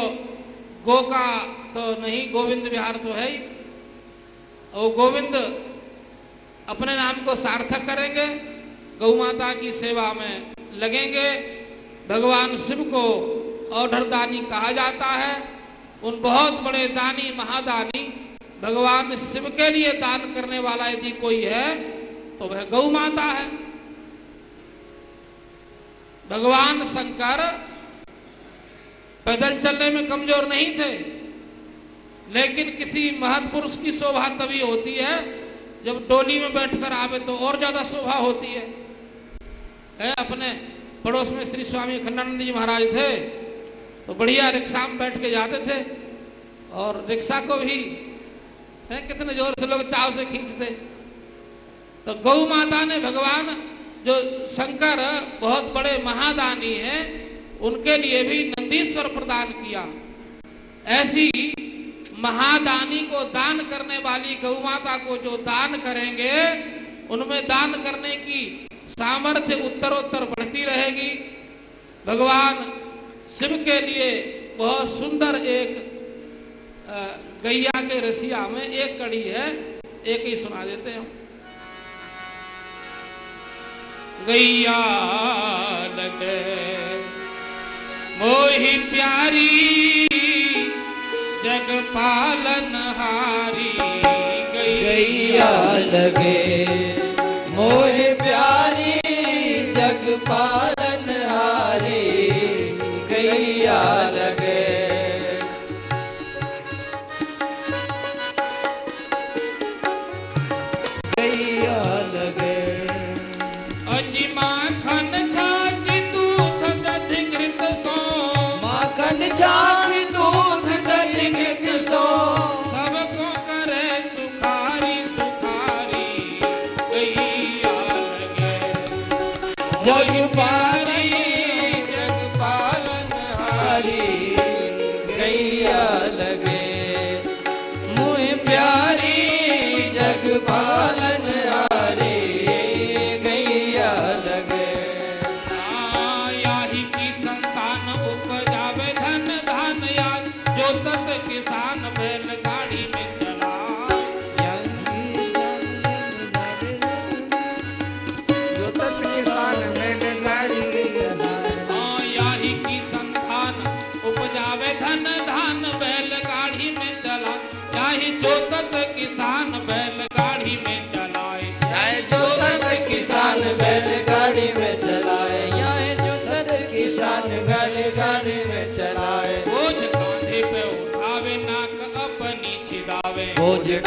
गो का तो नहीं, गोविंद विहार तो है ही। और गोविंद अपने नाम को सार्थक करेंगे, गौ माता की सेवा में लगेंगे। भगवान शिव को औढ़दानी कहा जाता है। उन बहुत बड़े दानी, महादानी, भगवान शिव के लिए दान करने वाला यदि कोई है तो वह गौ माता है। भगवान शंकर पैदल चलने में कमज़ोर नहीं थे। लेकिन किसी महत्पुरुष की शोभा तभी होती है जब डोली में बैठकर आवे तो और ज़्यादा शोभा होती है, है अपने पड़ोस में श्री स्वामी खंडानंद जी महाराज थे तो बढ़िया रिक्शा में बैठ के जाते थे और रिक्शा को भी है कितने ज़ोर से लोग चाव से खींचते। तो गौ माता ने भगवान जो शंकर बहुत बड़े महादानी हैं उनके लिए भी नंदीश्वर प्रदान किया। ऐसी महादानी को दान करने वाली गौ माता को जो दान करेंगे, उनमें दान करने की सामर्थ्य उत्तरोत्तर बढ़ती रहेगी। भगवान शिव के लिए बहुत सुंदर एक गैया के रसिया में एक कड़ी है, एक ही सुना देते हैं गैया मोही प्यारी जग पालन हारी गैया लगे।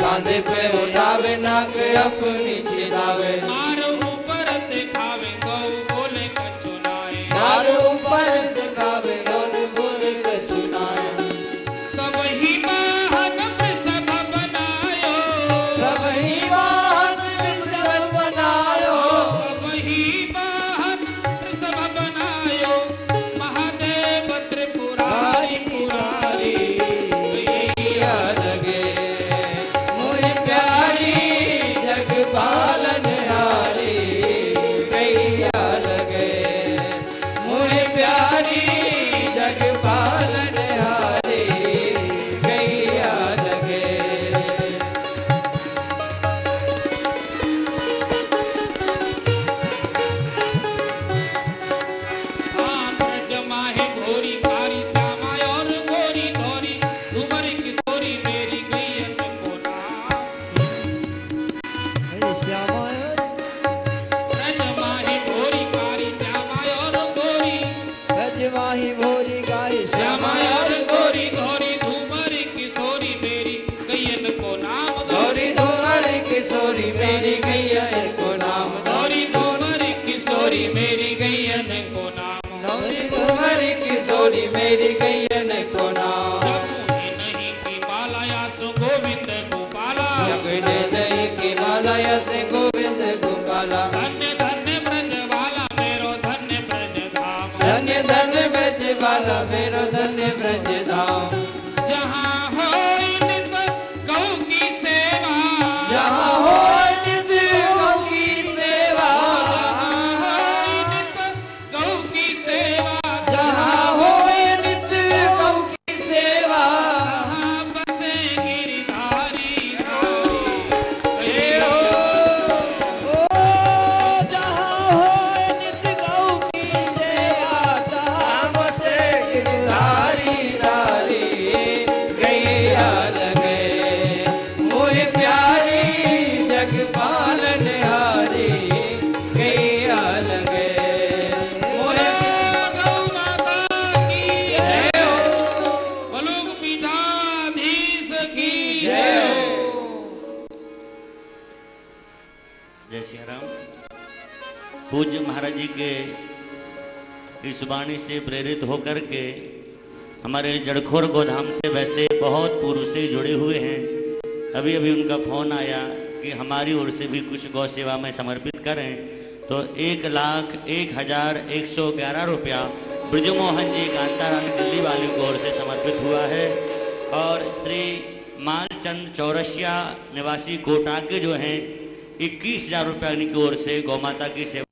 कांधे पे उठावे नाक अपनी छिदावे वाणी से प्रेरित होकर के हमारे जड़खोर गोधाम से वैसे बहुत पूर्व से जुड़े हुए हैं। अभी अभी उनका फ़ोन आया कि हमारी ओर से भी कुछ गौ सेवा में समर्पित करें। तो एक लाख, एक हज़ार, एक सौ ग्यारह रुपया ब्रजमोहन जी कांतारानी दिल्ली वाली की ओर से समर्पित हुआ है। और श्री मालचंद चौरसिया निवासी कोटा के जो हैं, इक्कीस हज़ार रुपया इनकी ओर से गौ माता की सेवा